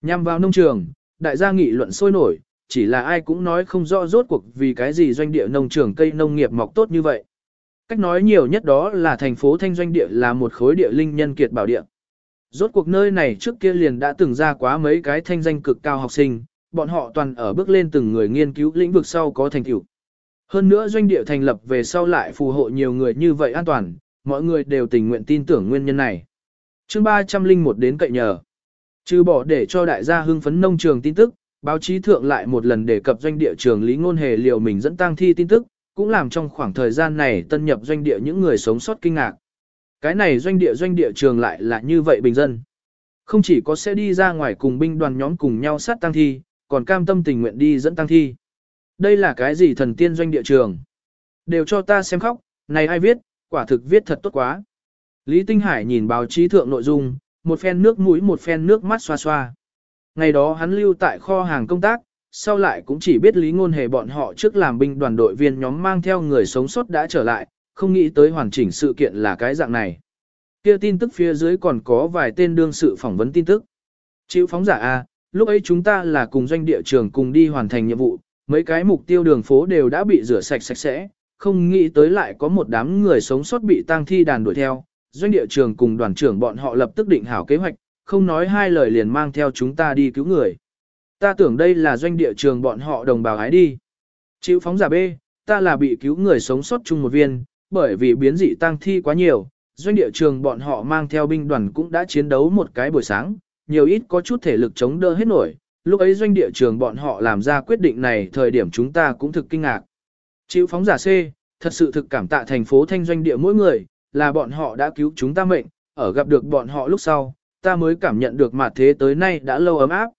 Nhằm vào nông trường, đại gia nghị luận sôi nổi, chỉ là ai cũng nói không rõ rốt cuộc vì cái gì doanh địa nông trường cây nông nghiệp mọc tốt như vậy. Cách nói nhiều nhất đó là thành phố Thanh Doanh Địa là một khối địa linh nhân kiệt bảo địa. Rốt cuộc nơi này trước kia liền đã từng ra quá mấy cái thanh danh cực cao học sinh, bọn họ toàn ở bước lên từng người nghiên cứu lĩnh vực sau có thành tựu. Hơn nữa doanh địa thành lập về sau lại phù hộ nhiều người như vậy an toàn, mọi người đều tình nguyện tin tưởng nguyên nhân này. chương 301 đến cậy nhờ. Trừ bỏ để cho đại gia hưng phấn nông trường tin tức, báo chí thượng lại một lần đề cập doanh địa trường Lý Ngôn Hề liều mình dẫn tang thi tin tức, cũng làm trong khoảng thời gian này tân nhập doanh địa những người sống sót kinh ngạc. Cái này doanh địa doanh địa trường lại là như vậy bình dân. Không chỉ có sẽ đi ra ngoài cùng binh đoàn nhóm cùng nhau sát tang thi, còn cam tâm tình nguyện đi dẫn tang thi. Đây là cái gì thần tiên doanh địa trường? Đều cho ta xem khóc, này ai viết, quả thực viết thật tốt quá. Lý Tinh Hải nhìn báo chí thượng nội dung, một phen nước mũi một phen nước mắt xoa xoa. Ngày đó hắn lưu tại kho hàng công tác, sau lại cũng chỉ biết lý ngôn hề bọn họ trước làm binh đoàn đội viên nhóm mang theo người sống sót đã trở lại, không nghĩ tới hoàn chỉnh sự kiện là cái dạng này. Kia tin tức phía dưới còn có vài tên đương sự phỏng vấn tin tức. Chịu phóng giả A, lúc ấy chúng ta là cùng doanh địa trường cùng đi hoàn thành nhiệm vụ, mấy cái mục tiêu đường phố đều đã bị rửa sạch sạch sẽ, không nghĩ tới lại có một đám người sống sót bị tang thi đàn đuổi theo. Doanh địa trường cùng đoàn trưởng bọn họ lập tức định hảo kế hoạch, không nói hai lời liền mang theo chúng ta đi cứu người. Ta tưởng đây là doanh địa trường bọn họ đồng bào ái đi. Chịu phóng giả B, ta là bị cứu người sống sót chung một viên, bởi vì biến dị tăng thi quá nhiều, doanh địa trường bọn họ mang theo binh đoàn cũng đã chiến đấu một cái buổi sáng, nhiều ít có chút thể lực chống đỡ hết nổi. Lúc ấy doanh địa trường bọn họ làm ra quyết định này thời điểm chúng ta cũng thực kinh ngạc. Chịu phóng giả C, thật sự thực cảm tạ thành phố thanh doanh địa mỗi người, là bọn họ đã cứu chúng ta mệnh, ở gặp được bọn họ lúc sau, ta mới cảm nhận được mặt thế tới nay đã lâu ấm áp.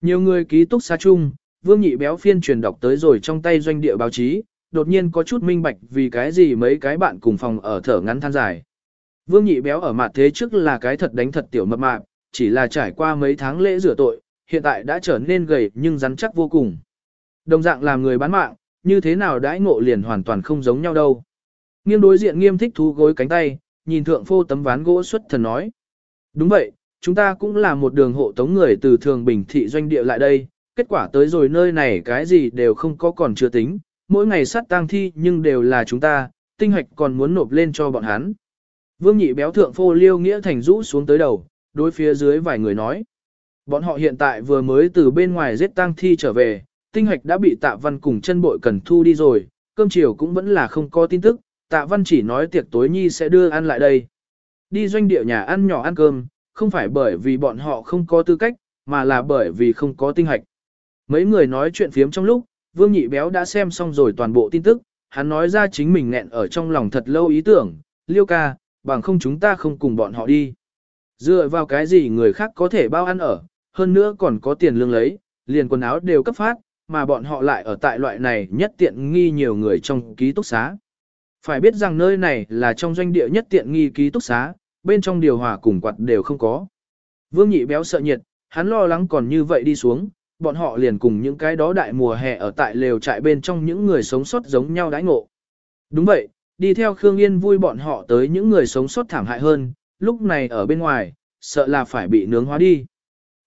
Nhiều người ký túc xa chung, Vương Nhị Béo phiên truyền đọc tới rồi trong tay doanh địa báo chí, đột nhiên có chút minh bạch vì cái gì mấy cái bạn cùng phòng ở thở ngắn than dài. Vương Nhị Béo ở mặt thế trước là cái thật đánh thật tiểu mập mạp, chỉ là trải qua mấy tháng lễ rửa tội, hiện tại đã trở nên gầy nhưng rắn chắc vô cùng. Đồng dạng làm người bán mạng, như thế nào đãi ngộ liền hoàn toàn không giống nhau đâu. Nghiêng đối diện nghiêm thích thú gối cánh tay, nhìn thượng phô tấm ván gỗ xuất thần nói. Đúng vậy, chúng ta cũng là một đường hộ tống người từ thường bình thị doanh địa lại đây, kết quả tới rồi nơi này cái gì đều không có còn chưa tính, mỗi ngày sát tang thi nhưng đều là chúng ta, tinh hoạch còn muốn nộp lên cho bọn hắn. Vương nhị béo thượng phô liêu nghĩa thành rũ xuống tới đầu, đối phía dưới vài người nói. Bọn họ hiện tại vừa mới từ bên ngoài giết tang thi trở về, tinh hoạch đã bị tạ văn cùng chân bội cần thu đi rồi, cơm chiều cũng vẫn là không có tin tức, tạ văn chỉ nói tiệc tối nhi sẽ đưa ăn lại đây. Đi doanh địa nhà ăn nhỏ ăn cơm, không phải bởi vì bọn họ không có tư cách, mà là bởi vì không có tinh hoạch. Mấy người nói chuyện phiếm trong lúc, Vương Nhị Béo đã xem xong rồi toàn bộ tin tức, hắn nói ra chính mình nghẹn ở trong lòng thật lâu ý tưởng, liêu ca, bằng không chúng ta không cùng bọn họ đi. Dựa vào cái gì người khác có thể bao ăn ở, hơn nữa còn có tiền lương lấy, liền quần áo đều cấp phát, mà bọn họ lại ở tại loại này nhất tiện nghi nhiều người trong ký túc xá. Phải biết rằng nơi này là trong doanh địa nhất tiện nghi ký túc xá, bên trong điều hòa cùng quạt đều không có. Vương nhị béo sợ nhiệt, hắn lo lắng còn như vậy đi xuống, bọn họ liền cùng những cái đó đại mùa hè ở tại lều trại bên trong những người sống sót giống nhau đãi ngộ. Đúng vậy, đi theo Khương Yên vui bọn họ tới những người sống sót thảm hại hơn, lúc này ở bên ngoài, sợ là phải bị nướng hóa đi.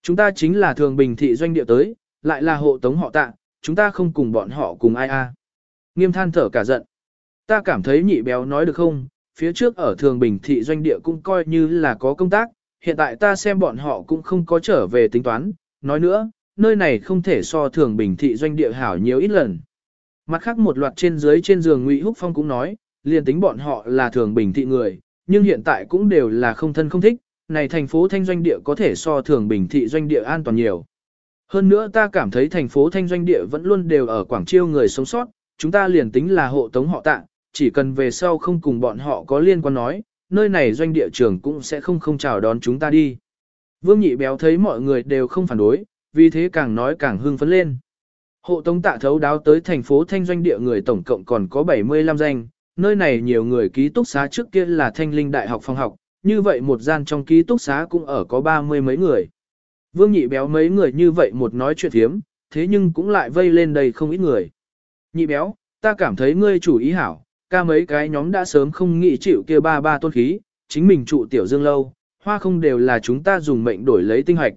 Chúng ta chính là thường bình thị doanh địa tới, lại là hộ tống họ tạ, chúng ta không cùng bọn họ cùng ai a. Nghiêm than thở cả giận. Ta cảm thấy nhị béo nói được không, phía trước ở thường bình thị doanh địa cũng coi như là có công tác, hiện tại ta xem bọn họ cũng không có trở về tính toán, nói nữa, nơi này không thể so thường bình thị doanh địa hảo nhiều ít lần. Mặt khác một loạt trên dưới trên giường Ngụy Húc Phong cũng nói, liền tính bọn họ là thường bình thị người, nhưng hiện tại cũng đều là không thân không thích, này thành phố thanh doanh địa có thể so thường bình thị doanh địa an toàn nhiều. Hơn nữa ta cảm thấy thành phố thanh doanh địa vẫn luôn đều ở Quảng Chiêu người sống sót, chúng ta liền tính là hộ tống họ tạ, chỉ cần về sau không cùng bọn họ có liên quan nói, nơi này doanh địa trưởng cũng sẽ không không chào đón chúng ta đi. Vương nhị béo thấy mọi người đều không phản đối, vì thế càng nói càng hưng phấn lên. Hộ tống tạ thấu đáo tới thành phố thanh doanh địa người tổng cộng còn có 75 danh, nơi này nhiều người ký túc xá trước kia là thanh linh đại học phòng học, như vậy một gian trong ký túc xá cũng ở có ba mươi mấy người. Vương nhị béo mấy người như vậy một nói chuyện thiếm, thế nhưng cũng lại vây lên đây không ít người. Nhị béo, ta cảm thấy ngươi chủ ý hảo, ca mấy cái nhóm đã sớm không nghĩ chịu kia ba ba tôn khí, chính mình trụ tiểu dương lâu, hoa không đều là chúng ta dùng mệnh đổi lấy tinh hoạch.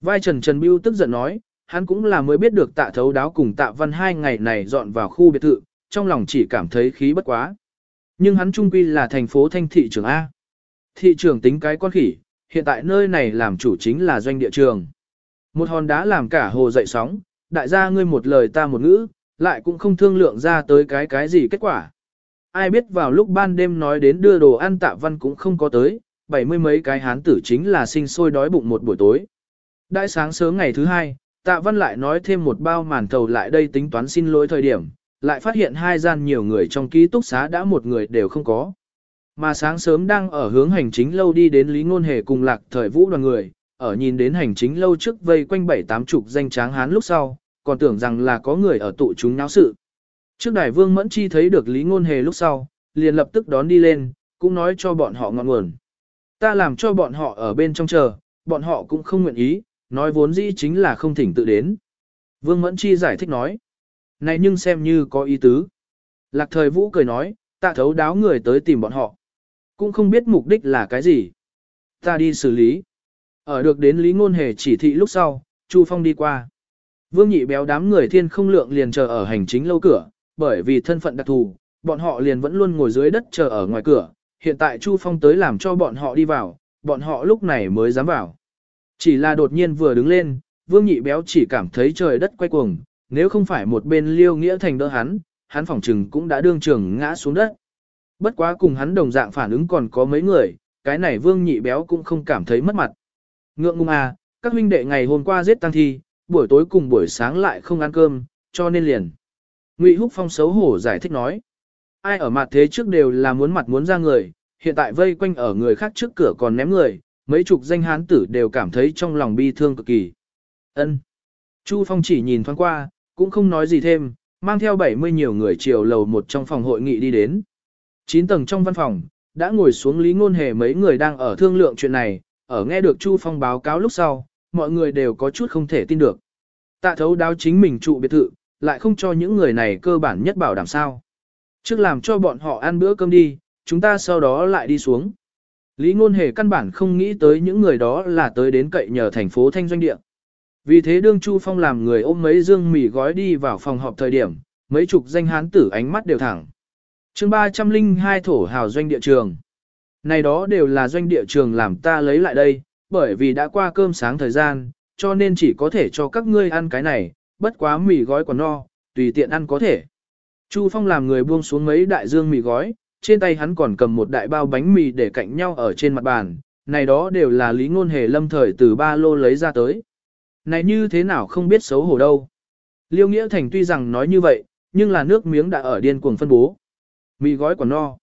Vai Trần Trần Biêu tức giận nói, hắn cũng là mới biết được tạ thấu đáo cùng tạ văn hai ngày này dọn vào khu biệt thự, trong lòng chỉ cảm thấy khí bất quá. Nhưng hắn trung quy là thành phố thanh thị trường A. Thị trường tính cái con khỉ, hiện tại nơi này làm chủ chính là doanh địa trường. Một hòn đá làm cả hồ dậy sóng, đại gia ngươi một lời ta một ngữ, lại cũng không thương lượng ra tới cái cái gì kết quả. Ai biết vào lúc ban đêm nói đến đưa đồ ăn tạ văn cũng không có tới, bảy mươi mấy cái hán tử chính là sinh sôi đói bụng một buổi tối. Đại sáng sớm ngày thứ hai, tạ văn lại nói thêm một bao màn thầu lại đây tính toán xin lỗi thời điểm, lại phát hiện hai gian nhiều người trong ký túc xá đã một người đều không có. Mà sáng sớm đang ở hướng hành chính lâu đi đến Lý Ngôn Hề cùng lạc thời vũ đoàn người, ở nhìn đến hành chính lâu trước vây quanh bảy tám chục danh tráng hán lúc sau, còn tưởng rằng là có người ở tụ chúng náo sự. Trước đài vương mẫn chi thấy được Lý Ngôn Hề lúc sau, liền lập tức đón đi lên, cũng nói cho bọn họ ngọn nguồn. Ta làm cho bọn họ ở bên trong chờ, bọn họ cũng không nguyện ý, nói vốn dĩ chính là không thỉnh tự đến. Vương Mẫn Chi giải thích nói. Này nhưng xem như có ý tứ. Lạc thời vũ cười nói, ta thấu đáo người tới tìm bọn họ. Cũng không biết mục đích là cái gì. Ta đi xử lý. Ở được đến Lý Ngôn Hề chỉ thị lúc sau, Chu Phong đi qua. Vương nhị béo đám người thiên không lượng liền chờ ở hành chính lâu cửa, bởi vì thân phận đặc thù, bọn họ liền vẫn luôn ngồi dưới đất chờ ở ngoài cửa. Hiện tại Chu Phong tới làm cho bọn họ đi vào, bọn họ lúc này mới dám vào. Chỉ là đột nhiên vừa đứng lên, Vương nhị béo chỉ cảm thấy trời đất quay cuồng, nếu không phải một bên liêu nghĩa thành đỡ hắn, hắn phỏng trừng cũng đã đương trường ngã xuống đất. Bất quá cùng hắn đồng dạng phản ứng còn có mấy người, cái này vương nhị béo cũng không cảm thấy mất mặt. Ngượng ngùng à, các huynh đệ ngày hôm qua giết tăng thi, buổi tối cùng buổi sáng lại không ăn cơm, cho nên liền. Ngụy Húc Phong xấu hổ giải thích nói. Ai ở mặt thế trước đều là muốn mặt muốn ra người, hiện tại vây quanh ở người khác trước cửa còn ném người, mấy chục danh hán tử đều cảm thấy trong lòng bi thương cực kỳ. Ân. Chu Phong chỉ nhìn thoáng qua, cũng không nói gì thêm, mang theo 70 nhiều người chiều lầu một trong phòng hội nghị đi đến. 9 tầng trong văn phòng, đã ngồi xuống Lý Ngôn Hề mấy người đang ở thương lượng chuyện này, ở nghe được Chu Phong báo cáo lúc sau, mọi người đều có chút không thể tin được. Tạ thấu đáo chính mình trụ biệt thự, lại không cho những người này cơ bản nhất bảo đảm sao. Trước làm cho bọn họ ăn bữa cơm đi, chúng ta sau đó lại đi xuống. Lý Ngôn Hề căn bản không nghĩ tới những người đó là tới đến cậy nhờ thành phố Thanh Doanh điện. Vì thế đương Chu Phong làm người ôm mấy dương mì gói đi vào phòng họp thời điểm, mấy chục danh hán tử ánh mắt đều thẳng chương 302 thổ hào doanh địa trường. Này đó đều là doanh địa trường làm ta lấy lại đây, bởi vì đã qua cơm sáng thời gian, cho nên chỉ có thể cho các ngươi ăn cái này, bất quá mì gói còn no, tùy tiện ăn có thể. Chu Phong làm người buông xuống mấy đại dương mì gói, trên tay hắn còn cầm một đại bao bánh mì để cạnh nhau ở trên mặt bàn, này đó đều là lý ngôn hề lâm thời từ ba lô lấy ra tới. Này như thế nào không biết xấu hổ đâu. Liêu Nghĩa Thành tuy rằng nói như vậy, nhưng là nước miếng đã ở điên cuồng phân bố. Mì gói còn no.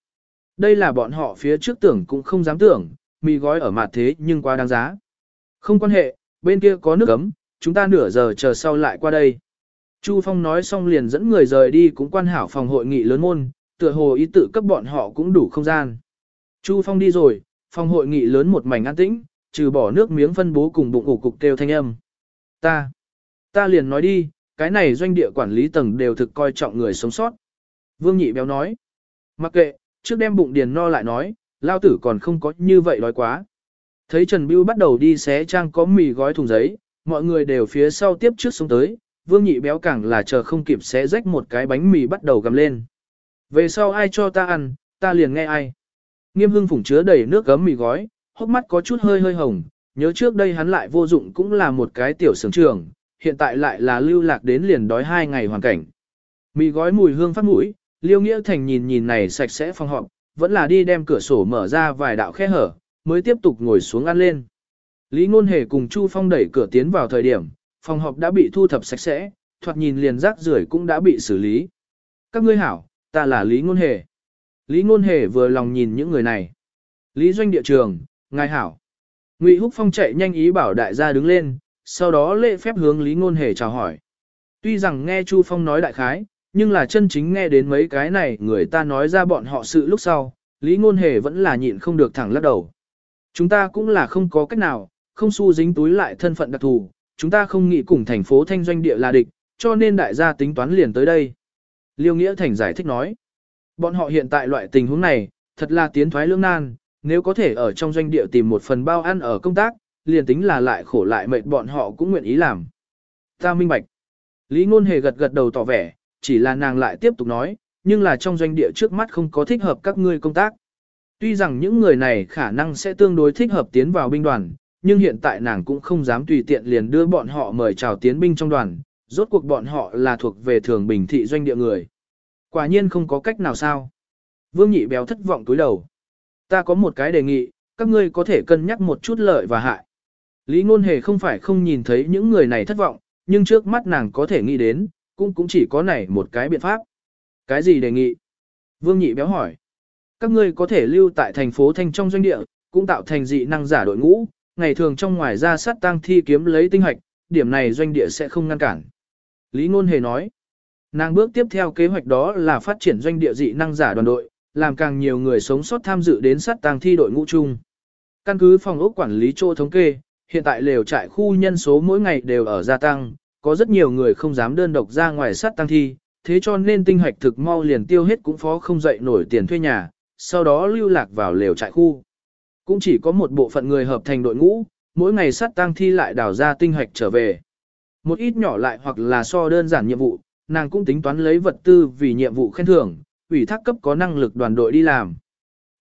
Đây là bọn họ phía trước tưởng cũng không dám tưởng, mì gói ở mặt thế nhưng quá đáng giá. Không quan hệ, bên kia có nước ấm, chúng ta nửa giờ chờ sau lại qua đây. Chu Phong nói xong liền dẫn người rời đi cũng quan hảo phòng hội nghị lớn môn, tựa hồ ý tự cấp bọn họ cũng đủ không gian. Chu Phong đi rồi, phòng hội nghị lớn một mảnh an tĩnh, trừ bỏ nước miếng phân bố cùng bụng ủ cục kêu thanh âm. Ta, ta liền nói đi, cái này doanh địa quản lý tầng đều thực coi trọng người sống sót. Vương Nhị Béo nói, mặc kệ, trước đem bụng điền no lại nói, lao tử còn không có như vậy nói quá. Thấy Trần Bưu bắt đầu đi xé trang có mì gói thùng giấy, mọi người đều phía sau tiếp trước xuống tới, Vương Nhị Béo càng là chờ không kịp xé rách một cái bánh mì bắt đầu gầm lên. Về sau ai cho ta ăn, ta liền nghe ai. Nghiêm hưng phủng chứa đầy nước gấm mì gói, hốc mắt có chút hơi hơi hồng, nhớ trước đây hắn lại vô dụng cũng là một cái tiểu sướng trường, hiện tại lại là lưu lạc đến liền đói hai ngày hoàn cảnh. Mì gói mùi hương phát mũi, Liêu Nghĩa Thành nhìn nhìn này sạch sẽ phòng họp, vẫn là đi đem cửa sổ mở ra vài đạo khe hở, mới tiếp tục ngồi xuống ăn lên. Lý Ngôn Hề cùng Chu Phong đẩy cửa tiến vào thời điểm, phòng họp đã bị thu thập sạch sẽ, thoạt nhìn liền rác rưởi cũng đã bị xử lý. Các ngươi hảo, ta là Lý Ngôn Hề. Lý Ngôn Hề vừa lòng nhìn những người này. Lý doanh địa trường, ngài hảo. Ngụy Húc Phong chạy nhanh ý bảo đại gia đứng lên, sau đó lễ phép hướng Lý Ngôn Hề chào hỏi. Tuy rằng nghe Chu Phong nói đại khái, nhưng là chân chính nghe đến mấy cái này người ta nói ra bọn họ sự lúc sau, Lý Ngôn Hề vẫn là nhịn không được thẳng lắc đầu. Chúng ta cũng là không có cách nào, không xu dính túi lại thân phận đặc thù, chúng ta không nghĩ cùng thành phố thanh doanh địa là địch, cho nên đại gia tính toán liền tới đây. Liêu Nghĩa Thành giải thích nói, bọn họ hiện tại loại tình huống này, thật là tiến thoái lưỡng nan, nếu có thể ở trong doanh địa tìm một phần bao ăn ở công tác, liền tính là lại khổ lại mệt bọn họ cũng nguyện ý làm. Ta minh bạch. Lý Ngôn Hề gật gật đầu tỏ vẻ, chỉ là nàng lại tiếp tục nói, nhưng là trong doanh địa trước mắt không có thích hợp các ngươi công tác. Tuy rằng những người này khả năng sẽ tương đối thích hợp tiến vào binh đoàn, nhưng hiện tại nàng cũng không dám tùy tiện liền đưa bọn họ mời chào tiến binh trong đoàn, rốt cuộc bọn họ là thuộc về thường bình thị doanh địa người. Quả nhiên không có cách nào sao. Vương nhị béo thất vọng túi đầu. Ta có một cái đề nghị, các ngươi có thể cân nhắc một chút lợi và hại. Lý ngôn hề không phải không nhìn thấy những người này thất vọng, nhưng trước mắt nàng có thể nghĩ đến, cũng cũng chỉ có này một cái biện pháp. Cái gì đề nghị? Vương nhị béo hỏi. Các ngươi có thể lưu tại thành phố Thanh trong doanh địa, cũng tạo thành dị năng giả đội ngũ, ngày thường trong ngoài ra sát tăng thi kiếm lấy tinh hoạch, điểm này doanh địa sẽ không ngăn cản. Lý Ngôn Hề nói, nàng bước tiếp theo kế hoạch đó là phát triển doanh địa dị năng giả đoàn đội, làm càng nhiều người sống sót tham dự đến sát tăng thi đội ngũ chung. Căn cứ phòng ốc quản lý chỗ thống kê, hiện tại lều trại khu nhân số mỗi ngày đều ở gia tăng, có rất nhiều người không dám đơn độc ra ngoài sát tăng thi, thế cho nên tinh hoạch thực mau liền tiêu hết cũng phó không dậy nổi tiền thuê nhà, sau đó lưu lạc vào lều trại khu. Cũng chỉ có một bộ phận người hợp thành đội ngũ, mỗi ngày sát tăng thi lại đào ra tinh hoạch trở về. Một ít nhỏ lại hoặc là so đơn giản nhiệm vụ, nàng cũng tính toán lấy vật tư vì nhiệm vụ khen thưởng, ủy thác cấp có năng lực đoàn đội đi làm.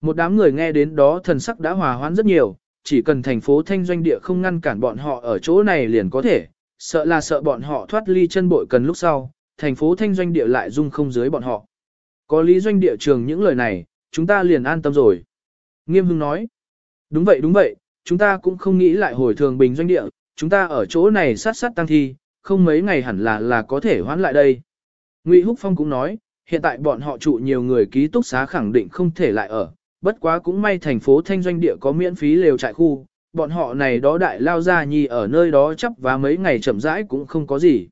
Một đám người nghe đến đó thần sắc đã hòa hoãn rất nhiều, chỉ cần thành phố thanh doanh địa không ngăn cản bọn họ ở chỗ này liền có thể, sợ là sợ bọn họ thoát ly chân bội cần lúc sau, thành phố thanh doanh địa lại dung không dưới bọn họ. Có lý doanh địa trường những lời này, chúng ta liền an tâm rồi. Nghiêm hưng nói, đúng vậy đúng vậy, chúng ta cũng không nghĩ lại hồi thường bình doanh địa, chúng ta ở chỗ này sát sát tăng thi, không mấy ngày hẳn là là có thể hoãn lại đây. Ngụy Húc Phong cũng nói, hiện tại bọn họ trụ nhiều người ký túc xá khẳng định không thể lại ở, bất quá cũng may thành phố thanh doanh địa có miễn phí lều trại khu, bọn họ này đó đại lao ra nhi ở nơi đó chấp và mấy ngày chậm rãi cũng không có gì.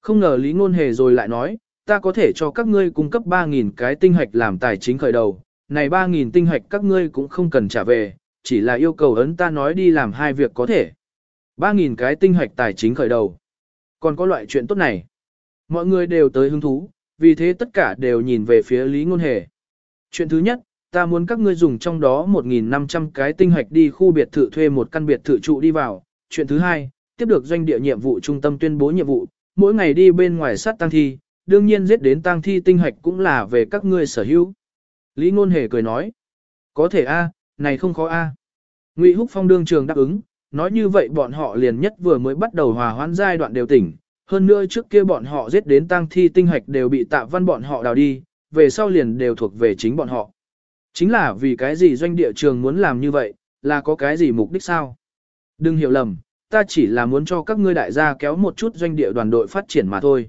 Không ngờ Lý Ngôn Hề rồi lại nói, ta có thể cho các ngươi cung cấp 3.000 cái tinh hạch làm tài chính khởi đầu, này 3.000 tinh hạch các ngươi cũng không cần trả về, chỉ là yêu cầu ấn ta nói đi làm hai việc có thể. 3.000 cái tinh hạch tài chính khởi đầu. Còn có loại chuyện tốt này. Mọi người đều tới hứng thú, vì thế tất cả đều nhìn về phía Lý Ngôn Hề. Chuyện thứ nhất, ta muốn các ngươi dùng trong đó 1.500 cái tinh hạch đi khu biệt thự thuê một căn biệt thự trụ đi vào. Chuyện thứ hai, tiếp được doanh địa nhiệm vụ trung tâm tuyên bố nhiệm vụ, mỗi ngày đi bên ngoài sát tăng thi, đương nhiên giết đến tăng thi tinh hạch cũng là về các ngươi sở hữu. Lý Ngôn Hề cười nói, có thể a, này không khó a. Ngụy Húc Phong đương trường đáp ứng, nói như vậy bọn họ liền nhất vừa mới bắt đầu hòa hoãn giai đoạn đều tỉnh, hơn nữa trước kia bọn họ giết đến tăng thi tinh hạch đều bị tạ văn bọn họ đào đi, về sau liền đều thuộc về chính bọn họ. Chính là vì cái gì doanh địa trường muốn làm như vậy, là có cái gì mục đích sao? Đừng hiểu lầm, ta chỉ là muốn cho các ngươi đại gia kéo một chút doanh địa đoàn đội phát triển mà thôi.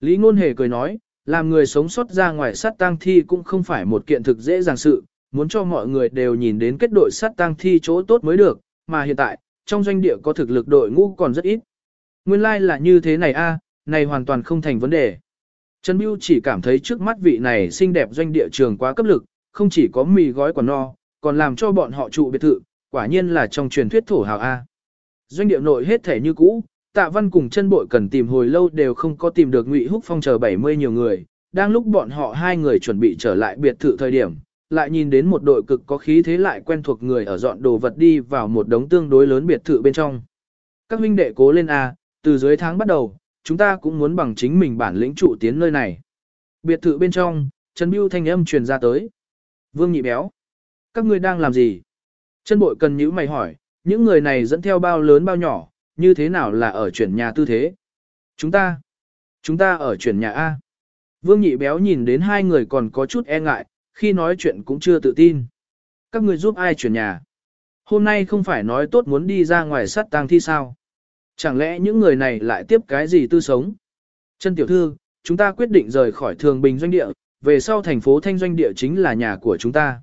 Lý Ngôn Hề cười nói, làm người sống sót ra ngoài sát tang thi cũng không phải một kiện thực dễ dàng sự, muốn cho mọi người đều nhìn đến kết đội sát tang thi chỗ tốt mới được, mà hiện tại, trong doanh địa có thực lực đội ngũ còn rất ít. Nguyên lai like là như thế này a, này hoàn toàn không thành vấn đề. Trần Bưu chỉ cảm thấy trước mắt vị này xinh đẹp doanh địa trường quá cấp lực, không chỉ có mì gói quả no, còn làm cho bọn họ trụ biệt thự, quả nhiên là trong truyền thuyết thổ hào A. Doanh địa nội hết thể như cũ, tạ văn cùng chân bội cần tìm hồi lâu đều không có tìm được ngụy húc phong chờ 70 nhiều người, đang lúc bọn họ hai người chuẩn bị trở lại biệt thự thời điểm, lại nhìn đến một đội cực có khí thế lại quen thuộc người ở dọn đồ vật đi vào một đống tương đối lớn biệt thự bên trong. Các huynh đệ cố lên A, từ dưới tháng bắt đầu, chúng ta cũng muốn bằng chính mình bản lĩnh trụ tiến nơi này. Biệt thự bên trong, Trần Bưu thanh âm truyền ra tới. Vương nhị béo. Các ngươi đang làm gì? Chân bội cần nhữ mày hỏi, những người này dẫn theo bao lớn bao nhỏ, như thế nào là ở chuyển nhà tư thế? Chúng ta. Chúng ta ở chuyển nhà A. Vương nhị béo nhìn đến hai người còn có chút e ngại, khi nói chuyện cũng chưa tự tin. Các ngươi giúp ai chuyển nhà? Hôm nay không phải nói tốt muốn đi ra ngoài sắt tang thi sao? Chẳng lẽ những người này lại tiếp cái gì tư sống? Chân tiểu thư, chúng ta quyết định rời khỏi thường bình doanh địa, về sau thành phố thanh doanh địa chính là nhà của chúng ta.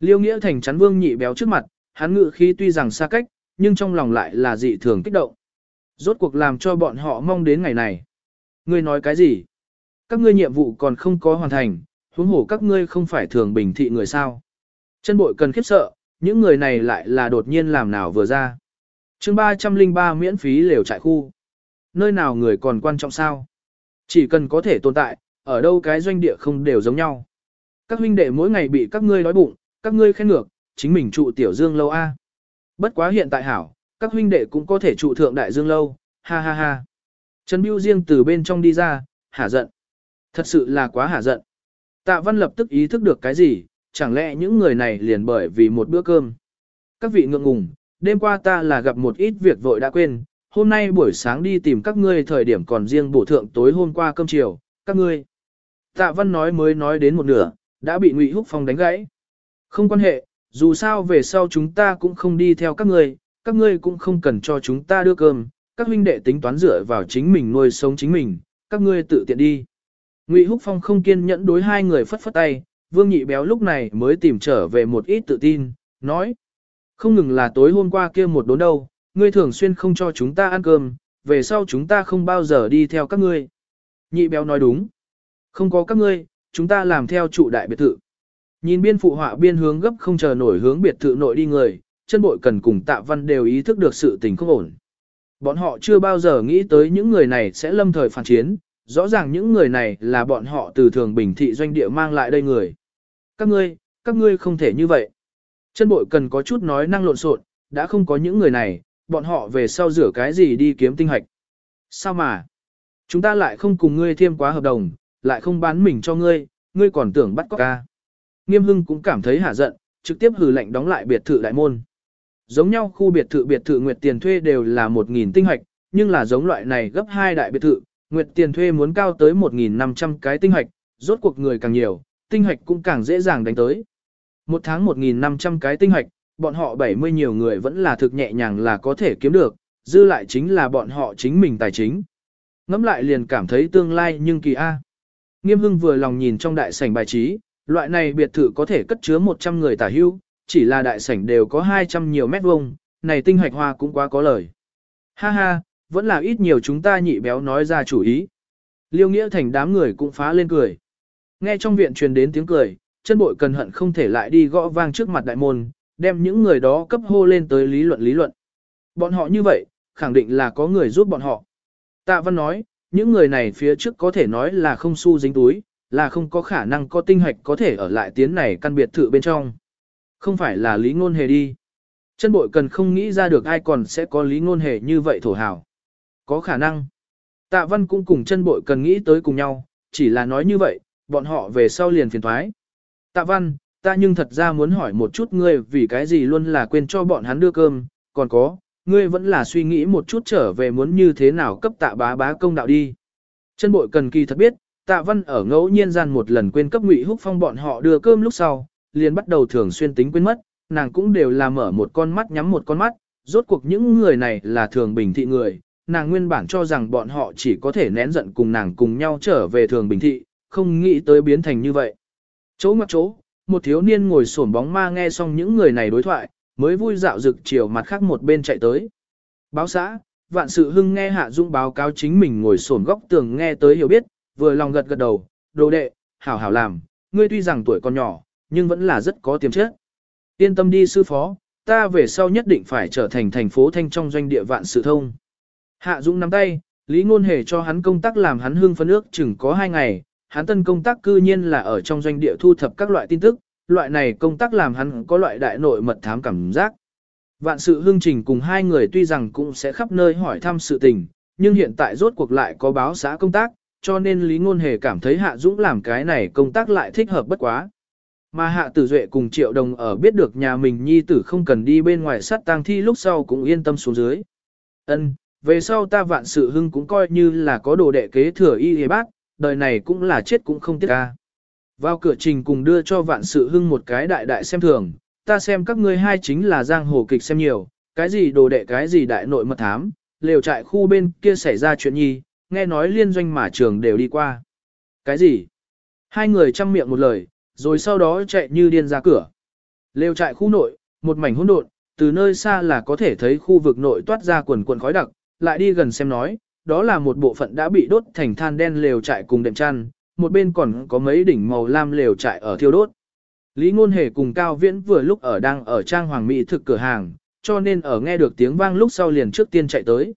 Liêu Nghĩa Thành chắn Vương Nhị Béo trước mặt, hắn ngự khí tuy rằng xa cách, nhưng trong lòng lại là dị thường kích động. Rốt cuộc làm cho bọn họ mong đến ngày này. Ngươi nói cái gì? Các ngươi nhiệm vụ còn không có hoàn thành, huống hổ các ngươi không phải thường bình thị người sao. Chân bội cần khiếp sợ, những người này lại là đột nhiên làm nào vừa ra. chương 303 miễn phí lều trại khu. Nơi nào người còn quan trọng sao? Chỉ cần có thể tồn tại, ở đâu cái doanh địa không đều giống nhau. Các huynh đệ mỗi ngày bị các ngươi đói bụng, các ngươi khen ngược, chính mình trụ tiểu dương lâu A. Bất quá hiện tại hảo, các huynh đệ cũng có thể trụ thượng đại dương lâu, ha ha ha. Trần Biêu riêng từ bên trong đi ra, hả giận. Thật sự là quá hả giận. Tạ Văn lập tức ý thức được cái gì, chẳng lẽ những người này liền bởi vì một bữa cơm. Các vị ngượng ngùng, đêm qua ta là gặp một ít việc vội đã quên, hôm nay buổi sáng đi tìm các ngươi thời điểm còn riêng bổ thượng tối hôm qua cơm chiều, các ngươi. Tạ Văn nói mới nói đến một nửa, đã bị Ngụy Húc Phong đánh gãy. Không quan hệ, dù sao về sau chúng ta cũng không đi theo các ngươi, các ngươi cũng không cần cho chúng ta đưa cơm, các huynh đệ tính toán dựa vào chính mình nuôi sống chính mình, các ngươi tự tiện đi. Ngụy Húc Phong không kiên nhẫn đối hai người phất phất tay, Vương Nhị Béo lúc này mới tìm trở về một ít tự tin, nói. Không ngừng là tối hôm qua kia một đốn đâu, ngươi thường xuyên không cho chúng ta ăn cơm, về sau chúng ta không bao giờ đi theo các ngươi. Nhị Béo nói đúng. Không có các ngươi, chúng ta làm theo trụ đại biệt thự. Nhìn biên phụ họa biên hướng gấp không chờ nổi hướng biệt thự nội đi người, chân bội cần cùng tạ văn đều ý thức được sự tình không ổn. Bọn họ chưa bao giờ nghĩ tới những người này sẽ lâm thời phản chiến, rõ ràng những người này là bọn họ từ thường bình thị doanh địa mang lại đây người. Các ngươi, các ngươi không thể như vậy. Chân bội cần có chút nói năng lộn xộn, đã không có những người này, bọn họ về sau rửa cái gì đi kiếm tinh hạch. Sao mà? Chúng ta lại không cùng ngươi thêm quá hợp đồng, lại không bán mình cho ngươi, ngươi còn tưởng bắt cóc ca. Nghiêm hưng cũng cảm thấy hả giận, trực tiếp hừ lệnh đóng lại biệt thự đại môn. Giống nhau khu biệt thự biệt thự nguyệt tiền thuê đều là 1.000 tinh hạch, nhưng là giống loại này gấp hai đại biệt thự, nguyệt tiền thuê muốn cao tới 1.500 cái tinh hạch, rốt cuộc người càng nhiều, tinh hạch cũng càng dễ dàng đánh tới. Một tháng 1.500 cái tinh hạch, bọn họ 70 nhiều người vẫn là thực nhẹ nhàng là có thể kiếm được, dư lại chính là bọn họ chính mình tài chính. Ngắm lại liền cảm thấy tương lai nhưng kỳ A. Nghiêm hưng vừa lòng nhìn trong đại sảnh bài trí, loại này biệt thự có thể cất chứa 100 người tả hưu, chỉ là đại sảnh đều có 200 nhiều mét vuông, này tinh hoạch hoa cũng quá có lời. Ha ha, vẫn là ít nhiều chúng ta nhị béo nói ra chủ ý. Liêu nghĩa thành đám người cũng phá lên cười. Nghe trong viện truyền đến tiếng cười, chân bội cần hận không thể lại đi gõ vang trước mặt đại môn, đem những người đó cấp hô lên tới lý luận lý luận. Bọn họ như vậy, khẳng định là có người giúp bọn họ. Tạ Văn nói, những người này phía trước có thể nói là không su dính túi, là không có khả năng có tinh hoạch có thể ở lại tiến này căn biệt thự bên trong. Không phải là lý ngôn hề đi. Chân bội cần không nghĩ ra được ai còn sẽ có lý ngôn hề như vậy thổ hào. Có khả năng. Tạ văn cũng cùng chân bội cần nghĩ tới cùng nhau, chỉ là nói như vậy, bọn họ về sau liền phiền thoái. Tạ văn, ta nhưng thật ra muốn hỏi một chút ngươi vì cái gì luôn là quên cho bọn hắn đưa cơm, còn có, ngươi vẫn là suy nghĩ một chút trở về muốn như thế nào cấp tạ bá bá công đạo đi. Chân bội cần kỳ thật biết, tạ văn ở ngẫu nhiên gian một lần quên cấp ngụy húc phong bọn họ đưa cơm lúc sau, liền bắt đầu thường xuyên tính quên mất, nàng cũng đều là mở một con mắt nhắm một con mắt, rốt cuộc những người này là thường bình thị người, nàng nguyên bản cho rằng bọn họ chỉ có thể nén giận cùng nàng cùng nhau trở về thường bình thị, không nghĩ tới biến thành như vậy. Chỗ ngoặc chỗ, một thiếu niên ngồi sổn bóng ma nghe xong những người này đối thoại, mới vui dạo rực chiều mặt khác một bên chạy tới. Báo xã, vạn sự hưng nghe Hạ Dung báo cáo chính mình ngồi sổn góc tường nghe tới hiểu biết, vừa lòng gật gật đầu, đồ đệ, hảo hảo làm, ngươi tuy rằng tuổi còn nhỏ, nhưng vẫn là rất có tiềm chất. Yên tâm đi sư phó, ta về sau nhất định phải trở thành thành phố thanh trong doanh địa vạn sự thông. Hạ Dung nắm tay, Lý Ngôn Hề cho hắn công tác làm hắn hưng phấn ước chừng có hai ngày, hắn tân công tác cư nhiên là ở trong doanh địa thu thập các loại tin tức, loại này công tác làm hắn có loại đại nội mật thám cảm giác. Vạn sự hương trình cùng hai người tuy rằng cũng sẽ khắp nơi hỏi thăm sự tình, nhưng hiện tại rốt cuộc lại có báo xã công tác, cho nên Lý Ngôn Hề cảm thấy Hạ Dũng làm cái này công tác lại thích hợp bất quá. Mà Hạ Tử Duệ cùng Triệu Đồng ở biết được nhà mình nhi tử không cần đi bên ngoài sát tang thi lúc sau cũng yên tâm xuống dưới. Ân, về sau ta vạn sự hưng cũng coi như là có đồ đệ kế thừa y hề bác, đời này cũng là chết cũng không tiếc ca. Vào cửa trình cùng đưa cho vạn sự hưng một cái đại đại xem thường, ta xem các ngươi hai chính là giang hồ kịch xem nhiều, cái gì đồ đệ cái gì đại nội mật thám, lều trại khu bên kia xảy ra chuyện nhi, nghe nói liên doanh mà trường đều đi qua. Cái gì? Hai người chăm miệng một lời, rồi sau đó chạy như điên ra cửa. Lều trại khu nội, một mảnh hỗn độn, từ nơi xa là có thể thấy khu vực nội toát ra quần quần khói đặc, lại đi gần xem nói, đó là một bộ phận đã bị đốt thành than đen lều trại cùng đệm chăn, một bên còn có mấy đỉnh màu lam lều trại ở thiêu đốt. Lý Ngôn Hề cùng Cao Viễn vừa lúc ở đang ở trang hoàng mỹ thực cửa hàng, cho nên ở nghe được tiếng vang lúc sau liền trước tiên chạy tới.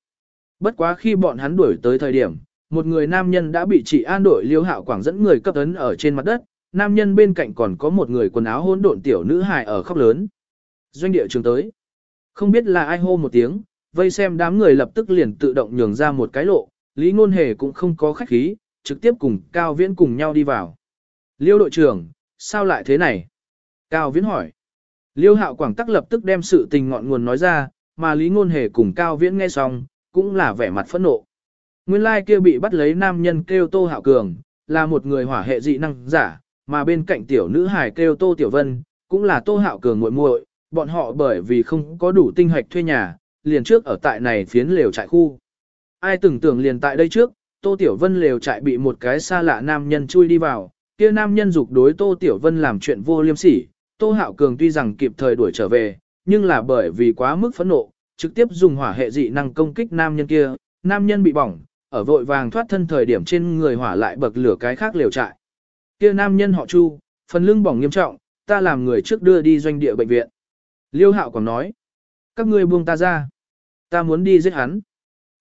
Bất quá khi bọn hắn đuổi tới thời điểm, một người nam nhân đã bị chị an đội liêu hạo quảng dẫn người cấp ấn ở trên mặt đất, nam nhân bên cạnh còn có một người quần áo hỗn độn tiểu nữ hài ở khóc lớn. Doanh địa trường tới. Không biết là ai hô một tiếng, vây xem đám người lập tức liền tự động nhường ra một cái lộ, Lý Ngôn Hề cũng không có khách khí, trực tiếp cùng Cao Viễn cùng nhau đi vào. Liêu đội trưởng, sao lại thế này? Cao Viễn hỏi. Liêu Hạo Quảng tắc lập tức đem sự tình ngọn nguồn nói ra, mà Lý Ngôn Hề cùng Cao Viễn nghe xong, cũng là vẻ mặt phẫn nộ. Nguyên lai kia bị bắt lấy nam nhân kêu Tô Hạo Cường, là một người hỏa hệ dị năng giả, mà bên cạnh tiểu nữ hài kêu Tô Tiểu Vân, cũng là Tô Hạo Cường muội muội, bọn họ bởi vì không có đủ tinh hoạch thuê nhà, liền trước ở tại này phiến lều trại khu. Ai từng tưởng liền tại đây trước, Tô Tiểu Vân lều trại bị một cái xa lạ nam nhân chui đi vào, kia nam nhân dục đối Tô Tiểu Vân làm chuyện vô liêm sỉ, Tô Hạo Cường tuy rằng kịp thời đuổi trở về, nhưng là bởi vì quá mức phẫn nộ, trực tiếp dùng hỏa hệ dị năng công kích nam nhân kia, nam nhân bị bỏng, ở vội vàng thoát thân thời điểm trên người hỏa lại bậc lửa cái khác liều trại. Kia nam nhân họ Chu, phần lưng bỏng nghiêm trọng, ta làm người trước đưa đi doanh địa bệnh viện. Liêu Hạo còn nói, các ngươi buông ta ra, ta muốn đi giết hắn.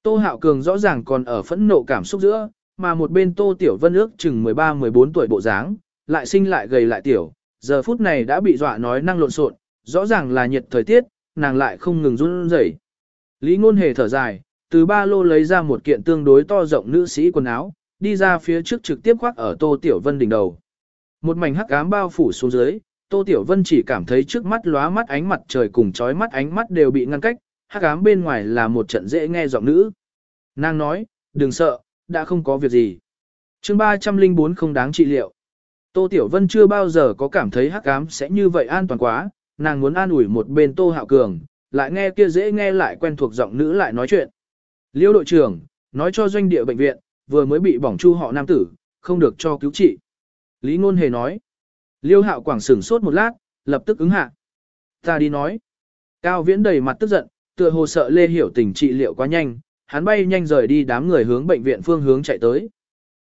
Tô Hạo Cường rõ ràng còn ở phẫn nộ cảm xúc giữa, mà một bên Tô Tiểu Vân ước chừng 13-14 tuổi bộ dáng, lại sinh lại gầy lại tiểu, giờ phút này đã bị dọa nói năng lộn xộn, rõ ràng là nhiệt thời tiết, nàng lại không ngừng run rẩy. Lý Ngôn Hề thở dài, từ ba lô lấy ra một kiện tương đối to rộng nữ sĩ quần áo, đi ra phía trước trực tiếp khoác ở Tô Tiểu Vân đỉnh đầu. Một mảnh hắc ám bao phủ xuống dưới, Tô Tiểu Vân chỉ cảm thấy trước mắt lóa mắt ánh mặt trời cùng chói mắt ánh mắt đều bị ngăn cách, hắc ám bên ngoài là một trận dễ nghe giọng nữ. Nàng nói, đừng sợ, đã không có việc gì. chương 304 không đáng trị liệu. Tô Tiểu Vân chưa bao giờ có cảm thấy hắc ám sẽ như vậy an toàn quá, nàng muốn an ủi một bên Tô Hạo Cường, lại nghe kia dễ nghe lại quen thuộc giọng nữ lại nói chuyện. Liêu đội trưởng, nói cho doanh địa bệnh viện, vừa mới bị bỏng chu họ nam tử, không được cho cứu trị. Lý Ngôn Hề nói. Liêu Hạo Quảng sửng sốt một lát, lập tức ứng hạ. Ta đi nói. Cao Viễn đầy mặt tức giận, tựa hồ sợ Lê Hiểu tình trị liệu quá nhanh, hắn bay nhanh rời đi đám người hướng bệnh viện phương hướng chạy tới.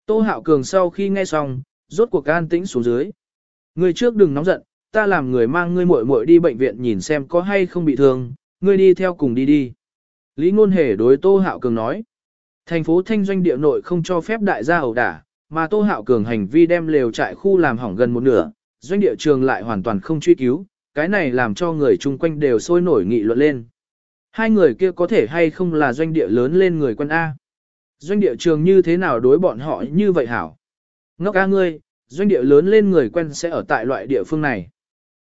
Tô Hạo Cường sau khi nghe xong, rốt cuộc an tĩnh xuống dưới. Người trước đừng nóng giận, ta làm người mang ngươi muội muội đi bệnh viện nhìn xem có hay không bị thương, ngươi đi theo cùng đi đi. Lý Ngôn Hề đối Tô Hạo Cường nói, thành phố Thanh Doanh địa nội không cho phép đại gia ẩu đả, mà Tô Hạo Cường hành vi đem lều trại khu làm hỏng gần một nửa, doanh địa trường lại hoàn toàn không truy cứu, cái này làm cho người chung quanh đều sôi nổi nghị luận lên. Hai người kia có thể hay không là doanh địa lớn lên người quân A. Doanh địa trường như thế nào đối bọn họ như vậy hảo? Ngốc A ngươi, doanh địa lớn lên người quen sẽ ở tại loại địa phương này.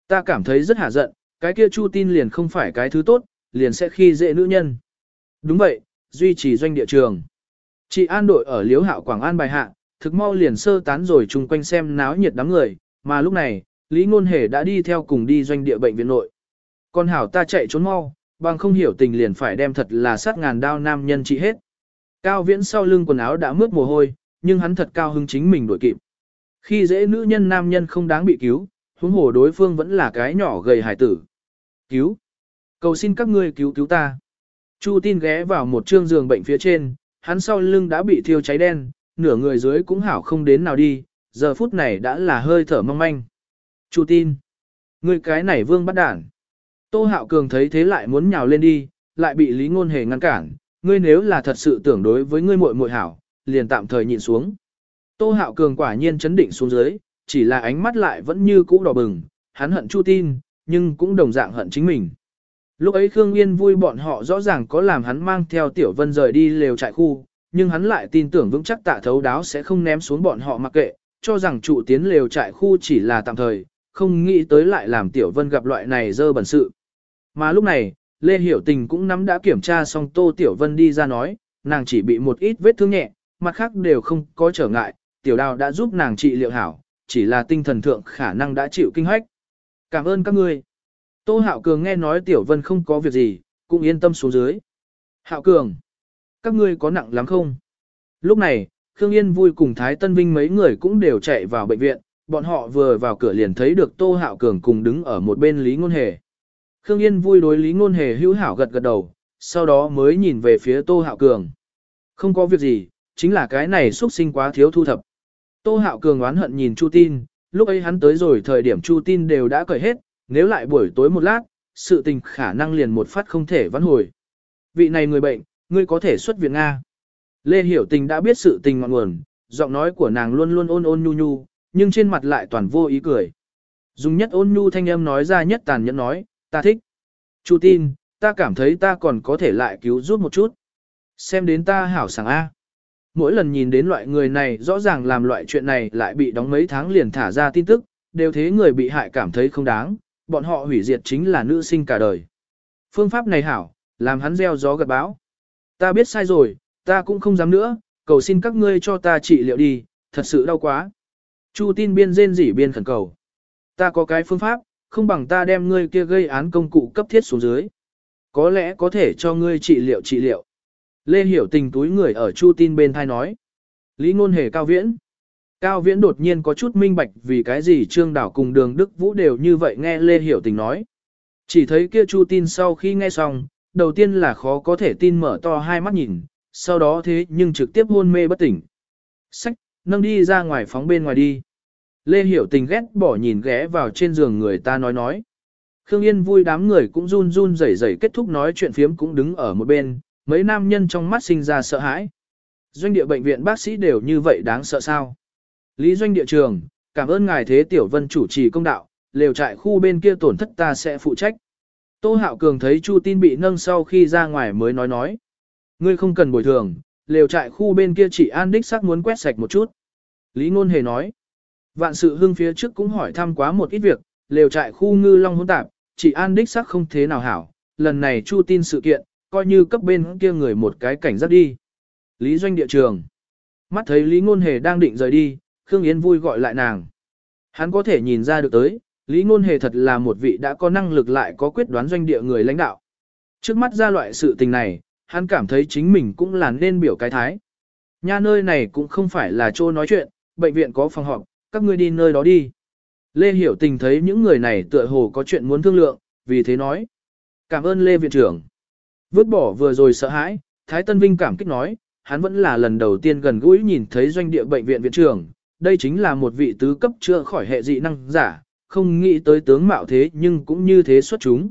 Ta cảm thấy rất hả giận, cái kia chu tin liền không phải cái thứ tốt, liền sẽ khi dễ nữ nhân. Đúng vậy, duy trì doanh địa trường. Chị an đội ở liếu hạo Quảng An bài hạ, thực mau liền sơ tán rồi chung quanh xem náo nhiệt đám người, mà lúc này, Lý Ngôn Hề đã đi theo cùng đi doanh địa bệnh viện nội. Con hảo ta chạy trốn mau, bằng không hiểu tình liền phải đem thật là sát ngàn đao nam nhân trị hết. Cao viễn sau lưng quần áo đã mướt mồ hôi, nhưng hắn thật cao hứng chính mình đuổi kịp. Khi dễ nữ nhân nam nhân không đáng bị cứu, huống hồ đối phương vẫn là cái nhỏ gầy hải tử. Cứu! Cầu xin các ngươi cứu cứu ta. Chu tin ghé vào một trương giường bệnh phía trên, hắn sau lưng đã bị thiêu cháy đen, nửa người dưới cũng hảo không đến nào đi, giờ phút này đã là hơi thở mong manh. Chu tin! Ngươi cái này vương bắt đản. Tô Hạo Cường thấy thế lại muốn nhào lên đi, lại bị Lý Ngôn Hề ngăn cản, ngươi nếu là thật sự tưởng đối với ngươi muội muội hảo, liền tạm thời nhịn xuống. Tô Hạo Cường quả nhiên chấn định xuống dưới, chỉ là ánh mắt lại vẫn như cũ đỏ bừng, hắn hận Chu Tin, nhưng cũng đồng dạng hận chính mình. Lúc ấy Khương Yên vui bọn họ rõ ràng có làm hắn mang theo Tiểu Vân rời đi lều trại khu, nhưng hắn lại tin tưởng vững chắc tạ thấu đáo sẽ không ném xuống bọn họ mặc kệ, cho rằng trụ tiến lều trại khu chỉ là tạm thời, không nghĩ tới lại làm Tiểu Vân gặp loại này dơ bẩn sự. Mà lúc này, Lê Hiểu Tình cũng nắm đã kiểm tra xong Tô Tiểu Vân đi ra nói, nàng chỉ bị một ít vết thương nhẹ, mặt khác đều không có trở ngại, Tiểu Đào đã giúp nàng trị liệu hảo, chỉ là tinh thần thượng khả năng đã chịu kinh hoách. Cảm ơn các ngươi. Tô Hạo Cường nghe nói Tiểu Vân không có việc gì, cũng yên tâm xuống dưới. Hạo Cường, các ngươi có nặng lắm không? Lúc này, Khương Yên vui cùng Thái Tân Vinh mấy người cũng đều chạy vào bệnh viện, bọn họ vừa vào cửa liền thấy được Tô Hạo Cường cùng đứng ở một bên Lý Ngôn Hề. Khương Yên vui đối Lý Ngôn Hề hữu hảo gật gật đầu, sau đó mới nhìn về phía Tô Hạo Cường. Không có việc gì, chính là cái này xuất sinh quá thiếu thu thập. Tô Hạo Cường oán hận nhìn Chu Tin, lúc ấy hắn tới rồi thời điểm Chu Tin đều đã cởi hết, nếu lại buổi tối một lát, sự tình khả năng liền một phát không thể vãn hồi. Vị này người bệnh, ngươi có thể xuất viện Nga. Lê Hiểu Tình đã biết sự tình ngọn nguồn, giọng nói của nàng luôn luôn ôn ôn nhu nhu, nhưng trên mặt lại toàn vô ý cười. Dùng nhất ôn nhu thanh âm nói ra nhất tàn nhẫn nói, ta thích. Chu tin, ta cảm thấy ta còn có thể lại cứu giúp một chút. Xem đến ta hảo sảng A. Mỗi lần nhìn đến loại người này rõ ràng làm loại chuyện này lại bị đóng mấy tháng liền thả ra tin tức, đều thế người bị hại cảm thấy không đáng, bọn họ hủy diệt chính là nữ sinh cả đời. Phương pháp này hảo, làm hắn gieo gió gật bão. Ta biết sai rồi, ta cũng không dám nữa, cầu xin các ngươi cho ta trị liệu đi, thật sự đau quá. Chu tin biên rên rỉ biên khẩn cầu. Ta có cái phương pháp, không bằng ta đem ngươi kia gây án công cụ cấp thiết xuống dưới. Có lẽ có thể cho ngươi trị liệu trị liệu. Lê Hiểu tình túi người ở Chu tin bên thai nói. Lý ngôn hề cao viễn. Cao viễn đột nhiên có chút minh bạch vì cái gì Trương Đảo cùng đường Đức Vũ đều như vậy nghe Lê Hiểu tình nói. Chỉ thấy kia Chu tin sau khi nghe xong, đầu tiên là khó có thể tin mở to hai mắt nhìn, sau đó thế nhưng trực tiếp hôn mê bất tỉnh. Sách, nâng đi ra ngoài phóng bên ngoài đi. Lê Hiểu Tình ghét bỏ nhìn ghé vào trên giường người ta nói nói. Khương Yên vui đám người cũng run run rẩy rẩy kết thúc nói chuyện phiếm cũng đứng ở một bên, mấy nam nhân trong mắt sinh ra sợ hãi. Doanh địa bệnh viện bác sĩ đều như vậy đáng sợ sao? Lý doanh địa trường, cảm ơn ngài thế tiểu vân chủ trì công đạo, lều trại khu bên kia tổn thất ta sẽ phụ trách. Tô Hạo Cường thấy Chu tin bị nâng sau khi ra ngoài mới nói nói. Ngươi không cần bồi thường, lều trại khu bên kia chỉ an đích xác muốn quét sạch một chút. Lý Ngôn Hề nói. Vạn sự hương phía trước cũng hỏi thăm quá một ít việc, lều trại khu ngư long hỗn tạp, chỉ an đích sắc không thế nào hảo. Lần này Chu tin sự kiện, coi như cấp bên kia người một cái cảnh giác đi. Lý Doanh địa trường. Mắt thấy Lý Ngôn Hề đang định rời đi, Khương Yến vui gọi lại nàng. Hắn có thể nhìn ra được tới, Lý Ngôn Hề thật là một vị đã có năng lực lại có quyết đoán doanh địa người lãnh đạo. Trước mắt ra loại sự tình này, hắn cảm thấy chính mình cũng là nên biểu cái thái. Nha nơi này cũng không phải là chỗ nói chuyện, bệnh viện có phòng họp, các ngươi đi nơi đó đi. Lê Hiểu Tình thấy những người này tựa hồ có chuyện muốn thương lượng, vì thế nói. Cảm ơn Lê Viện trưởng. Vứt bỏ vừa rồi sợ hãi, Thái Tân Vinh cảm kích nói, hắn vẫn là lần đầu tiên gần gũi nhìn thấy doanh địa bệnh viện viện trưởng. Đây chính là một vị tứ cấp chữa khỏi hệ dị năng giả, không nghĩ tới tướng mạo thế nhưng cũng như thế xuất chúng.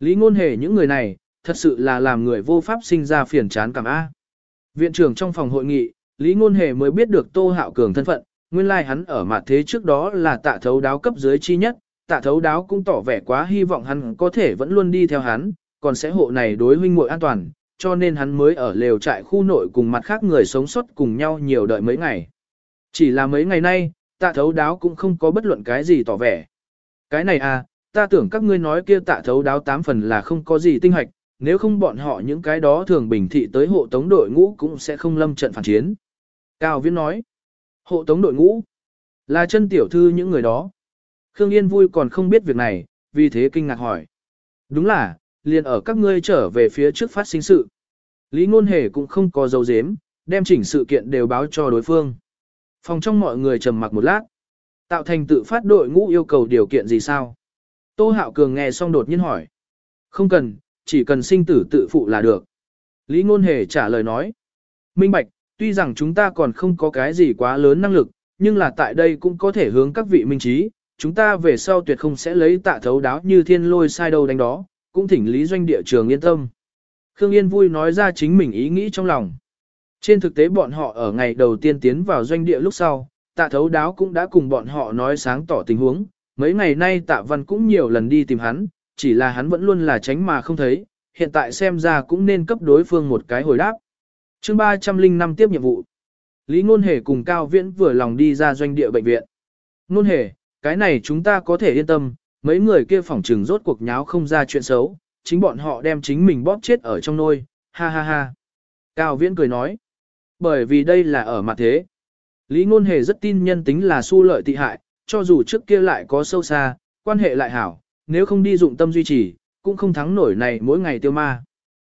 Lý ngôn hề những người này, thật sự là làm người vô pháp sinh ra phiền chán cảm A. Viện trưởng trong phòng hội nghị, Lý ngôn hề mới biết được Tô Hạo Cường thân phận, nguyên lai like hắn ở mặt thế trước đó là tạ thấu đáo cấp dưới chi nhất, tạ thấu đáo cũng tỏ vẻ quá hy vọng hắn có thể vẫn luôn đi theo hắn, còn sẽ hộ này đối huynh muội an toàn, cho nên hắn mới ở lều trại khu nội cùng mặt khác người sống sót cùng nhau nhiều đợi mấy ngày. Chỉ là mấy ngày nay, tạ thấu đáo cũng không có bất luận cái gì tỏ vẻ. Cái này à, ta tưởng các ngươi nói kia tạ thấu đáo tám phần là không có gì tinh hoạch, nếu không bọn họ những cái đó thường bình thị tới hộ tống đội ngũ cũng sẽ không lâm trận phản chiến. Cao Viễn nói, hộ tống đội ngũ, là chân tiểu thư những người đó. Khương Yên vui còn không biết việc này, vì thế kinh ngạc hỏi. Đúng là, liền ở các ngươi trở về phía trước phát sinh sự. Lý Ngôn Hề cũng không có dấu dếm, đem chỉnh sự kiện đều báo cho đối phương. Phòng trong mọi người trầm mặc một lát. Tạo thành tự phát đội ngũ yêu cầu điều kiện gì sao? Tô Hạo Cường nghe xong đột nhiên hỏi. Không cần, chỉ cần sinh tử tự phụ là được. Lý Ngôn Hề trả lời nói. Minh Bạch, tuy rằng chúng ta còn không có cái gì quá lớn năng lực, nhưng là tại đây cũng có thể hướng các vị minh trí, chúng ta về sau tuyệt không sẽ lấy tạ thấu đáo như thiên lôi sai đâu đánh đó, cũng thỉnh Lý Doanh địa trường yên tâm. Khương Yên vui nói ra chính mình ý nghĩ trong lòng. Trên thực tế bọn họ ở ngày đầu tiên tiến vào doanh địa lúc sau, tạ thấu đáo cũng đã cùng bọn họ nói sáng tỏ tình huống, mấy ngày nay tạ văn cũng nhiều lần đi tìm hắn, chỉ là hắn vẫn luôn là tránh mà không thấy, hiện tại xem ra cũng nên cấp đối phương một cái hồi đáp chương 305 tiếp nhiệm vụ. Lý Ngôn Hề cùng Cao Viễn vừa lòng đi ra doanh địa bệnh viện. Ngôn Hề, cái này chúng ta có thể yên tâm, mấy người kia phỏng trừng rốt cuộc nháo không ra chuyện xấu, chính bọn họ đem chính mình bóp chết ở trong nôi, ha ha ha. Cao Viễn cười nói, bởi vì đây là ở mặt thế. Lý Ngôn Hề rất tin nhân tính là su lợi tị hại, cho dù trước kia lại có sâu xa, quan hệ lại hảo, nếu không đi dụng tâm duy trì, cũng không thắng nổi này mỗi ngày tiêu ma.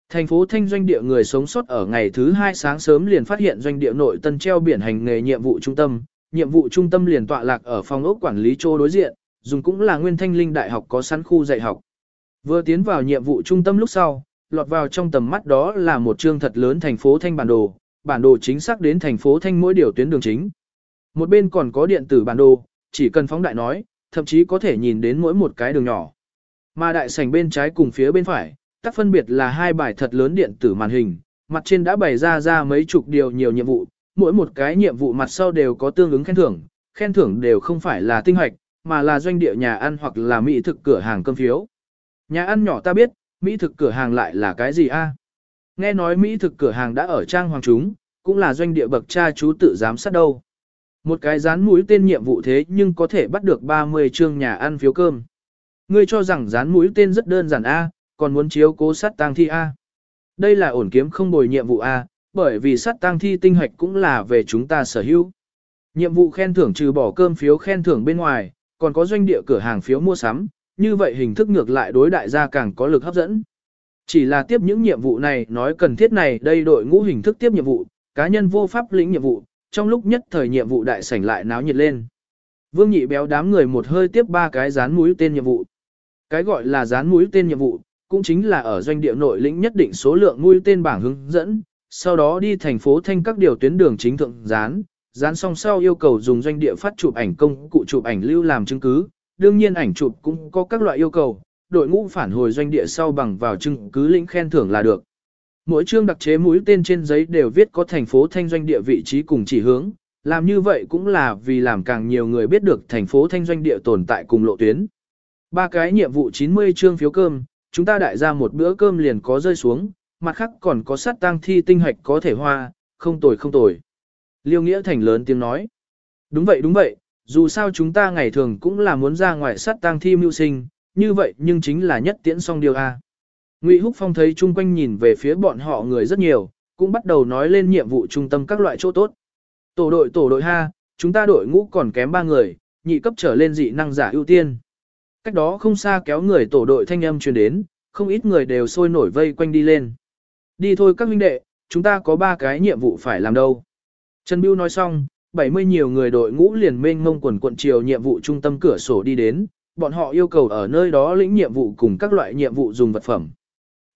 Thành phố Thanh doanh địa người sống sót ở ngày thứ hai sáng sớm liền phát hiện doanh địa nội tân treo biển hành nghề nhiệm vụ trung tâm, nhiệm vụ trung tâm liền tọa lạc ở phòng ốc quản lý chỗ đối diện, dùng cũng là Nguyên Thanh Linh Đại học có sẵn khu dạy học. Vừa tiến vào nhiệm vụ trung tâm lúc sau, lọt vào trong tầm mắt đó là một chương thật lớn thành phố Thanh bản đồ, bản đồ chính xác đến thành phố Thanh mỗi điều tuyến đường chính. Một bên còn có điện tử bản đồ, chỉ cần phóng đại nói, thậm chí có thể nhìn đến mỗi một cái đường nhỏ. Mà đại sảnh bên trái cùng phía bên phải, tác phân biệt là hai bài thật lớn điện tử màn hình, mặt trên đã bày ra ra mấy chục điều nhiều nhiệm vụ, mỗi một cái nhiệm vụ mặt sau đều có tương ứng khen thưởng, khen thưởng đều không phải là tinh hoạch, mà là doanh địa nhà ăn hoặc là mỹ thực cửa hàng cơm phiếu. Nhà ăn nhỏ ta biết, mỹ thực cửa hàng lại là cái gì a? Nghe nói mỹ thực cửa hàng đã ở trang hoàng chúng, cũng là doanh địa bậc cha chú tự giám sát đâu. Một cái dán mũi tên nhiệm vụ thế nhưng có thể bắt được 30 chương nhà ăn phiếu cơm. Ngươi cho rằng dán mũi tên rất đơn giản A, còn muốn chiếu cố sát tang thi A. Đây là ổn kiếm không bồi nhiệm vụ A, bởi vì sát tang thi tinh hoạch cũng là về chúng ta sở hữu. Nhiệm vụ khen thưởng trừ bỏ cơm phiếu khen thưởng bên ngoài, còn có doanh địa cửa hàng phiếu mua sắm, như vậy hình thức ngược lại đối đại gia càng có lực hấp dẫn. Chỉ là tiếp những nhiệm vụ này nói cần thiết này đây đội ngũ hình thức tiếp nhiệm vụ, cá nhân vô pháp lĩnh nhiệm vụ, trong lúc nhất thời nhiệm vụ đại sảnh lại náo nhiệt lên. Vương nhị béo đám người một hơi tiếp ba cái dán mũi tên nhiệm vụ. Cái gọi là dán mũi tên nhiệm vụ, cũng chính là ở doanh địa nội lĩnh nhất định số lượng mũi tên bảng hướng dẫn, sau đó đi thành phố thanh các điều tuyến đường chính thượng dán, dán xong sau yêu cầu dùng doanh địa phát chụp ảnh công cụ chụp ảnh lưu làm chứng cứ, đương nhiên ảnh chụp cũng có các loại yêu cầu, đội ngũ phản hồi doanh địa sau bằng vào chứng cứ lĩnh khen thưởng là được. Mỗi chương đặc chế mũi tên trên giấy đều viết có thành phố thanh doanh địa vị trí cùng chỉ hướng, làm như vậy cũng là vì làm càng nhiều người biết được thành phố thanh doanh địa tồn tại cùng lộ tuyến. Ba cái nhiệm vụ 90 chương phiếu cơm, chúng ta đại ra một bữa cơm liền có rơi xuống, mặt khác còn có sát tang thi tinh hoạch có thể hoa, không tồi không tồi. Liêu Nghĩa Thành lớn tiếng nói. Đúng vậy đúng vậy, dù sao chúng ta ngày thường cũng là muốn ra ngoài sát tang thi mưu sinh, như vậy nhưng chính là nhất tiễn song điều A. Ngụy Húc Phong thấy chung quanh nhìn về phía bọn họ người rất nhiều, cũng bắt đầu nói lên nhiệm vụ trung tâm các loại chỗ tốt. Tổ đội tổ đội ha, chúng ta đội ngũ còn kém ba người, nhị cấp trở lên dị năng giả ưu tiên. Cách đó không xa kéo người tổ đội thanh âm truyền đến, không ít người đều sôi nổi vây quanh đi lên. Đi thôi các huynh đệ, chúng ta có ba cái nhiệm vụ phải làm đâu. Trần Biêu nói xong, 70 nhiều người đội ngũ liền mênh mông quần quận chiều nhiệm vụ trung tâm cửa sổ đi đến, bọn họ yêu cầu ở nơi đó lĩnh nhiệm vụ cùng các loại nhiệm vụ dùng vật phẩm.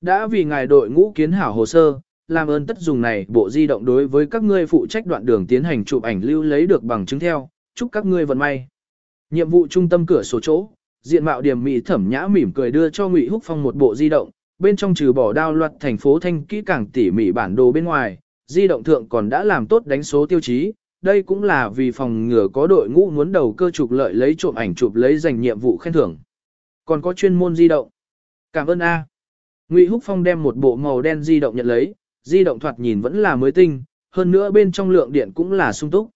Đã vì ngài đội ngũ kiến hảo hồ sơ, làm ơn tất dùng này bộ di động đối với các ngươi phụ trách đoạn đường tiến hành chụp ảnh lưu lấy được bằng chứng theo, chúc các ngươi vận may. Nhiệm vụ trung tâm cửa sổ chỗ, diện mạo điểm mỹ thẩm nhã mỉm cười đưa cho Ngụy Húc Phong một bộ di động, bên trong trừ bỏ đao loạt thành phố thanh kỹ càng tỉ mỉ bản đồ bên ngoài, di động thượng còn đã làm tốt đánh số tiêu chí, đây cũng là vì phòng ngừa có đội ngũ muốn đầu cơ chụp lợi lấy trộm ảnh chụp lấy giành nhiệm vụ khen thưởng. Còn có chuyên môn di động. Cảm ơn A. Ngụy Húc Phong đem một bộ màu đen di động nhận lấy, di động thoạt nhìn vẫn là mới tinh, hơn nữa bên trong lượng điện cũng là sung túc.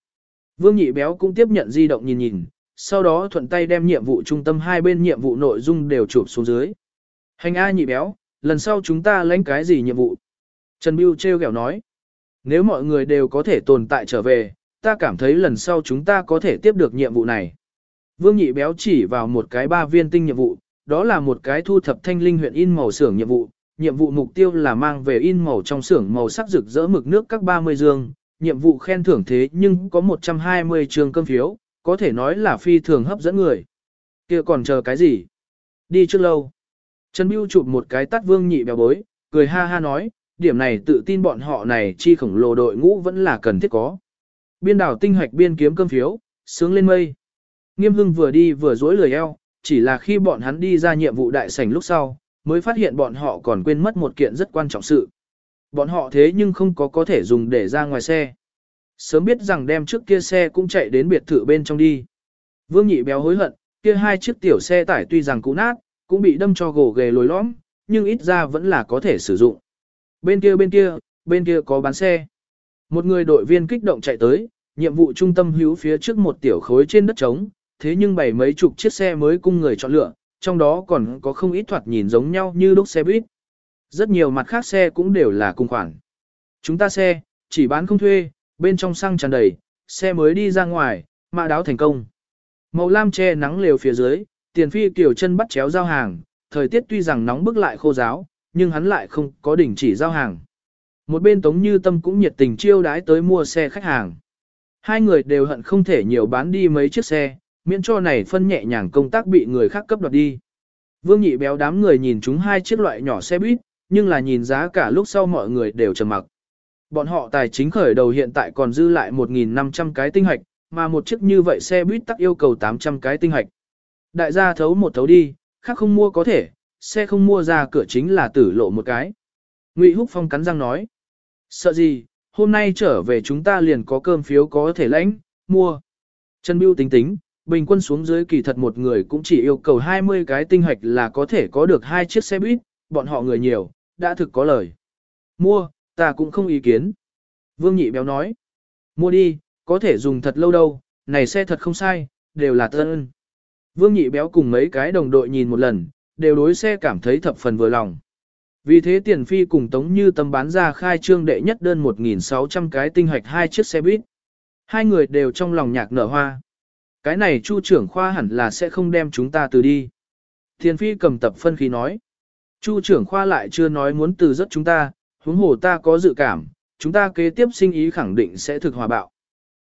Vương Nhị Béo cũng tiếp nhận di động nhìn nhìn, sau đó thuận tay đem nhiệm vụ trung tâm hai bên nhiệm vụ nội dung đều chụp xuống dưới. Hành A Nhị Béo, lần sau chúng ta lãnh cái gì nhiệm vụ? Trần Biêu treo kẹo nói. Nếu mọi người đều có thể tồn tại trở về, ta cảm thấy lần sau chúng ta có thể tiếp được nhiệm vụ này. Vương Nhị Béo chỉ vào một cái ba viên tinh nhiệm vụ, đó là một cái thu thập thanh linh huyện in màu xưởng nhiệm vụ. Nhiệm vụ mục tiêu là mang về in màu trong xưởng màu sắc rực rỡ mực nước các 30 dương. Nhiệm vụ khen thưởng thế nhưng có 120 trường cơm phiếu, có thể nói là phi thường hấp dẫn người. kia còn chờ cái gì? Đi trước lâu. Trần Biêu chụp một cái tắt vương nhị béo bối, cười ha ha nói, điểm này tự tin bọn họ này chi khổng lồ đội ngũ vẫn là cần thiết có. Biên đảo tinh hoạch biên kiếm cơm phiếu, sướng lên mây. Nghiêm hưng vừa đi vừa dối lười eo, chỉ là khi bọn hắn đi ra nhiệm vụ đại sảnh lúc sau, mới phát hiện bọn họ còn quên mất một kiện rất quan trọng sự. Bọn họ thế nhưng không có có thể dùng để ra ngoài xe. Sớm biết rằng đem trước kia xe cũng chạy đến biệt thự bên trong đi. Vương nhị béo hối hận, kia hai chiếc tiểu xe tải tuy rằng cũ nát, cũng bị đâm cho gồ ghề lồi lõm, nhưng ít ra vẫn là có thể sử dụng. Bên kia bên kia, bên kia có bán xe. Một người đội viên kích động chạy tới, nhiệm vụ trung tâm hữu phía trước một tiểu khối trên đất trống, thế nhưng bảy mấy chục chiếc xe mới cung người chọn lựa, trong đó còn có không ít thoạt nhìn giống nhau như lúc xe buýt. Rất nhiều mặt khác xe cũng đều là cùng khoản. Chúng ta xe, chỉ bán không thuê, bên trong xăng tràn đầy, xe mới đi ra ngoài, mạ đáo thành công. Màu lam che nắng lều phía dưới, tiền phi kiểu chân bắt chéo giao hàng, thời tiết tuy rằng nóng bức lại khô giáo, nhưng hắn lại không có đỉnh chỉ giao hàng. Một bên Tống Như Tâm cũng nhiệt tình chiêu đái tới mua xe khách hàng. Hai người đều hận không thể nhiều bán đi mấy chiếc xe, miễn cho này phân nhẹ nhàng công tác bị người khác cấp đoạt đi. Vương nhị béo đám người nhìn chúng hai chiếc loại nhỏ xe buýt, nhưng là nhìn giá cả lúc sau mọi người đều trầm mặc. Bọn họ tài chính khởi đầu hiện tại còn dư lại 1.500 cái tinh hạch, mà một chiếc như vậy xe buýt tắc yêu cầu 800 cái tinh hạch. Đại gia thấu một thấu đi, khác không mua có thể, xe không mua ra cửa chính là tử lộ một cái. Ngụy Húc Phong cắn răng nói. Sợ gì, hôm nay trở về chúng ta liền có cơm phiếu có thể lãnh, mua. Trần Biêu tính tính, bình quân xuống dưới kỳ thật một người cũng chỉ yêu cầu 20 cái tinh hạch là có thể có được hai chiếc xe buýt, bọn họ người nhiều, đã thực có lời. Mua, ta cũng không ý kiến. Vương Nhị Béo nói. Mua đi, có thể dùng thật lâu đâu, này xe thật không sai, đều là tân. Vương Nhị Béo cùng mấy cái đồng đội nhìn một lần, đều đối xe cảm thấy thập phần vừa lòng. Vì thế tiền phi cùng Tống Như Tâm bán ra khai trương đệ nhất đơn 1.600 cái tinh hoạch hai chiếc xe buýt. Hai người đều trong lòng nhạc nở hoa. Cái này chu trưởng khoa hẳn là sẽ không đem chúng ta từ đi. Tiền phi cầm tập phân khí nói. Chu trưởng khoa lại chưa nói muốn từ rất chúng ta, huống hồ ta có dự cảm, chúng ta kế tiếp sinh ý khẳng định sẽ thực hòa bạo.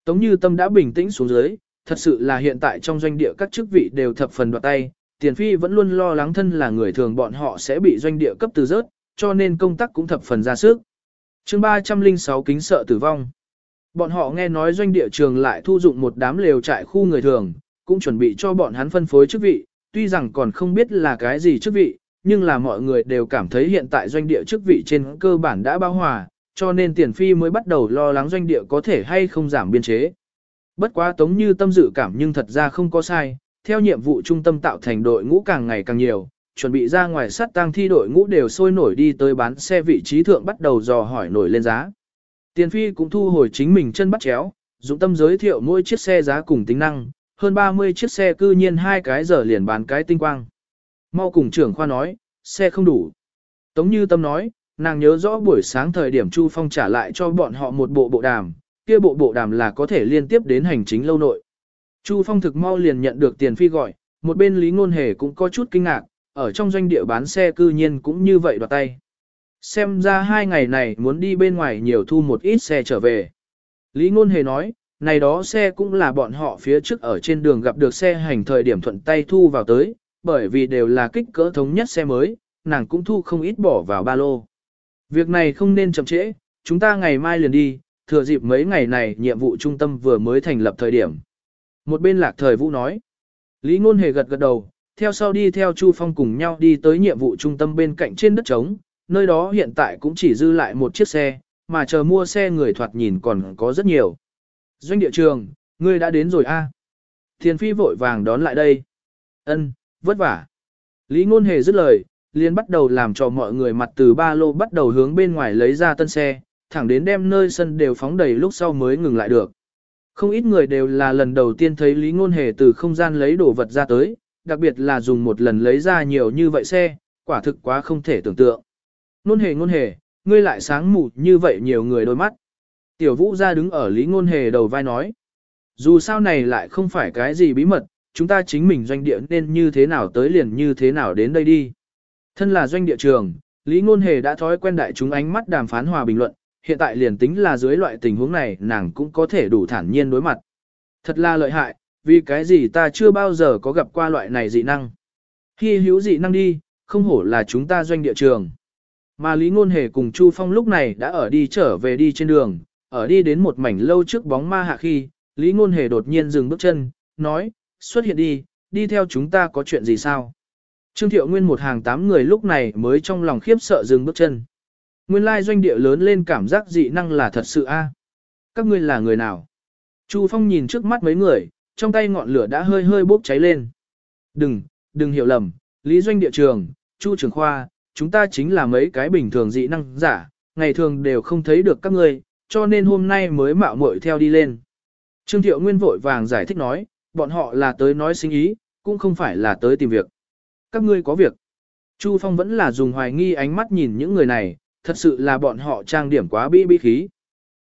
Tống Như Tâm đã bình tĩnh xuống dưới, thật sự là hiện tại trong doanh địa các chức vị đều thập phần đoạt tay, Tiền Phi vẫn luôn lo lắng thân là người thường bọn họ sẽ bị doanh địa cấp từ rớt, cho nên công tác cũng thập phần ra sức. chương 306 kính sợ tử vong. Bọn họ nghe nói doanh địa trường lại thu dụng một đám lều trại khu người thường, cũng chuẩn bị cho bọn hắn phân phối chức vị, tuy rằng còn không biết là cái gì chức vị, nhưng là mọi người đều cảm thấy hiện tại doanh địa chức vị trên cơ bản đã bao hòa, cho nên tiền phi mới bắt đầu lo lắng doanh địa có thể hay không giảm biên chế. Bất quá tống như tâm dự cảm nhưng thật ra không có sai, theo nhiệm vụ trung tâm tạo thành đội ngũ càng ngày càng nhiều, chuẩn bị ra ngoài sát tang thi đội ngũ đều sôi nổi đi tới bán xe vị trí thượng bắt đầu dò hỏi nổi lên giá. Tiền phi cũng thu hồi chính mình chân bắt chéo, dụng tâm giới thiệu mỗi chiếc xe giá cùng tính năng, hơn 30 chiếc xe cư nhiên hai cái giờ liền bán cái tinh quang. Mau cùng trưởng khoa nói, xe không đủ. Tống như tâm nói, nàng nhớ rõ buổi sáng thời điểm Chu Phong trả lại cho bọn họ một bộ bộ đàm, kia bộ bộ đàm là có thể liên tiếp đến hành chính lâu nội. Chu Phong thực mau liền nhận được tiền phi gọi, một bên Lý Ngôn Hề cũng có chút kinh ngạc, ở trong doanh địa bán xe cư nhiên cũng như vậy đoạt tay. Xem ra hai ngày này muốn đi bên ngoài nhiều thu một ít xe trở về. Lý Ngôn Hề nói, này đó xe cũng là bọn họ phía trước ở trên đường gặp được xe hành thời điểm thuận tay thu vào tới, bởi vì đều là kích cỡ thống nhất xe mới, nàng cũng thu không ít bỏ vào ba lô. Việc này không nên chậm trễ, chúng ta ngày mai liền đi, thừa dịp mấy ngày này nhiệm vụ trung tâm vừa mới thành lập thời điểm. Một bên lạc thời vũ nói. Lý ngôn hề gật gật đầu, theo sau đi theo Chu Phong cùng nhau đi tới nhiệm vụ trung tâm bên cạnh trên đất trống, nơi đó hiện tại cũng chỉ dư lại một chiếc xe, mà chờ mua xe người thoạt nhìn còn có rất nhiều. Doanh địa trường, ngươi đã đến rồi a? À? Thiền phi vội vàng đón lại đây. Ân, vất vả. Lý ngôn hề dứt lời, liền bắt đầu làm cho mọi người mặt từ ba lô bắt đầu hướng bên ngoài lấy ra tân xe, thẳng đến đem nơi sân đều phóng đầy lúc sau mới ngừng lại được. Không ít người đều là lần đầu tiên thấy Lý Ngôn Hề từ không gian lấy đồ vật ra tới, đặc biệt là dùng một lần lấy ra nhiều như vậy xe, quả thực quá không thể tưởng tượng. Ngôn Hề Ngôn Hề, ngươi lại sáng mù như vậy nhiều người đôi mắt. Tiểu Vũ ra đứng ở Lý Ngôn Hề đầu vai nói. Dù sao này lại không phải cái gì bí mật, chúng ta chính mình doanh địa nên như thế nào tới liền như thế nào đến đây đi. Thân là doanh địa trường, Lý Ngôn Hề đã thói quen đại chúng ánh mắt đàm phán hòa bình luận, hiện tại liền tính là dưới loại tình huống này nàng cũng có thể đủ thản nhiên đối mặt. Thật là lợi hại, vì cái gì ta chưa bao giờ có gặp qua loại này dị năng. Khi hữu dị năng đi, không hổ là chúng ta doanh địa trường. Mà Lý Ngôn Hề cùng Chu Phong lúc này đã ở đi trở về đi trên đường, ở đi đến một mảnh lâu trước bóng ma hạ khi, Lý Ngôn Hề đột nhiên dừng bước chân, nói, xuất hiện đi, đi theo chúng ta có chuyện gì sao? Trương Thiệu Nguyên một hàng tám người lúc này mới trong lòng khiếp sợ dừng bước chân. Nguyên lai doanh địa lớn lên cảm giác dị năng là thật sự a. À? Các ngươi là người nào? Chu Phong nhìn trước mắt mấy người, trong tay ngọn lửa đã hơi hơi bốc cháy lên. Đừng, đừng hiểu lầm, Lý Doanh địa trường, Chu Trường khoa, chúng ta chính là mấy cái bình thường dị năng giả, ngày thường đều không thấy được các ngươi, cho nên hôm nay mới mạo muội theo đi lên. Trương Thiệu Nguyên vội vàng giải thích nói, bọn họ là tới nói sinh ý, cũng không phải là tới tìm việc. Các ngươi có việc. Chu Phong vẫn là dùng hoài nghi ánh mắt nhìn những người này, thật sự là bọn họ trang điểm quá bi bi khí.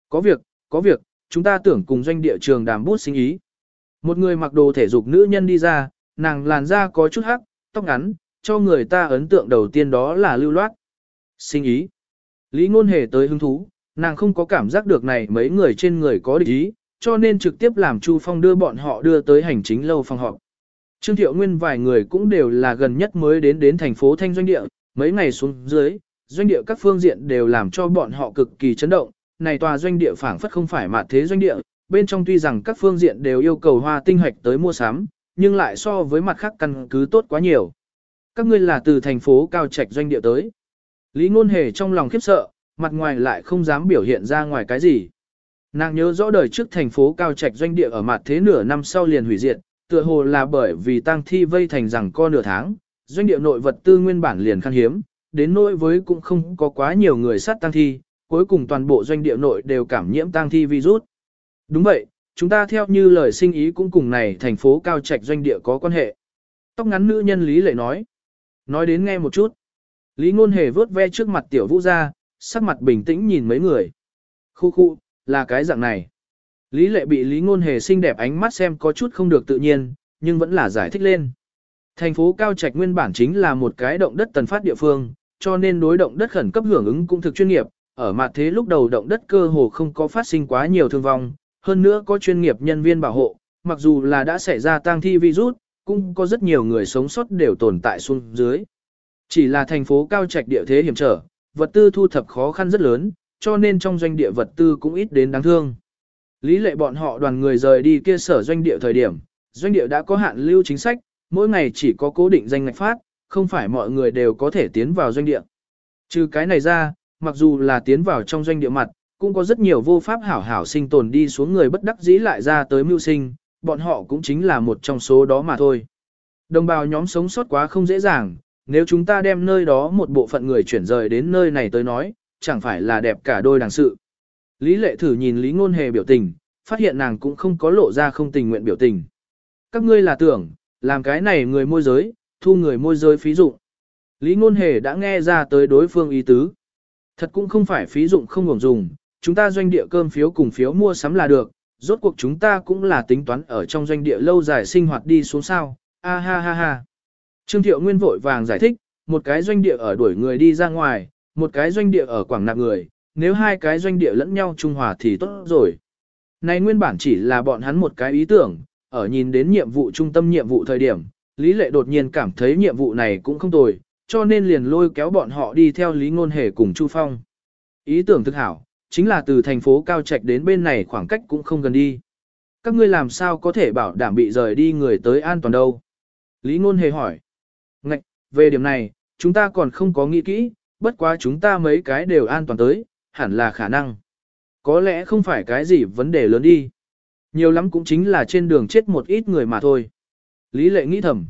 Có việc, có việc, chúng ta tưởng cùng doanh địa trường đàm bút sinh ý. Một người mặc đồ thể dục nữ nhân đi ra, nàng làn da có chút hắc, tóc ngắn, cho người ta ấn tượng đầu tiên đó là lưu loát. Sinh ý. Lý ngôn hề tới hứng thú, nàng không có cảm giác được này mấy người trên người có địch ý, cho nên trực tiếp làm Chu Phong đưa bọn họ đưa tới hành chính lâu phòng họp. Trương Thiệu Nguyên vài người cũng đều là gần nhất mới đến đến thành phố Thanh Doanh Địa, mấy ngày xuống dưới, doanh địa các phương diện đều làm cho bọn họ cực kỳ chấn động, này tòa doanh địa phảng phất không phải mạt thế doanh địa, bên trong tuy rằng các phương diện đều yêu cầu hoa tinh hoạch tới mua sắm, nhưng lại so với mặt khác căn cứ tốt quá nhiều. Các ngươi là từ thành phố cao trạch doanh địa tới. Lý Ngôn Hề trong lòng khiếp sợ, mặt ngoài lại không dám biểu hiện ra ngoài cái gì. Nàng nhớ rõ đời trước thành phố cao trạch doanh địa ở mặt thế nửa năm sau liền hủy diệt, tựa hồ là bởi vì tang thi vây thành rằng co nửa tháng, doanh địa nội vật tư nguyên bản liền khan hiếm, đến nỗi với cũng không có quá nhiều người sát tang thi, cuối cùng toàn bộ doanh địa nội đều cảm nhiễm tang thi virus. Đúng vậy, chúng ta theo như lời sinh ý cũng cùng này thành phố cao trạch doanh địa có quan hệ. Tóc ngắn nữ nhân Lý Lệ nói. Nói đến nghe một chút. Lý Ngôn Hề vớt ve trước mặt tiểu vũ ra, sắc mặt bình tĩnh nhìn mấy người. Khu khu, là cái dạng này. Lý Lệ bị Lý Ngôn Hề xinh đẹp ánh mắt xem có chút không được tự nhiên, nhưng vẫn là giải thích lên. Thành phố Cao Trạch nguyên bản chính là một cái động đất tần phát địa phương, cho nên đối động đất khẩn cấp hưởng ứng cũng thực chuyên nghiệp, ở mặt thế lúc đầu động đất cơ hồ không có phát sinh quá nhiều thương vong, hơn nữa có chuyên nghiệp nhân viên bảo hộ, mặc dù là đã xảy ra tang thi virus, cũng có rất nhiều người sống sót đều tồn tại xuống dưới. Chỉ là thành phố cao trạch địa thế hiểm trở, vật tư thu thập khó khăn rất lớn, cho nên trong doanh địa vật tư cũng ít đến đáng thương. Lý lệ bọn họ đoàn người rời đi kia sở doanh địa thời điểm, doanh địa đã có hạn lưu chính sách, mỗi ngày chỉ có cố định danh ngạch phát, không phải mọi người đều có thể tiến vào doanh địa. Trừ cái này ra, mặc dù là tiến vào trong doanh địa mặt, cũng có rất nhiều vô pháp hảo hảo sinh tồn đi xuống người bất đắc dĩ lại ra tới mưu sinh, bọn họ cũng chính là một trong số đó mà thôi. Đồng bào nhóm sống sót quá không dễ dàng, nếu chúng ta đem nơi đó một bộ phận người chuyển rời đến nơi này tới nói, chẳng phải là đẹp cả đôi đàng sự. Lý lệ thử nhìn Lý Ngôn Hề biểu tình, phát hiện nàng cũng không có lộ ra không tình nguyện biểu tình. Các ngươi là tưởng, làm cái này người môi giới, thu người môi giới phí dụng. Lý Ngôn Hề đã nghe ra tới đối phương ý tứ. Thật cũng không phải phí dụng không hưởng dùng, chúng ta doanh địa cơm phiếu cùng phiếu mua sắm là được, rốt cuộc chúng ta cũng là tính toán ở trong doanh địa lâu dài sinh hoạt đi xuống sao, a ha ha ha. Trương Thiệu Nguyên vội vàng giải thích, một cái doanh địa ở đuổi người đi ra ngoài, một cái doanh địa ở quảng nạp người, nếu hai cái doanh địa lẫn nhau trung hòa thì tốt rồi. Này nguyên bản chỉ là bọn hắn một cái ý tưởng, ở nhìn đến nhiệm vụ trung tâm nhiệm vụ thời điểm, Lý Lệ đột nhiên cảm thấy nhiệm vụ này cũng không tồi, cho nên liền lôi kéo bọn họ đi theo Lý Ngôn Hề cùng Chu Phong. Ý tưởng thực hảo, chính là từ thành phố Cao Trạch đến bên này khoảng cách cũng không gần đi. Các ngươi làm sao có thể bảo đảm bị rời đi người tới an toàn đâu? Lý Ngôn Hề hỏi. Ngạch, về điểm này, chúng ta còn không có nghĩ kỹ, bất quá chúng ta mấy cái đều an toàn tới, hẳn là khả năng. Có lẽ không phải cái gì vấn đề lớn đi. Nhiều lắm cũng chính là trên đường chết một ít người mà thôi. Lý lệ nghĩ thầm.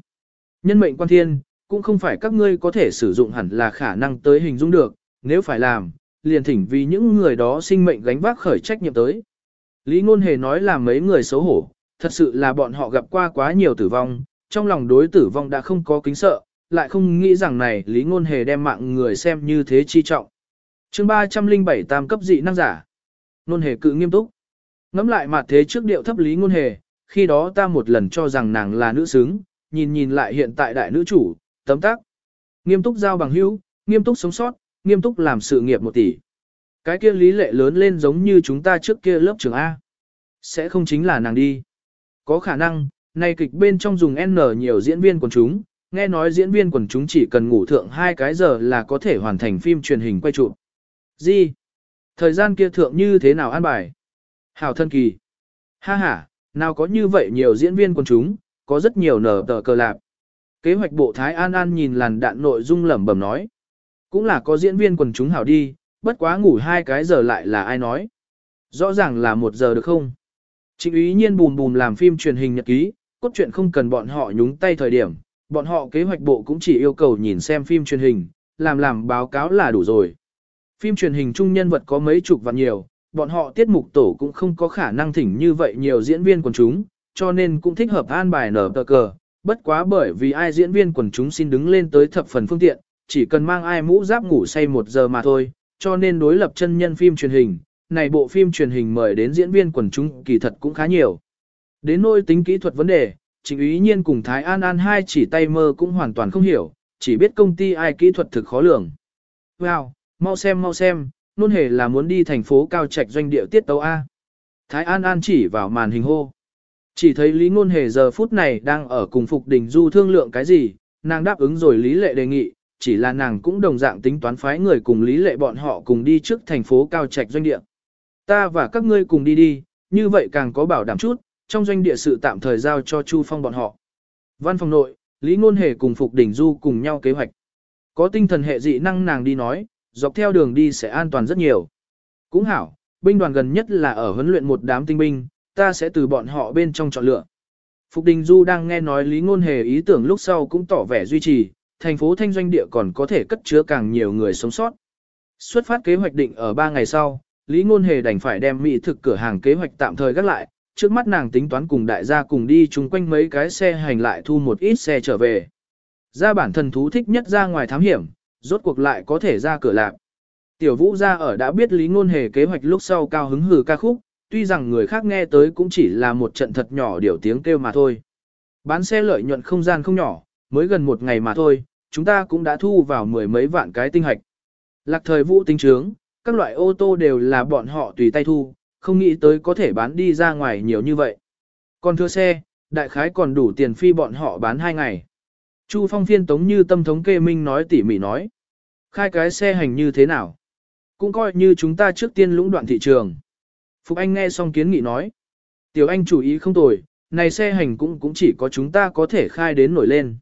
Nhân mệnh quan thiên, cũng không phải các ngươi có thể sử dụng hẳn là khả năng tới hình dung được, nếu phải làm, liền thỉnh vì những người đó sinh mệnh gánh vác khởi trách nhiệm tới. Lý Ngôn Hề nói là mấy người xấu hổ, thật sự là bọn họ gặp qua quá nhiều tử vong, trong lòng đối tử vong đã không có kính sợ, lại không nghĩ rằng này Lý Ngôn Hề đem mạng người xem như thế chi trọng. chương 307 tam cấp dị năng giả. Ngôn Hề cự nghiêm túc. Ngắm lại mặt thế trước điệu thấp Lý Ngôn Hề, khi đó ta một lần cho rằng nàng là nữ xứng, nhìn nhìn lại hiện tại đại nữ chủ, tấm tác. Nghiêm túc giao bằng hữu, nghiêm túc sống sót, nghiêm túc làm sự nghiệp một tỷ. Cái kia lý lệ lớn lên giống như chúng ta trước kia lớp trường A. Sẽ không chính là nàng đi. Có khả năng, nay kịch bên trong dùng N nhiều diễn viên của chúng, nghe nói diễn viên quần chúng chỉ cần ngủ thượng hai cái giờ là có thể hoàn thành phim truyền hình quay trụ. Gì? Thời gian kia thượng như thế nào an bài? Hảo thân kỳ. Ha ha, nào có như vậy nhiều diễn viên quần chúng, có rất nhiều nở tờ cờ lạp. Kế hoạch bộ Thái An An nhìn làn đạn nội dung lẩm bẩm nói. Cũng là có diễn viên quần chúng hảo đi, bất quá ngủ hai cái giờ lại là ai nói. Rõ ràng là một giờ được không? Trịnh ý nhiên bùm bùm làm phim truyền hình nhật ký, cốt truyện không cần bọn họ nhúng tay thời điểm, bọn họ kế hoạch bộ cũng chỉ yêu cầu nhìn xem phim truyền hình, làm làm báo cáo là đủ rồi. Phim truyền hình chung nhân vật có mấy chục và nhiều, bọn họ tiết mục tổ cũng không có khả năng thỉnh như vậy nhiều diễn viên quần chúng, cho nên cũng thích hợp an bài nở tờ cờ, bất quá bởi vì ai diễn viên quần chúng xin đứng lên tới thập phần phương tiện, chỉ cần mang ai mũ giáp ngủ say một giờ mà thôi, cho nên đối lập chân nhân phim truyền hình, này bộ phim truyền hình mời đến diễn viên quần chúng kỳ thật cũng khá nhiều. Đến nôi tính kỹ thuật vấn đề, Trình Ý Nhiên cùng Thái An An hai chỉ tay mơ cũng hoàn toàn không hiểu, chỉ biết công ty ai kỹ thuật thực khó lường. Wow, mau xem mau xem, luôn hề là muốn đi thành phố cao trạch doanh địa tiết tấu A. Thái An An chỉ vào màn hình hô. Chỉ thấy Lý Ngôn Hề giờ phút này đang ở cùng Phục Đình Du thương lượng cái gì, nàng đáp ứng rồi Lý Lệ đề nghị, chỉ là nàng cũng đồng dạng tính toán phái người cùng Lý Lệ bọn họ cùng đi trước thành phố Cao Trạch doanh địa. Ta và các ngươi cùng đi đi, như vậy càng có bảo đảm chút, trong doanh địa sự tạm thời giao cho Chu Phong bọn họ. Văn phòng nội, Lý Ngôn Hề cùng Phục Đình Du cùng nhau kế hoạch. Có tinh thần hệ dị năng nàng đi nói, dọc theo đường đi sẽ an toàn rất nhiều. Cũng hảo, binh đoàn gần nhất là ở huấn luyện một đám tinh binh, ta sẽ từ bọn họ bên trong chọn lựa. Phục Đình Du đang nghe nói Lý Ngôn Hề ý tưởng lúc sau cũng tỏ vẻ duy trì, thành phố Thanh Doanh Địa còn có thể cất chứa càng nhiều người sống sót. Xuất phát kế hoạch định ở 3 ngày sau, Lý Ngôn Hề đành phải đem mỹ thực cửa hàng kế hoạch tạm thời gác lại, trước mắt nàng tính toán cùng đại gia cùng đi chung quanh mấy cái xe hành lại thu một ít xe trở về. Gia bản thân thú thích nhất ra ngoài thám hiểm, rốt cuộc lại có thể ra cửa lạc. Tiểu vũ ra ở đã biết Lý Ngôn Hề kế hoạch lúc sau cao hứng hừ ca khúc, tuy rằng người khác nghe tới cũng chỉ là một trận thật nhỏ điều tiếng kêu mà thôi. Bán xe lợi nhuận không gian không nhỏ, mới gần một ngày mà thôi, chúng ta cũng đã thu vào mười mấy vạn cái tinh hạch. Lạc thời vũ tinh trướng, các loại ô tô đều là bọn họ tùy tay thu, không nghĩ tới có thể bán đi ra ngoài nhiều như vậy. Còn thưa xe, đại khái còn đủ tiền phi bọn họ bán hai ngày. Chu phong phiên tống như tâm thống kê minh nói tỉ mỉ nói. Khai cái xe hành như thế nào? Cũng coi như chúng ta trước tiên lũng đoạn thị trường. Phục Anh nghe xong kiến nghị nói. Tiểu Anh chủ ý không tồi, này xe hành cũng cũng chỉ có chúng ta có thể khai đến nổi lên.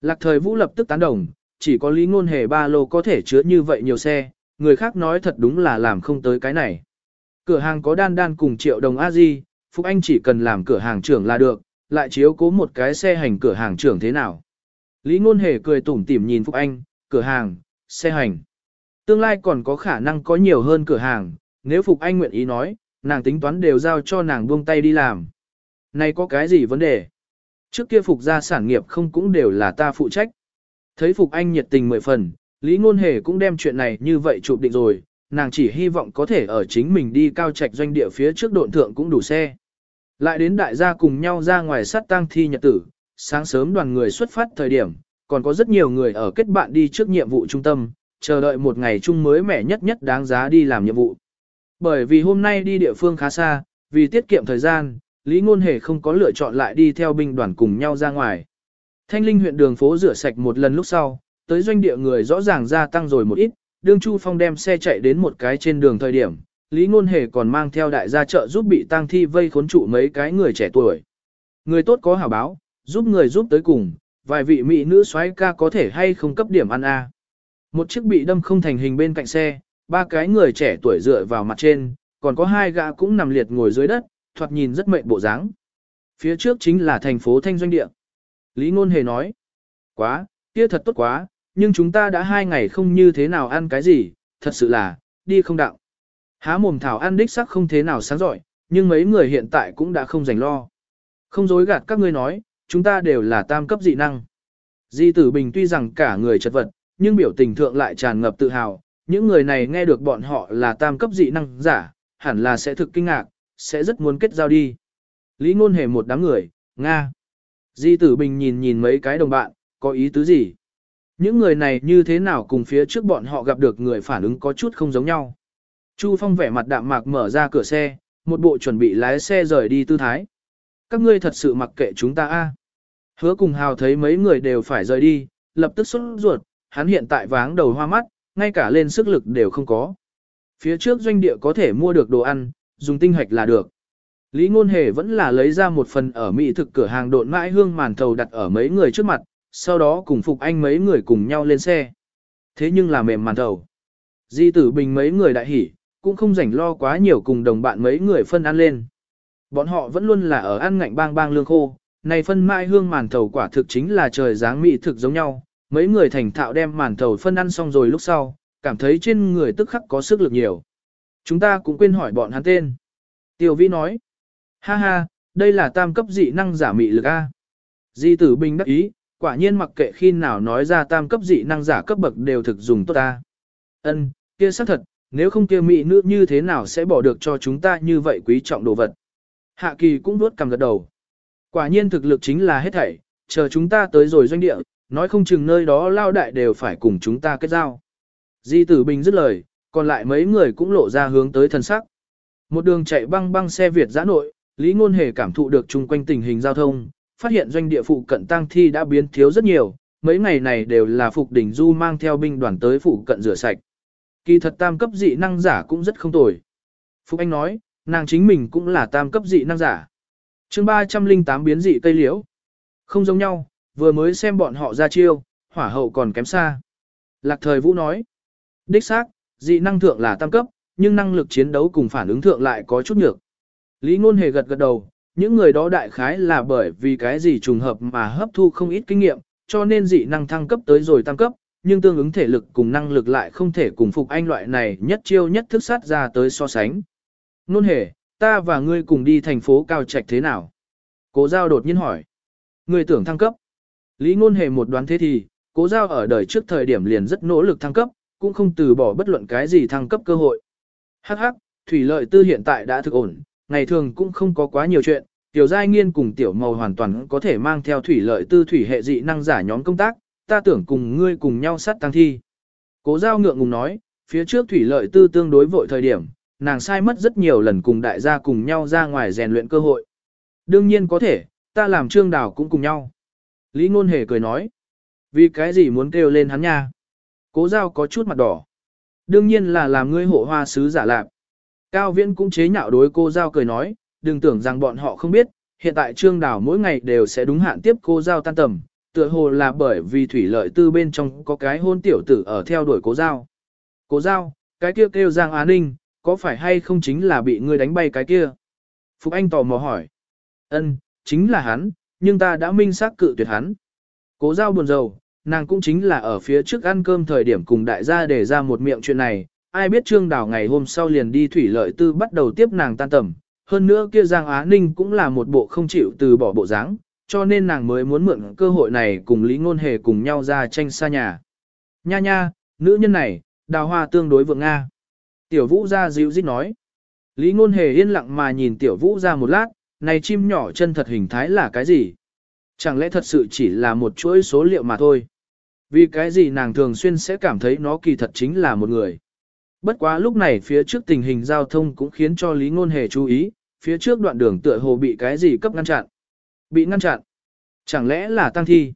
Lạc thời vũ lập tức tán đồng, chỉ có lý ngôn hề ba lô có thể chứa như vậy nhiều xe, người khác nói thật đúng là làm không tới cái này. Cửa hàng có đan đan cùng triệu đồng a di, Phúc Anh chỉ cần làm cửa hàng trưởng là được, lại chiếu cố một cái xe hành cửa hàng trưởng thế nào. Lý ngôn hề cười tủm tỉm nhìn Phúc Anh, cửa hàng, xe hành. Tương lai còn có khả năng có nhiều hơn cửa hàng, nếu Phục Anh nguyện ý nói, nàng tính toán đều giao cho nàng buông tay đi làm. nay có cái gì vấn đề? Trước kia Phục gia sản nghiệp không cũng đều là ta phụ trách. Thấy Phục Anh nhiệt tình mười phần, Lý Ngôn Hề cũng đem chuyện này như vậy chụp định rồi, nàng chỉ hy vọng có thể ở chính mình đi cao trạch doanh địa phía trước độn thượng cũng đủ xe. Lại đến đại gia cùng nhau ra ngoài sát tang thi nhật tử, sáng sớm đoàn người xuất phát thời điểm, còn có rất nhiều người ở kết bạn đi trước nhiệm vụ trung tâm, chờ đợi một ngày chung mới mẻ nhất nhất đáng giá đi làm nhiệm vụ. Bởi vì hôm nay đi địa phương khá xa, vì tiết kiệm thời gian, Lý Ngôn Hề không có lựa chọn lại đi theo binh đoàn cùng nhau ra ngoài. Thanh Linh huyện đường phố rửa sạch một lần lúc sau, tới doanh địa người rõ ràng gia tăng rồi một ít, đương Chu Phong đem xe chạy đến một cái trên đường thời điểm, Lý Ngôn Hề còn mang theo đại gia trợ giúp bị tang thi vây khốn trụ mấy cái người trẻ tuổi. Người tốt có hảo báo, giúp người giúp tới cùng, vài vị mỹ nữ soái ca có thể hay không cấp điểm ăn a. Một chiếc bị đâm không thành hình bên cạnh xe, ba cái người trẻ tuổi dựa vào mặt trên, còn có hai gã cũng nằm liệt ngồi dưới đất, thoạt nhìn rất mệt bộ dáng. Phía trước chính là thành phố Thanh Doanh Địa. Lý Ngôn Hề nói, quá, kia thật tốt quá, nhưng chúng ta đã hai ngày không như thế nào ăn cái gì, thật sự là, đi không đạo. Há mồm thảo ăn đích sắc không thế nào sáng giỏi, nhưng mấy người hiện tại cũng đã không dành lo. Không dối gạt các ngươi nói, chúng ta đều là tam cấp dị năng. Di tử bình tuy rằng cả người chật vật, nhưng biểu tình thượng lại tràn ngập tự hào, những người này nghe được bọn họ là tam cấp dị năng giả, hẳn là sẽ thực kinh ngạc, sẽ rất muốn kết giao đi. Lý ngôn hề một đám người, Nga. Di tử bình nhìn nhìn mấy cái đồng bạn, có ý tứ gì? Những người này như thế nào cùng phía trước bọn họ gặp được người phản ứng có chút không giống nhau. Chu Phong vẻ mặt đạm mạc mở ra cửa xe, một bộ chuẩn bị lái xe rời đi tư thái. Các ngươi thật sự mặc kệ chúng ta a? Hứa cùng hào thấy mấy người đều phải rời đi, lập tức xuất ruột, hắn hiện tại váng đầu hoa mắt, ngay cả lên sức lực đều không có. Phía trước doanh địa có thể mua được đồ ăn, dùng tinh hạch là được. Lý Ngôn Hề vẫn là lấy ra một phần ở mỹ thực cửa hàng độn mãi hương màn thầu đặt ở mấy người trước mặt, sau đó cùng Phục Anh mấy người cùng nhau lên xe. Thế nhưng là mềm màn đầu. Di tử bình mấy người đại hỉ, cũng không rảnh lo quá nhiều cùng đồng bạn mấy người phân ăn lên. Bọn họ vẫn luôn là ở ăn ngạnh bang bang lương khô, này phân mai hương màn thầu quả thực chính là trời dáng mỹ thực giống nhau, mấy người thành thạo đem màn thầu phân ăn xong rồi lúc sau, cảm thấy trên người tức khắc có sức lực nhiều. Chúng ta cũng quên hỏi bọn hắn tên. Tiêu Vĩ nói, ha ha, đây là tam cấp dị năng giả mị lực A. Di tử bình đắc ý, quả nhiên mặc kệ khi nào nói ra tam cấp dị năng giả cấp bậc đều thực dùng tốt ta. Ân, kia xác thật, nếu không kia mỹ nữ như thế nào sẽ bỏ được cho chúng ta như vậy quý trọng đồ vật. Hạ kỳ cũng đuốt cầm gật đầu. Quả nhiên thực lực chính là hết thảy, chờ chúng ta tới rồi doanh địa, nói không chừng nơi đó lao đại đều phải cùng chúng ta kết giao. Di tử bình dứt lời, còn lại mấy người cũng lộ ra hướng tới thần sắc. Một đường chạy băng băng xe Việt giã nội, Lý Ngôn Hề cảm thụ được chung quanh tình hình giao thông, phát hiện doanh địa phụ cận tang thi đã biến thiếu rất nhiều, mấy ngày này đều là Phục Đỉnh Du mang theo binh đoàn tới phụ cận rửa sạch. Kỳ thật tam cấp dị năng giả cũng rất không tồi. Phục Anh nói, nàng chính mình cũng là tam cấp dị năng giả. chương 308 biến dị cây liễu. Không giống nhau, vừa mới xem bọn họ ra chiêu, hỏa hậu còn kém xa. Lạc thời Vũ nói, đích xác, dị năng thượng là tam cấp, nhưng năng lực chiến đấu cùng phản ứng thượng lại có chút nhược. Lý Ngôn Hề gật gật đầu, những người đó đại khái là bởi vì cái gì trùng hợp mà hấp thu không ít kinh nghiệm, cho nên dị năng thăng cấp tới rồi tăng cấp, nhưng tương ứng thể lực cùng năng lực lại không thể cùng phục anh loại này nhất chiêu nhất thức sát ra tới so sánh. Nôn Hề, ta và ngươi cùng đi thành phố Cao Trạch thế nào? Cố Giao đột nhiên hỏi. Ngươi tưởng thăng cấp. Lý Ngôn Hề một đoán thế thì, Cố Giao ở đời trước thời điểm liền rất nỗ lực thăng cấp, cũng không từ bỏ bất luận cái gì thăng cấp cơ hội. Hắc hắc, thủy lợi tư hiện tại đã thực ổn, ngày thường cũng không có quá nhiều chuyện, tiểu giai nghiên cùng tiểu màu hoàn toàn có thể mang theo thủy lợi tư thủy hệ dị năng giả nhóm công tác, ta tưởng cùng ngươi cùng nhau sát tăng thi. Cố giao ngượng ngùng nói, phía trước thủy lợi tư tương đối vội thời điểm, nàng sai mất rất nhiều lần cùng đại gia cùng nhau ra ngoài rèn luyện cơ hội. Đương nhiên có thể, ta làm trương đào cũng cùng nhau. Lý ngôn hề cười nói, vì cái gì muốn kêu lên hắn nha. Cố giao có chút mặt đỏ. Đương nhiên là làm ngươi hộ hoa sứ giả lạc. Cao Viễn cũng chế nhạo đối cô Giao cười nói, đừng tưởng rằng bọn họ không biết, hiện tại Trương Đào mỗi ngày đều sẽ đúng hạn tiếp cô Giao tan tầm, tựa hồ là bởi vì thủy lợi tư bên trong có cái hôn tiểu tử ở theo đuổi cố Giao. Cố Giao, cái kia kêu, kêu Giang Á Ninh, có phải hay không chính là bị ngươi đánh bay cái kia? Phục Anh tò mò hỏi. Ân, chính là hắn, nhưng ta đã minh xác cự tuyệt hắn. Cố Giao buồn rầu, nàng cũng chính là ở phía trước ăn cơm thời điểm cùng đại gia để ra một miệng chuyện này, ai biết Trương Đào ngày hôm sau liền đi thủy lợi tư bắt đầu tiếp nàng tan tầm, hơn nữa kia Giang Á Ninh cũng là một bộ không chịu từ bỏ bộ dáng, cho nên nàng mới muốn mượn cơ hội này cùng Lý Ngôn Hề cùng nhau ra tranh xa nhà. Nha nha, nữ nhân này, đào hoa tương đối vượng Nga. Tiểu Vũ ra dịu dít nói. Lý Ngôn Hề yên lặng mà nhìn Tiểu Vũ ra một lát, này chim nhỏ chân thật hình thái là cái gì? Chẳng lẽ thật sự chỉ là một chuỗi số liệu mà thôi? Vì cái gì nàng thường xuyên sẽ cảm thấy nó kỳ thật chính là một người? Bất quá lúc này phía trước tình hình giao thông cũng khiến cho Lý Ngôn Hề chú ý, phía trước đoạn đường tựa hồ bị cái gì cấp ngăn chặn. Bị ngăn chặn. Chẳng lẽ là tăng thi?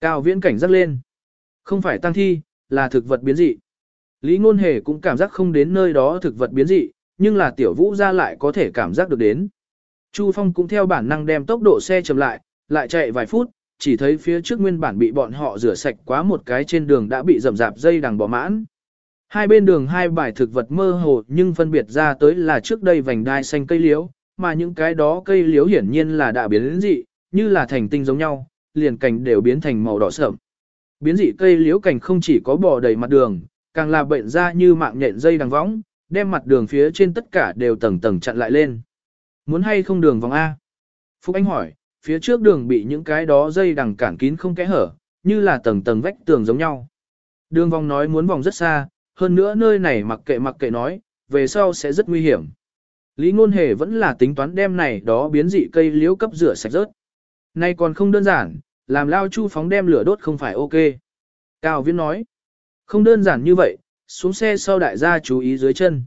Cao viễn cảnh giác lên. Không phải tăng thi, là thực vật biến dị. Lý Ngôn Hề cũng cảm giác không đến nơi đó thực vật biến dị, nhưng là tiểu vũ ra lại có thể cảm giác được đến. Chu Phong cũng theo bản năng đem tốc độ xe chậm lại, lại chạy vài phút, chỉ thấy phía trước nguyên bản bị bọn họ rửa sạch quá một cái trên đường đã bị rầm rạp dây đằng bỏ mãn. Hai bên đường hai bài thực vật mơ hồ nhưng phân biệt ra tới là trước đây vành đai xanh cây liễu, mà những cái đó cây liễu hiển nhiên là đã biến đến dị, như là thành tinh giống nhau, liền cành đều biến thành màu đỏ sậm. Biến dị cây liễu cành không chỉ có bò đầy mặt đường, càng là bệnh ra như mạng nhện dây đằng võng, đem mặt đường phía trên tất cả đều tầng tầng chặn lại lên. Muốn hay không đường vòng A? Phúc Anh hỏi, phía trước đường bị những cái đó dây đằng cản kín không kẽ hở, như là tầng tầng vách tường giống nhau. Đường vòng nói muốn vòng rất xa, hơn nữa nơi này mặc kệ mặc kệ nói, về sau sẽ rất nguy hiểm. Lý Ngôn Hề vẫn là tính toán đem này đó biến dị cây liễu cấp rửa sạch rớt. Nay còn không đơn giản, làm lao chu phóng đem lửa đốt không phải ok. Cao Viễn nói, không đơn giản như vậy, xuống xe sau đại gia chú ý dưới chân.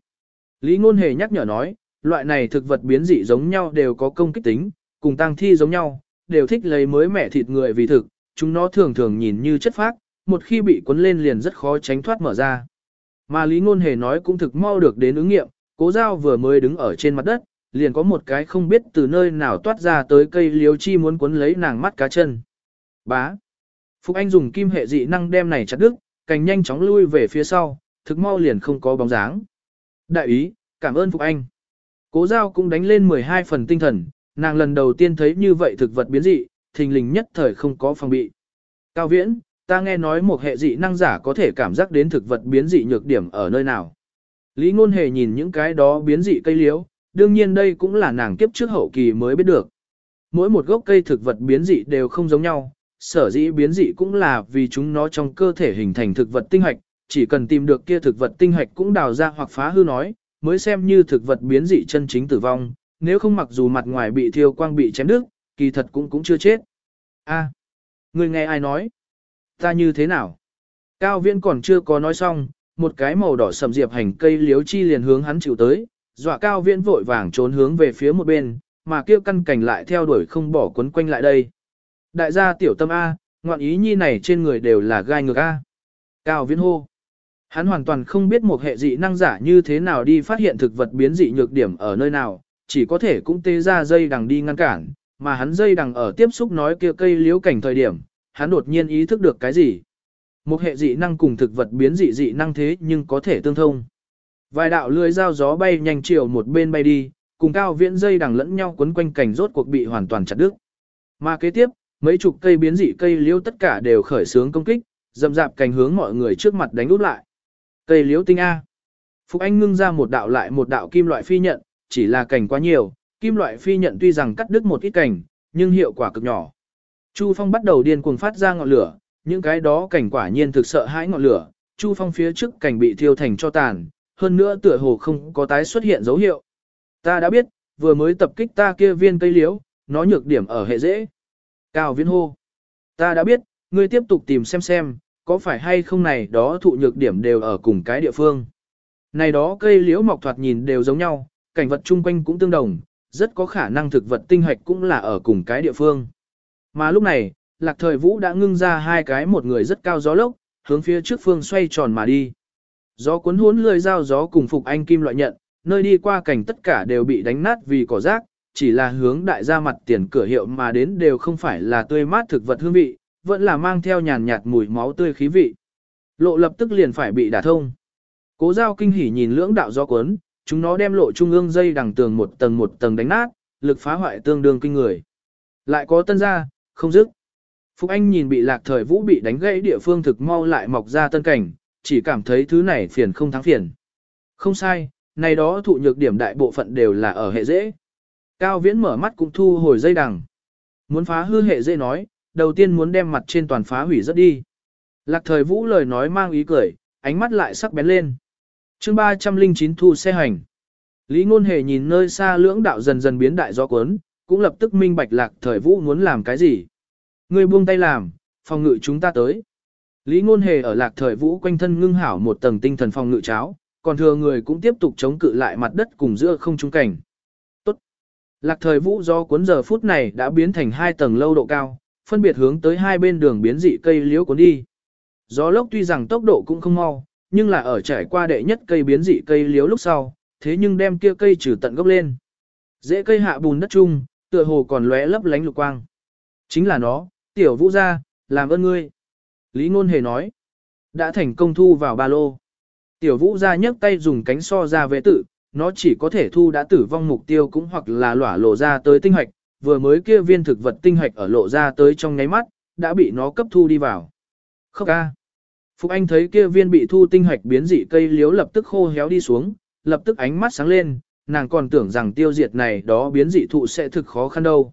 Lý Ngôn Hề nhắc nhở nói, loại này thực vật biến dị giống nhau đều có công kích tính, cùng tăng thi giống nhau, đều thích lấy mới mẻ thịt người vì thực, chúng nó thường thường nhìn như chất phác, một khi bị cuốn lên liền rất khó tránh thoát mở ra. Mà Lý Ngôn Hề nói cũng thực mau được đến ứng nghiệm, cố giao vừa mới đứng ở trên mặt đất, liền có một cái không biết từ nơi nào toát ra tới cây liếu chi muốn cuốn lấy nàng mắt cá chân. Bá. Phục Anh dùng kim hệ dị năng đem này chặt đứt, cành nhanh chóng lui về phía sau, thực mau liền không có bóng dáng. Đại ý, cảm ơn Phục Anh. Cố giao cũng đánh lên 12 phần tinh thần, nàng lần đầu tiên thấy như vậy thực vật biến dị, thình lình nhất thời không có phòng bị. Cao Viễn, Ta nghe nói một hệ dị năng giả có thể cảm giác đến thực vật biến dị nhược điểm ở nơi nào. Lý ngôn hề nhìn những cái đó biến dị cây liễu, đương nhiên đây cũng là nàng kiếp trước hậu kỳ mới biết được. Mỗi một gốc cây thực vật biến dị đều không giống nhau, sở dĩ biến dị cũng là vì chúng nó trong cơ thể hình thành thực vật tinh hạch, chỉ cần tìm được kia thực vật tinh hạch cũng đào ra hoặc phá hư nói, mới xem như thực vật biến dị chân chính tử vong, nếu không mặc dù mặt ngoài bị thiêu quang bị chém đứt, kỳ thật cũng cũng chưa chết. A, người nghe ai nói? Ta như thế nào? Cao viễn còn chưa có nói xong, một cái màu đỏ sầm diệp hành cây liếu chi liền hướng hắn chịu tới, dọa cao viễn vội vàng trốn hướng về phía một bên, mà kia căn cảnh lại theo đuổi không bỏ quấn quanh lại đây. Đại gia tiểu tâm A, ngoạn ý nhi này trên người đều là gai ngược A. Cao viễn hô. Hắn hoàn toàn không biết một hệ dị năng giả như thế nào đi phát hiện thực vật biến dị nhược điểm ở nơi nào, chỉ có thể cũng tê ra dây đằng đi ngăn cản, mà hắn dây đằng ở tiếp xúc nói kia cây liếu cảnh thời điểm, hắn đột nhiên ý thức được cái gì. Một hệ dị năng cùng thực vật biến dị dị năng thế nhưng có thể tương thông. Vài đạo lưới dao gió bay nhanh chiều một bên bay đi, cùng cao viễn dây đằng lẫn nhau quấn quanh cảnh rốt cuộc bị hoàn toàn chặt đứt. Mà kế tiếp, mấy chục cây biến dị cây liễu tất cả đều khởi sướng công kích, dậm dạp cành hướng mọi người trước mặt đánh úp lại. Cây liễu tinh A. Phục Anh ngưng ra một đạo lại một đạo kim loại phi nhận, chỉ là cành quá nhiều, kim loại phi nhận tuy rằng cắt đứt một ít cành, nhưng hiệu quả cực nhỏ. Chu Phong bắt đầu điên cuồng phát ra ngọn lửa, những cái đó cảnh quả nhiên thực sợ hãi ngọn lửa, Chu Phong phía trước cảnh bị thiêu thành cho tàn, hơn nữa tựa hồ không có tái xuất hiện dấu hiệu. Ta đã biết, vừa mới tập kích ta kia viên cây liễu, nó nhược điểm ở hệ dễ. Cao Viễn hô. Ta đã biết, ngươi tiếp tục tìm xem xem, có phải hay không này đó thụ nhược điểm đều ở cùng cái địa phương. Này đó cây liễu mọc thoạt nhìn đều giống nhau, cảnh vật chung quanh cũng tương đồng, rất có khả năng thực vật tinh hoạch cũng là ở cùng cái địa phương. Mà lúc này, lạc thời vũ đã ngưng ra hai cái một người rất cao gió lốc, hướng phía trước phương xoay tròn mà đi. Gió cuốn hốn lười dao gió cùng phục anh kim loại nhận, nơi đi qua cảnh tất cả đều bị đánh nát vì cỏ rác, chỉ là hướng đại gia mặt tiền cửa hiệu mà đến đều không phải là tươi mát thực vật hương vị, vẫn là mang theo nhàn nhạt mùi máu tươi khí vị. Lộ lập tức liền phải bị đả thông. Cố giao kinh hỉ nhìn lưỡng đạo gió cuốn, chúng nó đem lộ trung ương dây đằng tường một tầng một tầng đánh nát, lực phá hoại tương đương kinh người. Lại có tân gia, không dứt. Phúc Anh nhìn bị lạc thời vũ bị đánh gãy địa phương thực mau lại mọc ra tân cảnh, chỉ cảm thấy thứ này phiền không thắng phiền. Không sai, này đó thụ nhược điểm đại bộ phận đều là ở hệ dễ. Cao viễn mở mắt cũng thu hồi dây đằng. Muốn phá hư hệ dễ nói, đầu tiên muốn đem mặt trên toàn phá hủy rất đi. Lạc thời vũ lời nói mang ý cười, ánh mắt lại sắc bén lên. chương 309 thu xe hành. Lý ngôn hề nhìn nơi xa lưỡng đạo dần dần biến đại gió cuốn, cũng lập tức minh bạch lạc thời vũ muốn làm cái gì. Người buông tay làm, phòng ngự chúng ta tới. Lý ngôn hề ở lạc thời vũ quanh thân ngưng hảo một tầng tinh thần phòng ngự cháo, còn thừa người cũng tiếp tục chống cự lại mặt đất cùng giữa không trung cảnh. Tốt. Lạc thời vũ do cuốn giờ phút này đã biến thành hai tầng lâu độ cao, phân biệt hướng tới hai bên đường biến dị cây liễu cuốn đi. Gió lốc tuy rằng tốc độ cũng không mau, nhưng là ở trải qua đệ nhất cây biến dị cây liễu lúc sau, thế nhưng đem kia cây trừ tận gốc lên. Dễ cây hạ bùn đất chung, tựa hồ còn lóe lấp lánh lục quang. Chính là nó, tiểu vũ gia, làm ơn ngươi. Lý ngôn hề nói, đã thành công thu vào ba lô. Tiểu vũ gia nhấc tay dùng cánh so ra vệ tự, nó chỉ có thể thu đã tử vong mục tiêu cũng hoặc là lỏa lộ ra tới tinh hoạch, vừa mới kia viên thực vật tinh hoạch ở lộ ra tới trong nháy mắt, đã bị nó cấp thu đi vào. Khóc ca. Phục Anh thấy kia viên bị thu tinh hoạch biến dị cây liếu lập tức khô héo đi xuống, lập tức ánh mắt sáng lên, nàng còn tưởng rằng tiêu diệt này đó biến dị thụ sẽ thực khó khăn đâu.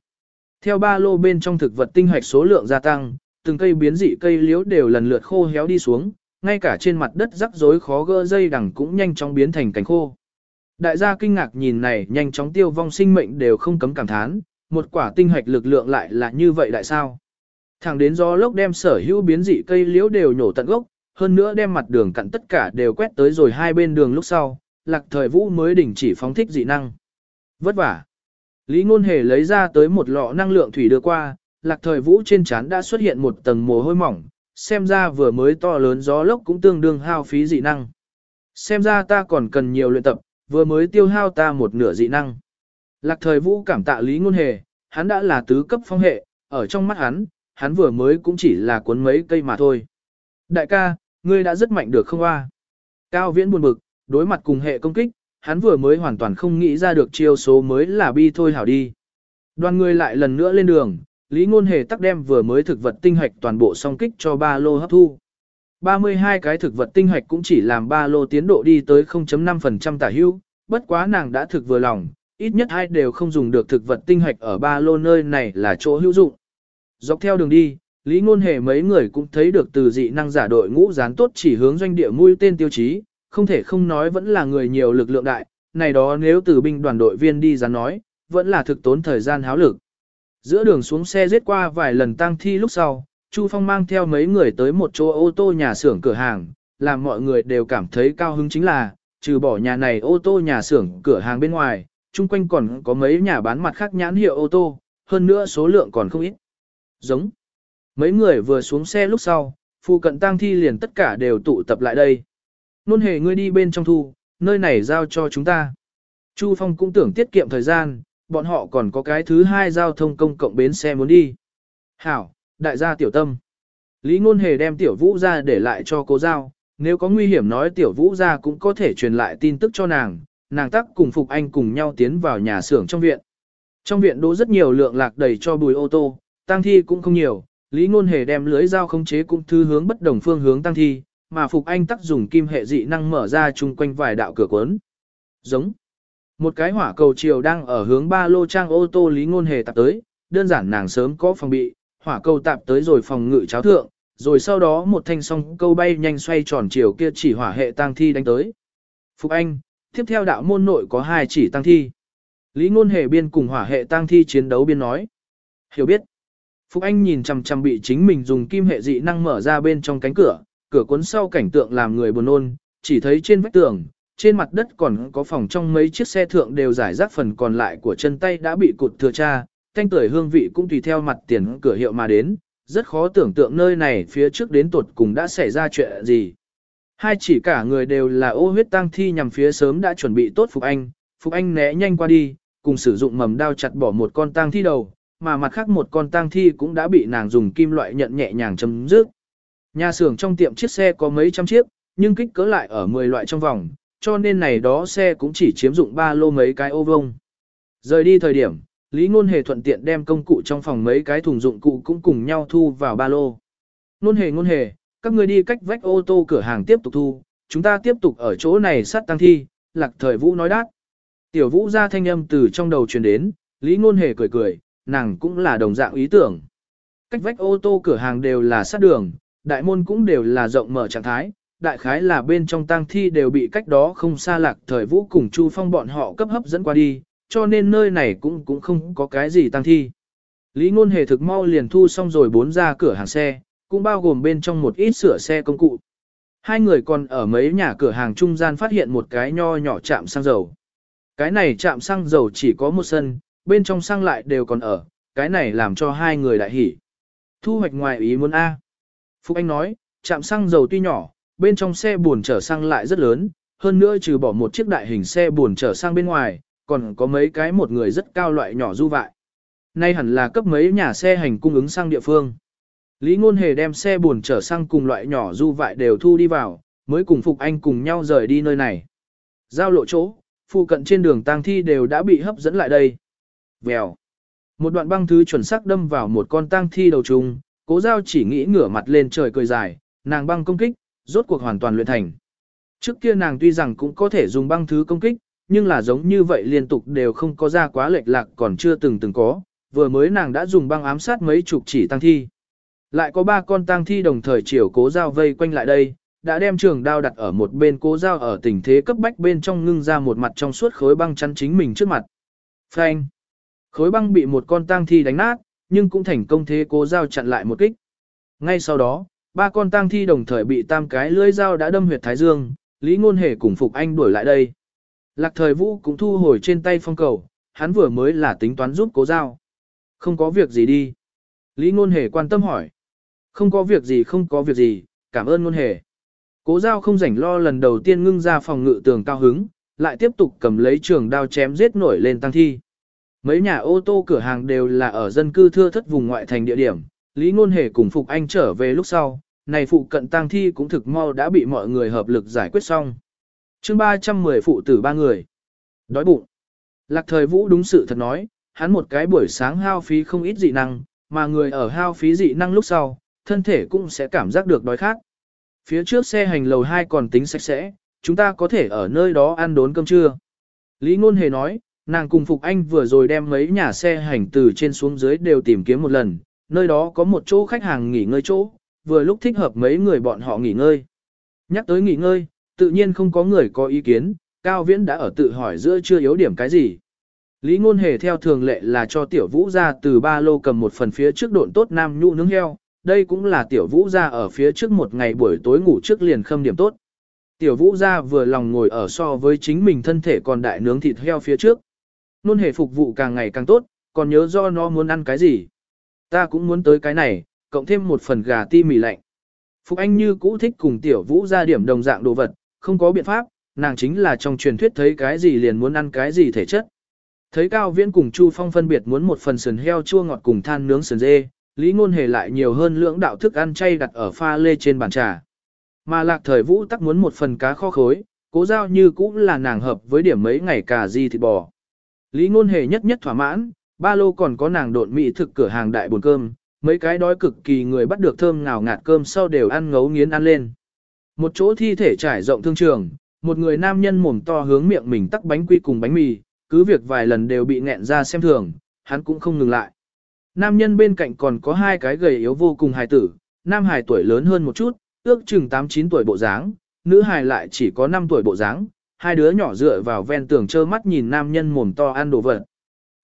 Theo ba lô bên trong thực vật tinh hoạch số lượng gia tăng, từng cây biến dị cây liễu đều lần lượt khô héo đi xuống, ngay cả trên mặt đất rắc rối khó gỡ dây đằng cũng nhanh chóng biến thành cánh khô. Đại gia kinh ngạc nhìn này nhanh chóng tiêu vong sinh mệnh đều không cấm cảm thán, một quả tinh hoạch lực lượng lại là như vậy đại sao. Thẳng đến do lốc đem sở hữu biến dị cây liễu đều nhổ tận gốc, hơn nữa đem mặt đường cặn tất cả đều quét tới rồi hai bên đường lúc sau, lạc thời vũ mới đình chỉ phóng thích dị năng. Vất vả. Lý ngôn hề lấy ra tới một lọ năng lượng thủy đưa qua, lạc thời vũ trên trán đã xuất hiện một tầng mồ hôi mỏng, xem ra vừa mới to lớn gió lốc cũng tương đương hao phí dị năng. Xem ra ta còn cần nhiều luyện tập, vừa mới tiêu hao ta một nửa dị năng. Lạc thời vũ cảm tạ lý ngôn hề, hắn đã là tứ cấp phong hệ, ở trong mắt hắn, hắn vừa mới cũng chỉ là cuốn mấy cây mà thôi. Đại ca, ngươi đã rất mạnh được không a? Cao viễn buồn bực, đối mặt cùng hệ công kích, hắn vừa mới hoàn toàn không nghĩ ra được chiêu số mới là bi thôi hảo đi. Đoàn người lại lần nữa lên đường, Lý Ngôn Hề tắc đem vừa mới thực vật tinh hạch toàn bộ song kích cho ba lô hấp thu. 32 cái thực vật tinh hạch cũng chỉ làm ba lô tiến độ đi tới 0.5% tả hữu, bất quá nàng đã thực vừa lòng, ít nhất hai đều không dùng được thực vật tinh hạch ở ba lô nơi này là chỗ hữu dụng. Dọc theo đường đi, Lý Ngôn Hề mấy người cũng thấy được từ dị năng giả đội ngũ dán tốt chỉ hướng doanh địa mũi tên tiêu chí, không thể không nói vẫn là người nhiều lực lượng đại, này đó nếu từ binh đoàn đội viên đi dán nói, vẫn là thực tốn thời gian háo lực. Giữa đường xuống xe giết qua vài lần tang thi lúc sau, Chu Phong mang theo mấy người tới một chỗ ô tô nhà xưởng cửa hàng, làm mọi người đều cảm thấy cao hứng chính là, trừ bỏ nhà này ô tô nhà xưởng cửa hàng bên ngoài, chung quanh còn có mấy nhà bán mặt khác nhãn hiệu ô tô, hơn nữa số lượng còn không ít. Giống. Mấy người vừa xuống xe lúc sau, phụ cận tang thi liền tất cả đều tụ tập lại đây. Nôn hề ngươi đi bên trong thu, nơi này giao cho chúng ta. Chu Phong cũng tưởng tiết kiệm thời gian, bọn họ còn có cái thứ hai giao thông công cộng bến xe muốn đi. Hảo, đại gia tiểu tâm. Lý Ngôn Hề đem tiểu vũ ra để lại cho cô giao, nếu có nguy hiểm nói tiểu vũ ra cũng có thể truyền lại tin tức cho nàng, nàng tắc cùng Phục Anh cùng nhau tiến vào nhà xưởng trong viện. Trong viện đỗ rất nhiều lượng lạc đầy cho bùi ô tô, tăng thi cũng không nhiều, Lý Ngôn Hề đem lưới dao không chế cũng thư hướng bất đồng phương hướng tăng thi, mà Phục Anh tắc dùng kim hệ dị năng mở ra chung quanh vài đạo cửa cuốn. Giống. Một cái hỏa cầu chiều đang ở hướng ba lô trang ô tô Lý Ngôn Hề tạp tới, đơn giản nàng sớm có phòng bị, hỏa cầu tạp tới rồi phòng ngự cháo thượng, rồi sau đó một thanh song câu bay nhanh xoay tròn chiều kia chỉ hỏa hệ tăng thi đánh tới. Phục Anh, tiếp theo đạo môn nội có hai chỉ tăng thi. Lý Ngôn Hề biên cùng hỏa hệ tăng thi chiến đấu biên nói. Hiểu biết. Phục Anh nhìn chằm chằm bị chính mình dùng kim hệ dị năng mở ra bên trong cánh cửa, cửa cuốn sau cảnh tượng làm người buồn nôn, chỉ thấy trên vách tường, trên mặt đất còn có phòng trong mấy chiếc xe thượng đều giải rác phần còn lại của chân tay đã bị cụt thừa cha, thanh tuổi hương vị cũng tùy theo mặt tiền cửa hiệu mà đến, rất khó tưởng tượng nơi này phía trước đến tuột cùng đã xảy ra chuyện gì. Hai chỉ cả người đều là ô huyết tang thi nhằm phía sớm đã chuẩn bị tốt Phục Anh, Phục Anh né nhanh qua đi, cùng sử dụng mầm đao chặt bỏ một con tang thi đầu, mà mặt khác một con tang thi cũng đã bị nàng dùng kim loại nhận nhẹ nhàng chấm dứt. Nhà xưởng trong tiệm chiếc xe có mấy trăm chiếc, nhưng kích cỡ lại ở 10 loại trong vòng, cho nên này đó xe cũng chỉ chiếm dụng ba lô mấy cái ô vông. Rời đi thời điểm, Lý Ngôn Hề thuận tiện đem công cụ trong phòng mấy cái thùng dụng cụ cũng cùng nhau thu vào ba lô. Ngôn Hề ngôn hề, các người đi cách vách ô tô cửa hàng tiếp tục thu, chúng ta tiếp tục ở chỗ này sát tăng thi, lạc thời vũ nói đát. Tiểu vũ ra thanh âm từ trong đầu truyền đến, Lý Ngôn Hề cười cười, nàng cũng là đồng dạng ý tưởng. Cách vách ô tô cửa hàng đều là sát đường, đại môn cũng đều là rộng mở trạng thái, đại khái là bên trong tang thi đều bị cách đó không xa lạc thời vũ cùng Chu Phong bọn họ cấp hấp dẫn qua đi, cho nên nơi này cũng cũng không có cái gì tang thi. Lý ngôn hề thực mau liền thu xong rồi bốn ra cửa hàng xe, cũng bao gồm bên trong một ít sửa xe công cụ. Hai người còn ở mấy nhà cửa hàng trung gian phát hiện một cái nho nhỏ chạm xăng dầu. Cái này chạm xăng dầu chỉ có một sân, bên trong xăng lại đều còn ở, cái này làm cho hai người đại hỉ. Thu hoạch ngoài ý muốn A. Phúc Anh nói, chạm xăng dầu tuy nhỏ, bên trong xe buồn chở xăng lại rất lớn, hơn nữa trừ bỏ một chiếc đại hình xe buồn chở xăng bên ngoài, còn có mấy cái một người rất cao loại nhỏ du vại. Nay hẳn là cấp mấy nhà xe hành cung ứng xăng địa phương. Lý Ngôn Hề đem xe buồn chở xăng cùng loại nhỏ du vại đều thu đi vào, mới cùng Phục Anh cùng nhau rời đi nơi này. Giao lộ chỗ, phụ cận trên đường tang thi đều đã bị hấp dẫn lại đây. Vèo. Một đoạn băng thứ chuẩn xác đâm vào một con tang thi đầu trùng, cố giao chỉ nghĩ ngửa mặt lên trời cười dài, nàng băng công kích, rốt cuộc hoàn toàn luyện thành. Trước kia nàng tuy rằng cũng có thể dùng băng thứ công kích, nhưng là giống như vậy liên tục đều không có ra quá lệch lạc còn chưa từng từng có, vừa mới nàng đã dùng băng ám sát mấy chục chỉ tăng thi. Lại có ba con tăng thi đồng thời chiều cố giao vây quanh lại đây, đã đem trường đao đặt ở một bên cố giao ở tình thế cấp bách bên trong ngưng ra một mặt trong suốt khối băng chắn chính mình trước mặt. Phanh! Khối băng bị một con tang thi đánh nát, nhưng cũng thành công thế cố giao chặn lại một kích. Ngay sau đó, ba con tang thi đồng thời bị tam cái lưỡi dao đã đâm huyệt thái dương, Lý Ngôn Hề cùng Phục Anh đuổi lại đây. Lạc thời vũ cũng thu hồi trên tay phong cầu, hắn vừa mới là tính toán giúp cố giao. Không có việc gì đi. Lý Ngôn Hề quan tâm hỏi. Không có việc gì không có việc gì, cảm ơn Ngôn Hề. Cố giao không rảnh lo lần đầu tiên ngưng ra phòng ngự tường cao hứng, lại tiếp tục cầm lấy trường đao chém giết nổi lên tăng thi. Mấy nhà ô tô cửa hàng đều là ở dân cư thưa thất vùng ngoại thành địa điểm, Lý Ngôn Hề cùng Phục Anh trở về lúc sau, này phụ cận tang thi cũng thực mau đã bị mọi người hợp lực giải quyết xong. chương 310 phụ tử ba người. Đói bụng. Lạc thời vũ đúng sự thật nói, hắn một cái buổi sáng hao phí không ít dị năng, mà người ở hao phí dị năng lúc sau, thân thể cũng sẽ cảm giác được đói khát. Phía trước xe hành lầu 2 còn tính sạch sẽ, chúng ta có thể ở nơi đó ăn đốn cơm trưa. Lý Ngôn Hề nói, nàng cùng Phục Anh vừa rồi đem mấy nhà xe hành từ trên xuống dưới đều tìm kiếm một lần, nơi đó có một chỗ khách hàng nghỉ ngơi chỗ, vừa lúc thích hợp mấy người bọn họ nghỉ ngơi. Nhắc tới nghỉ ngơi, tự nhiên không có người có ý kiến, Cao Viễn đã ở tự hỏi giữa chưa yếu điểm cái gì. Lý Ngôn Hề theo thường lệ là cho Tiểu Vũ ra từ ba lô cầm một phần phía trước độn tốt nam nhũ nướng heo, đây cũng là Tiểu Vũ ra ở phía trước một ngày buổi tối ngủ trước liền khâm điểm tốt. Tiểu vũ ra vừa lòng ngồi ở so với chính mình thân thể còn đại nướng thịt heo phía trước. Nôn hề phục vụ càng ngày càng tốt, còn nhớ do nó muốn ăn cái gì. Ta cũng muốn tới cái này, cộng thêm một phần gà ti mì lạnh. Phục Anh như cũ thích cùng tiểu vũ ra điểm đồng dạng đồ vật, không có biện pháp, nàng chính là trong truyền thuyết thấy cái gì liền muốn ăn cái gì thể chất. Thấy Cao Viễn cùng Chu Phong phân biệt muốn một phần sườn heo chua ngọt cùng than nướng sườn dê, Lý Ngôn Hề lại nhiều hơn lưỡng đạo thức ăn chay đặt ở pha lê trên bàn trà. Mà Lạc Thời Vũ tắc muốn một phần cá kho khối, cố giao như cũng là nàng hợp với điểm mấy ngày cà di thịt bò. Lý Ngôn Hề nhất nhất thỏa mãn, ba lô còn có nàng độn mỹ thực cửa hàng đại buồn cơm, mấy cái đói cực kỳ người bắt được thơm ngào ngạt cơm sau đều ăn ngấu nghiến ăn lên. Một chỗ thi thể trải rộng thương trường, một người nam nhân mồm to hướng miệng mình tắc bánh quy cùng bánh mì, cứ việc vài lần đều bị nghẹn ra xem thường, hắn cũng không ngừng lại. Nam nhân bên cạnh còn có hai cái gầy yếu vô cùng hài tử, nam hài tuổi lớn hơn một chút, ước chừng 8-9 tuổi bộ dáng, nữ hài lại chỉ có 5 tuổi bộ dáng, hai đứa nhỏ dựa vào ven tường trơ mắt nhìn nam nhân mồm to ăn đồ vật.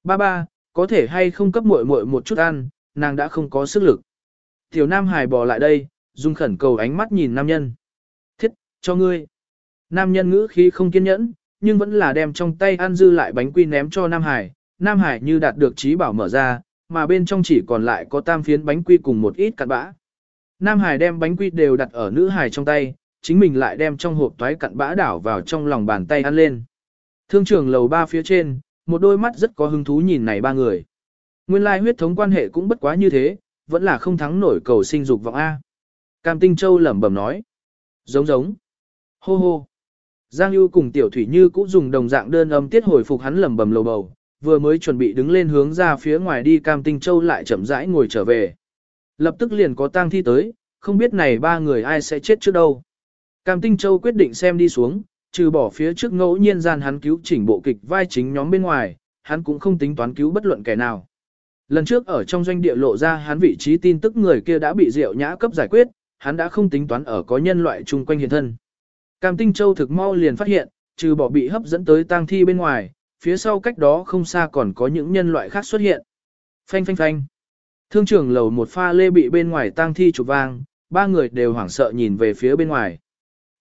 Ba ba, có thể hay không cấp muội muội một chút ăn, nàng đã không có sức lực. Tiểu nam hài bò lại đây, dung khẩn cầu ánh mắt nhìn nam nhân. Thiết, cho ngươi. Nam nhân ngữ khí không kiên nhẫn, nhưng vẫn là đem trong tay ăn dư lại bánh quy ném cho nam hải. Nam hải như đạt được trí bảo mở ra, mà bên trong chỉ còn lại có tam phiến bánh quy cùng một ít cặn bã. Nam hải đem bánh quy đều đặt ở nữ hải trong tay, chính mình lại đem trong hộp toái cặn bã đảo vào trong lòng bàn tay ăn lên. Thương trường lầu ba phía trên, một đôi mắt rất có hứng thú nhìn này ba người. Nguyên lai huyết thống quan hệ cũng bất quá như thế, vẫn là không thắng nổi cầu sinh dục vọng A. Cam Tinh Châu lẩm bẩm nói. Giống giống. Hô hô. Giang Yêu cùng Tiểu Thủy Như cũng dùng đồng dạng đơn âm tiết hồi phục hắn lẩm bẩm lầu bầu, vừa mới chuẩn bị đứng lên hướng ra phía ngoài đi Cam Tinh Châu lại chậm rãi ngồi trở về. Lập tức liền có tang thi tới, không biết này ba người ai sẽ chết trước đâu. Cam Tinh Châu quyết định xem đi xuống, trừ bỏ phía trước ngẫu nhiên gian hắn cứu chỉnh bộ kịch vai chính nhóm bên ngoài, hắn cũng không tính toán cứu bất luận kẻ nào. Lần trước ở trong doanh địa lộ ra hắn vị trí tin tức người kia đã bị Diệu Nhã cấp giải quyết, hắn đã không tính toán ở có nhân loại chung quanh hiện thân. Cam Tinh Châu thực mau liền phát hiện, trừ bỏ bị hấp dẫn tới tang thi bên ngoài, phía sau cách đó không xa còn có những nhân loại khác xuất hiện. Phanh phanh phanh. Thương trưởng lầu một pha lê bị bên ngoài tang thi chụp vang, ba người đều hoảng sợ nhìn về phía bên ngoài.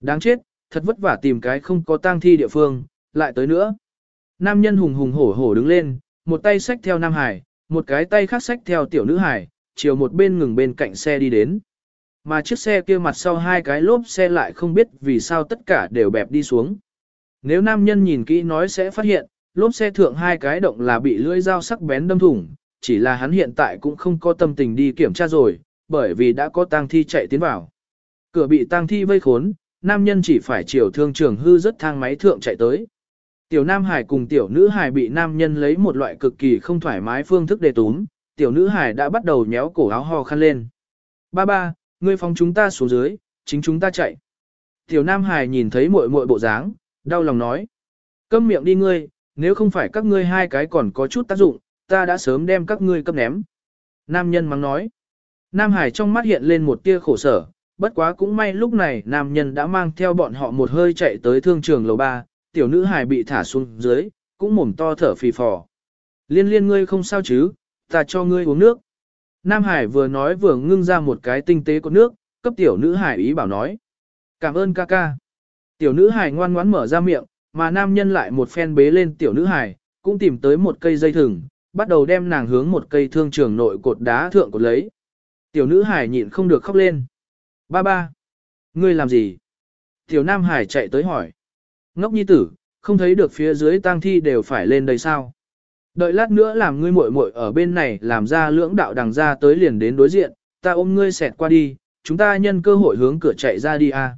Đáng chết, thật vất vả tìm cái không có tang thi địa phương, lại tới nữa. Nam nhân hùng hùng hổ hổ đứng lên, một tay xách theo Nam Hải, một cái tay khác xách theo tiểu nữ Hải, chiều một bên ngừng bên cạnh xe đi đến. Mà chiếc xe kia mặt sau hai cái lốp xe lại không biết vì sao tất cả đều bẹp đi xuống. Nếu nam nhân nhìn kỹ nói sẽ phát hiện, lốp xe thượng hai cái động là bị lưỡi dao sắc bén đâm thủng, chỉ là hắn hiện tại cũng không có tâm tình đi kiểm tra rồi, bởi vì đã có tang thi chạy tiến vào. Cửa bị tang thi vây khốn, nam nhân chỉ phải chiều thương trường hư rất thang máy thượng chạy tới. Tiểu Nam Hải cùng tiểu nữ Hải bị nam nhân lấy một loại cực kỳ không thoải mái phương thức đề túm, tiểu nữ Hải đã bắt đầu nhéo cổ áo ho khăn lên. Ba ba, ngươi phóng chúng ta xuống dưới, chính chúng ta chạy. Tiểu Nam Hải nhìn thấy muội muội bộ dáng, đau lòng nói. Câm miệng đi ngươi, nếu không phải các ngươi hai cái còn có chút tác dụng, ta đã sớm đem các ngươi cấp ném. Nam nhân mắng nói. Nam Hải trong mắt hiện lên một tia khổ sở, bất quá cũng may lúc này nam nhân đã mang theo bọn họ một hơi chạy tới thương trường lầu ba, tiểu nữ Hải bị thả xuống dưới, cũng mồm to thở phì phò. Liên liên ngươi không sao chứ, ta cho ngươi uống nước. Nam Hải vừa nói vừa ngưng ra một cái tinh tế của nước, cấp tiểu nữ Hải ý bảo nói. Cảm ơn ca ca. Tiểu nữ Hải ngoan ngoãn mở ra miệng, mà nam nhân lại một phen bế lên tiểu nữ Hải, cũng tìm tới một cây dây thừng, bắt đầu đem nàng hướng một cây thương trường nội cột đá thượng cột lấy. Tiểu nữ Hải nhịn không được khóc lên. Ba ba. Ngươi làm gì? Tiểu Nam Hải chạy tới hỏi. Ngốc nhi tử, không thấy được phía dưới tang thi đều phải lên đây sao? Đợi lát nữa làm ngươi muội muội ở bên này làm ra lưỡng đạo đằng ra tới liền đến đối diện, ta ôm ngươi xẹt qua đi, chúng ta nhân cơ hội hướng cửa chạy ra đi a.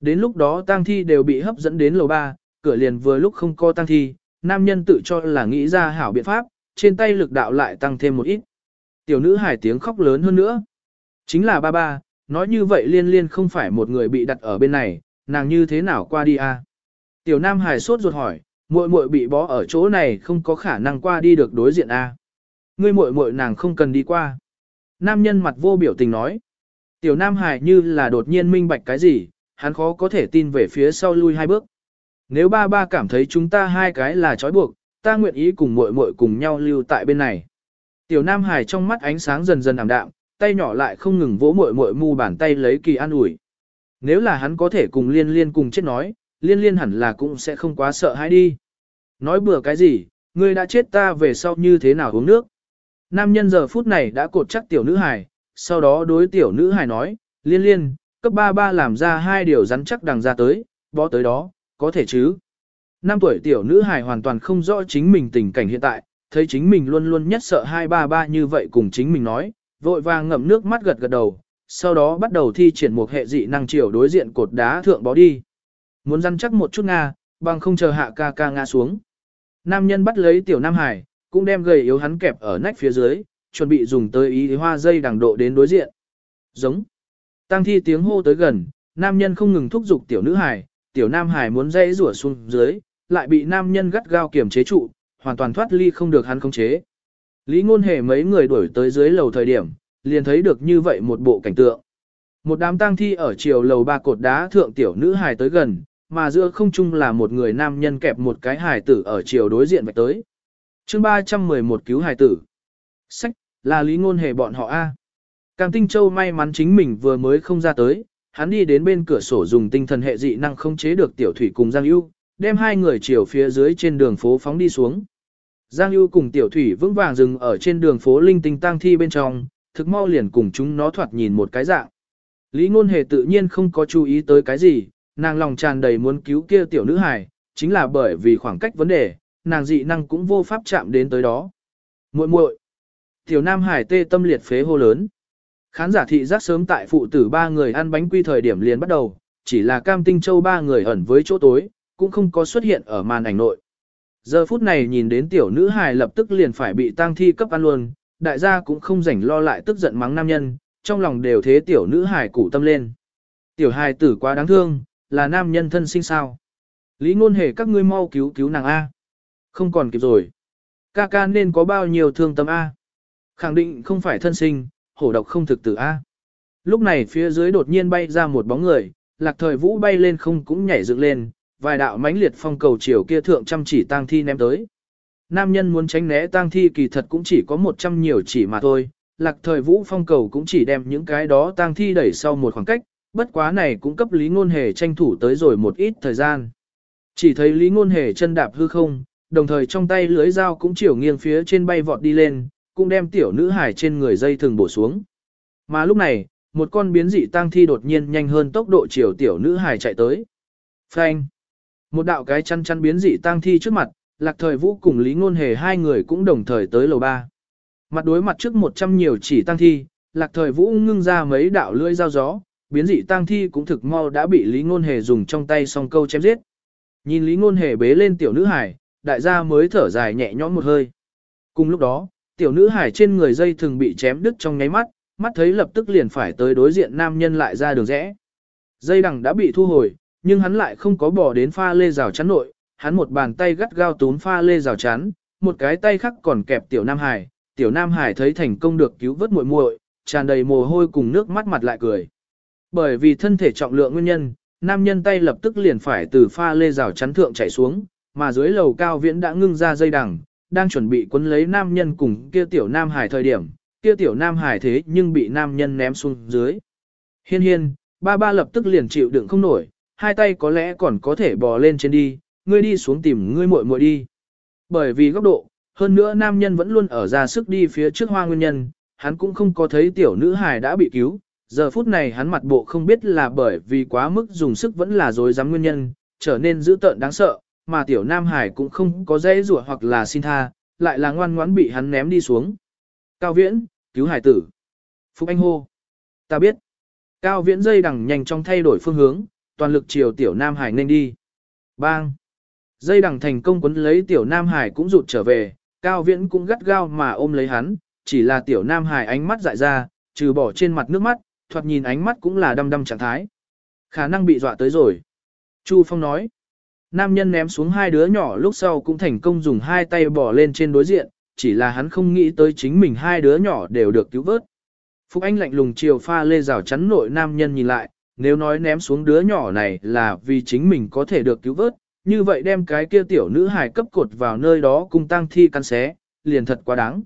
Đến lúc đó tang thi đều bị hấp dẫn đến lầu ba, cửa liền vừa lúc không có tang thi, nam nhân tự cho là nghĩ ra hảo biện pháp, trên tay lực đạo lại tăng thêm một ít. Tiểu nữ hải tiếng khóc lớn hơn nữa. Chính là ba ba, nói như vậy liên liên không phải một người bị đặt ở bên này, nàng như thế nào qua đi a? Tiểu nam hải sốt ruột hỏi, muội muội bị bó ở chỗ này không có khả năng qua đi được đối diện a. Ngươi muội muội nàng không cần đi qua. Nam nhân mặt vô biểu tình nói. Tiểu nam hải như là đột nhiên minh bạch cái gì, hắn khó có thể tin về phía sau lui hai bước. Nếu ba ba cảm thấy chúng ta hai cái là trói buộc, ta nguyện ý cùng muội muội cùng nhau lưu tại bên này. Tiểu Nam Hải trong mắt ánh sáng dần dần ảm đạm, tay nhỏ lại không ngừng vỗ muội muội mu bàn tay lấy kỳ an ủi. nếu là hắn có thể cùng liên liên cùng chết nói, liên liên hẳn là cũng sẽ không quá sợ hãi đi. Nói bừa cái gì, ngươi đã chết ta về sau như thế nào uống nước. Nam nhân giờ phút này đã cột chắc tiểu nữ hài, sau đó đối tiểu nữ hài nói, liên liên, cấp 33 làm ra hai điều rắn chắc đằng ra tới, bó tới đó, có thể chứ. Năm tuổi tiểu nữ hài hoàn toàn không rõ chính mình tình cảnh hiện tại, thấy chính mình luôn luôn nhất sợ hai ba ba như vậy cùng chính mình nói, vội vàng ngậm nước mắt gật gật đầu, sau đó bắt đầu thi triển một hệ dị năng chiều đối diện cột đá thượng bó đi. Muốn răn chắc một chút Nga, bằng không chờ hạ ca ca ngã xuống. Nam nhân bắt lấy tiểu Nam Hải, cũng đem gầy yếu hắn kẹp ở nách phía dưới, chuẩn bị dùng tới ý hoa dây đằng độ đến đối diện. Giống. Tăng thi tiếng hô tới gần, nam nhân không ngừng thúc giục tiểu nữ hải, tiểu nam hải muốn dây rủa xuống dưới, lại bị nam nhân gắt gao kiểm chế trụ, hoàn toàn thoát ly không được hắn khống chế. Lý ngôn hề mấy người đuổi tới dưới lầu thời điểm, liền thấy được như vậy một bộ cảnh tượng. Một đám tang thi ở chiều lầu ba cột đá thượng tiểu nữ hài tới gần, mà giữa không trung là một người nam nhân kẹp một cái hài tử ở chiều đối diện vạch tới. chương 311 cứu hài tử. Sách, là lý ngôn hề bọn họ A. Càng Tinh Châu may mắn chính mình vừa mới không ra tới, hắn đi đến bên cửa sổ dùng tinh thần hệ dị năng không chế được tiểu thủy cùng Giang Ưu, đem hai người chiều phía dưới trên đường phố phóng đi xuống. Giang Ưu cùng tiểu thủy vững vàng dừng ở trên đường phố linh tinh tang thi bên trong, thực mau liền cùng chúng nó thoạt nhìn một cái dạng. Lý ngôn hề tự nhiên không có chú ý tới cái gì, nàng lòng tràn đầy muốn cứu kia tiểu nữ hài, chính là bởi vì khoảng cách vấn đề, nàng dị năng cũng vô pháp chạm đến tới đó. muội muội Tiểu nam hải tê tâm liệt phế hô lớn. Khán giả thị giác sớm tại phụ tử ba người ăn bánh quy thời điểm liền bắt đầu, chỉ là cam tinh châu ba người ẩn với chỗ tối, cũng không có xuất hiện ở màn ảnh nội. Giờ phút này nhìn đến tiểu nữ hài lập tức liền phải bị tang thi cấp ăn luôn, đại gia cũng không rảnh lo lại tức giận mắng nam nhân, trong lòng đều thế tiểu nữ hài cụ tâm lên. Tiểu hài tử quá đáng thương, là nam nhân thân sinh sao. Lý ngôn hề các ngươi mau cứu cứu nàng A. Không còn kịp rồi. Ca ca nên có bao nhiêu thương tâm A. Khẳng định không phải thân sinh, hổ độc không thực tử A. Lúc này phía dưới đột nhiên bay ra một bóng người, lạc thời vũ bay lên không cũng nhảy dựng lên, vài đạo mãnh liệt phong cầu chiều kia thượng chăm chỉ tang thi ném tới. Nam nhân muốn tránh né tang thi kỳ thật cũng chỉ có một trăm nhiều chỉ mà thôi, lạc thời vũ phong cầu cũng chỉ đem những cái đó tang thi đẩy sau một khoảng cách, bất quá này cũng cấp lý ngôn hề tranh thủ tới rồi một ít thời gian. Chỉ thấy lý ngôn hề chân đạp hư không, đồng thời trong tay lưới dao cũng chiều nghiêng phía trên bay vọt đi lên, cũng đem tiểu nữ hải trên người dây thường bổ xuống. Mà lúc này, một con biến dị tang thi đột nhiên nhanh hơn tốc độ chiều tiểu nữ hải chạy tới. Phanh! Một đạo cái chăn chăn biến dị tang thi trước mặt, lạc thời vũ cùng Lý Ngôn Hề hai người cũng đồng thời tới lầu ba. Mặt đối mặt trước một trăm nhiều chỉ tang thi, lạc thời vũ ngưng ra mấy đạo lưỡi dao gió, biến dị tang thi cũng thực mau đã bị Lý Ngôn Hề dùng trong tay song câu chém giết. Nhìn Lý Ngôn Hề bế lên tiểu nữ hải, đại gia mới thở dài nhẹ nhõm một hơi. Cùng lúc đó, tiểu nữ hải trên người dây thường bị chém đứt trong nháy mắt, mắt thấy lập tức liền phải tới đối diện nam nhân lại ra đường rẽ. Dây đằng đã bị thu hồi, nhưng hắn lại không có bỏ đến pha lê rào chắn nội, hắn một bàn tay gắt gao túm pha lê rào chắn, một cái tay khác còn kẹp tiểu Nam Hải, tiểu Nam Hải thấy thành công được cứu vớt muội muội, tràn đầy mồ hôi cùng nước mắt mặt lại cười. Bởi vì thân thể trọng lượng nguyên nhân, nam nhân tay lập tức liền phải từ pha lê rào chắn thượng chảy xuống, mà dưới lầu cao viễn đã ngưng ra dây đằng, đang chuẩn bị quấn lấy nam nhân cùng kia tiểu Nam Hải thời điểm, kia tiểu Nam Hải thế nhưng bị nam nhân ném xuống dưới. Hiên hiên, ba ba lập tức liền chịu đựng không nổi, hai tay có lẽ còn có thể bò lên trên đi, ngươi đi xuống tìm ngươi muội muội đi. Bởi vì góc độ, hơn nữa nam nhân vẫn luôn ở ra sức đi phía trước hoa nguyên nhân, hắn cũng không có thấy tiểu nữ hài đã bị cứu. Giờ phút này hắn mặt bộ không biết là bởi vì quá mức dùng sức vẫn là dối dám nguyên nhân, trở nên dữ tợn đáng sợ, mà tiểu nam hải cũng không có dễ rủa hoặc là xin tha, lại là ngoan ngoãn bị hắn ném đi xuống. Cao viễn, cứu hải tử. Phúc Anh hô. Ta biết. Cao viễn dây đằng nhanh trong thay đổi phương hướng, toàn lực chiều tiểu Nam Hải nên đi. Bang! Dây đằng thành công quấn lấy tiểu Nam Hải cũng rụt trở về, Cao Viễn cũng gắt gao mà ôm lấy hắn, chỉ là tiểu Nam Hải ánh mắt dại ra, trừ bỏ trên mặt nước mắt, thoạt nhìn ánh mắt cũng là đăm đăm trạng thái. Khả năng bị dọa tới rồi. Chu Phong nói. Nam nhân ném xuống hai đứa nhỏ lúc sau cũng thành công dùng hai tay bỏ lên trên đối diện, chỉ là hắn không nghĩ tới chính mình hai đứa nhỏ đều được cứu vớt. Phúc Anh lạnh lùng chiều pha lê rào chắn nội nam nhân nhìn lại, nếu nói ném xuống đứa nhỏ này là vì chính mình có thể được cứu vớt, như vậy đem cái kia tiểu nữ hài cấp cột vào nơi đó cùng tăng thi căn xé, liền thật quá đáng.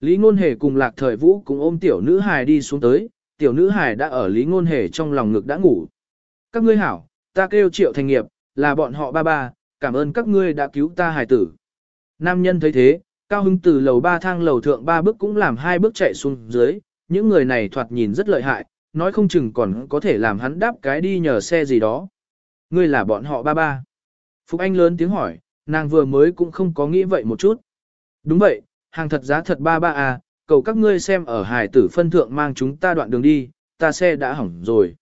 Lý Ngôn Hề cùng Lạc Thời Vũ cùng ôm tiểu nữ hài đi xuống tới, tiểu nữ hài đã ở Lý Ngôn Hề trong lòng ngực đã ngủ. các ngươi hảo, ta kêu triệu thành nghiệp, là bọn họ ba ba, cảm ơn các ngươi đã cứu ta hài tử. Nam nhân thấy thế, cao hứng từ lầu ba thang lầu thượng ba bước cũng làm hai bước chạy xuống dưới, những người này thoạt nhìn rất lợi hại, nói không chừng còn có thể làm hắn đáp cái đi nhờ xe gì đó. Ngươi là bọn họ ba ba. Phục Anh lớn tiếng hỏi, nàng vừa mới cũng không có nghĩ vậy một chút. Đúng vậy, hàng thật giá thật ba ba à, cầu các ngươi xem ở hải tử phân thượng mang chúng ta đoạn đường đi, ta xe đã hỏng rồi.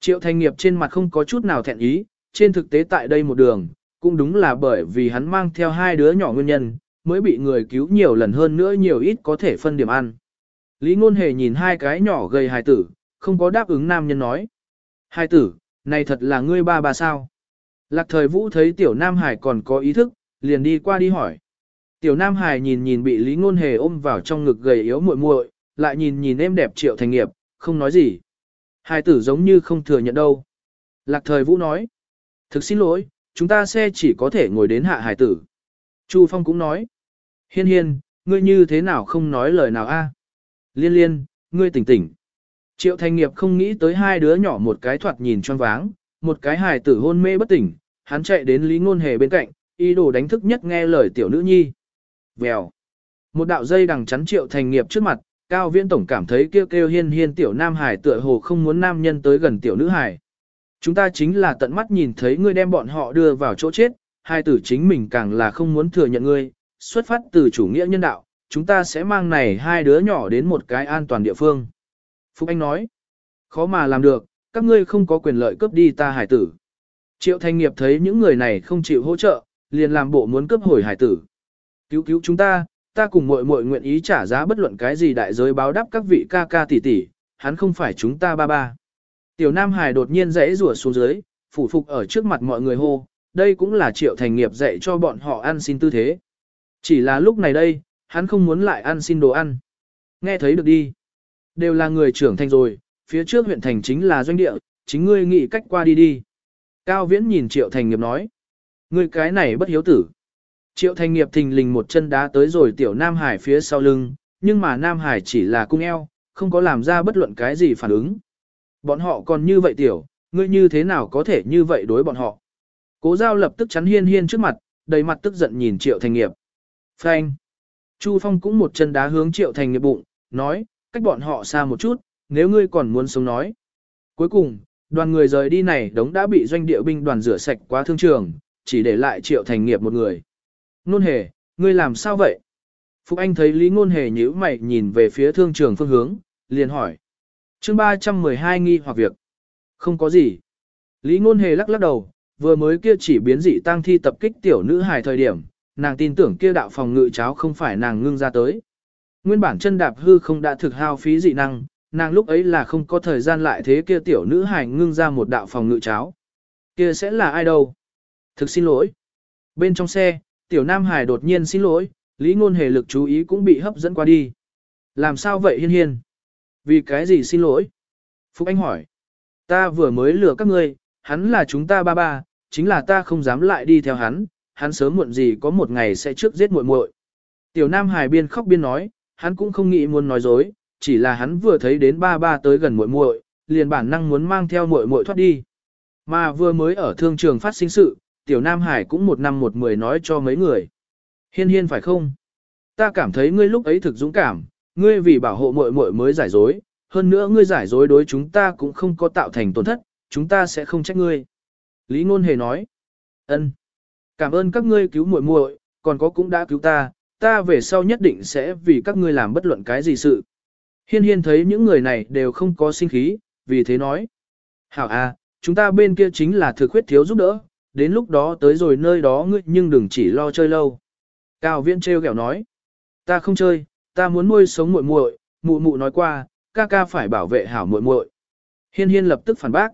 Triệu thành nghiệp trên mặt không có chút nào thẹn ý, trên thực tế tại đây một đường, cũng đúng là bởi vì hắn mang theo hai đứa nhỏ nguyên nhân, mới bị người cứu nhiều lần hơn nữa nhiều ít có thể phân điểm ăn. Lý ngôn hề nhìn hai cái nhỏ gầy hài tử, không có đáp ứng nam nhân nói. Hai tử, này thật là ngươi ba bà sao? Lạc thời vũ thấy tiểu nam hải còn có ý thức, liền đi qua đi hỏi. Tiểu nam hải nhìn nhìn bị lý ngôn hề ôm vào trong ngực gầy yếu muội muội, lại nhìn nhìn em đẹp triệu thành nghiệp, không nói gì. Hai tử giống như không thừa nhận đâu. Lạc thời vũ nói. Thực xin lỗi, chúng ta xe chỉ có thể ngồi đến hạ hải tử. Chu Phong cũng nói. Hiên hiên, ngươi như thế nào không nói lời nào a? Liên liên, ngươi tỉnh tỉnh. Triệu thành nghiệp không nghĩ tới hai đứa nhỏ một cái thoạt nhìn choáng váng, một cái hài tử hôn mê bất tỉnh, hắn chạy đến Lý Ngôn Hề bên cạnh, ý đồ đánh thức nhất nghe lời tiểu nữ nhi. Vèo. Một đạo dây đằng chắn Triệu thành nghiệp trước mặt, Cao Viễn tổng cảm thấy kêu kêu hiên hiên tiểu nam hải tựa hồ không muốn nam nhân tới gần tiểu nữ hải. Chúng ta chính là tận mắt nhìn thấy ngươi đem bọn họ đưa vào chỗ chết, hai tử chính mình càng là không muốn thừa nhận ngươi, xuất phát từ chủ nghĩa nhân đạo, chúng ta sẽ mang này hai đứa nhỏ đến một cái an toàn địa phương. Phúc Anh nói, khó mà làm được, các ngươi không có quyền lợi cướp đi ta hải tử. Triệu Thanh Nghiệp thấy những người này không chịu hỗ trợ, liền làm bộ muốn cướp hồi hải tử. Cứu cứu chúng ta, ta cùng muội muội nguyện ý trả giá bất luận cái gì đại giới báo đáp các vị ca ca tỷ tỷ, hắn không phải chúng ta ba ba. Tiểu Nam Hải đột nhiên rẽ rủa xuống dưới, phủ phục ở trước mặt mọi người hô, đây cũng là Triệu Thành Nghiệp dạy cho bọn họ ăn xin tư thế. Chỉ là lúc này đây, hắn không muốn lại ăn xin đồ ăn. Nghe thấy được đi. Đều là người trưởng thành rồi, phía trước huyện thành chính là doanh địa, chính ngươi nghĩ cách qua đi đi. Cao Viễn nhìn Triệu Thành Nghiệp nói. Ngươi cái này bất hiếu tử. Triệu Thành Nghiệp thình lình một chân đá tới rồi tiểu Nam Hải phía sau lưng, nhưng mà Nam Hải chỉ là cung eo, không có làm ra bất luận cái gì phản ứng. Bọn họ còn như vậy tiểu, ngươi như thế nào có thể như vậy đối bọn họ. Cố giao lập tức chắn hiên hiên trước mặt, đầy mặt tức giận nhìn Triệu Thành Nghiệp. Phanh. Chu Phong cũng một chân đá hướng Triệu Thành Nghiệp bụng, nói, cách bọn họ xa một chút, nếu ngươi còn muốn sống nói. Cuối cùng, đoàn người rời đi này đống đã bị doanh địa binh đoàn rửa sạch qua thương trường, chỉ để lại Triệu Thành Nghiệp một người. Nôn hề, ngươi làm sao vậy? Phục Anh thấy Lý Ngôn hề nhíu mày nhìn về phía thương trường phương hướng, liền hỏi. chương 312 nghi hoặc việc. Không có gì. Lý Ngôn hề lắc lắc đầu, vừa mới kia chỉ biến dị tăng thi tập kích tiểu nữ hài thời điểm, nàng tin tưởng kia đạo phòng ngự cháo không phải nàng ngưng ra tới. Nguyên bản chân đạp hư không đã thực hao phí dị năng, nàng lúc ấy là không có thời gian lại thế kia tiểu nữ hài ngưng ra một đạo phòng ngự cháo. Kia sẽ là ai đâu? Thực xin lỗi. Bên trong xe, tiểu nam hải đột nhiên xin lỗi, lý ngôn hề lực chú ý cũng bị hấp dẫn qua đi. Làm sao vậy hiên hiên? Vì cái gì xin lỗi? Phúc Anh hỏi. Ta vừa mới lừa các ngươi, hắn là chúng ta ba ba, chính là ta không dám lại đi theo hắn, hắn sớm muộn gì có một ngày sẽ trước giết muội muội. Tiểu Nam Hải biên khóc biên nói, hắn cũng không nghĩ muốn nói dối, chỉ là hắn vừa thấy đến ba ba tới gần muội muội, liền bản năng muốn mang theo muội muội thoát đi. Mà vừa mới ở thương trường phát sinh sự, Tiểu Nam Hải cũng một năm một mười nói cho mấy người. Hiên hiên phải không? Ta cảm thấy ngươi lúc ấy thực dũng cảm, ngươi vì bảo hộ muội muội mới giải dối, hơn nữa ngươi giải dối đối chúng ta cũng không có tạo thành tổn thất, chúng ta sẽ không trách ngươi. Lý Ngôn Hề nói. Ân. Cảm ơn các ngươi cứu muội muội, còn có cũng đã cứu ta, ta về sau nhất định sẽ vì các ngươi làm bất luận cái gì sự. Hiên hiên thấy những người này đều không có sinh khí, vì thế nói. Hảo à, chúng ta bên kia chính là thực huyết thiếu giúp đỡ, đến lúc đó tới rồi nơi đó ngươi nhưng đừng chỉ lo chơi lâu. Cao viễn treo kẹo nói. Ta không chơi, ta muốn nuôi sống muội muội, mụ mụ nói qua, ca ca phải bảo vệ hảo muội muội. Hiên hiên lập tức phản bác.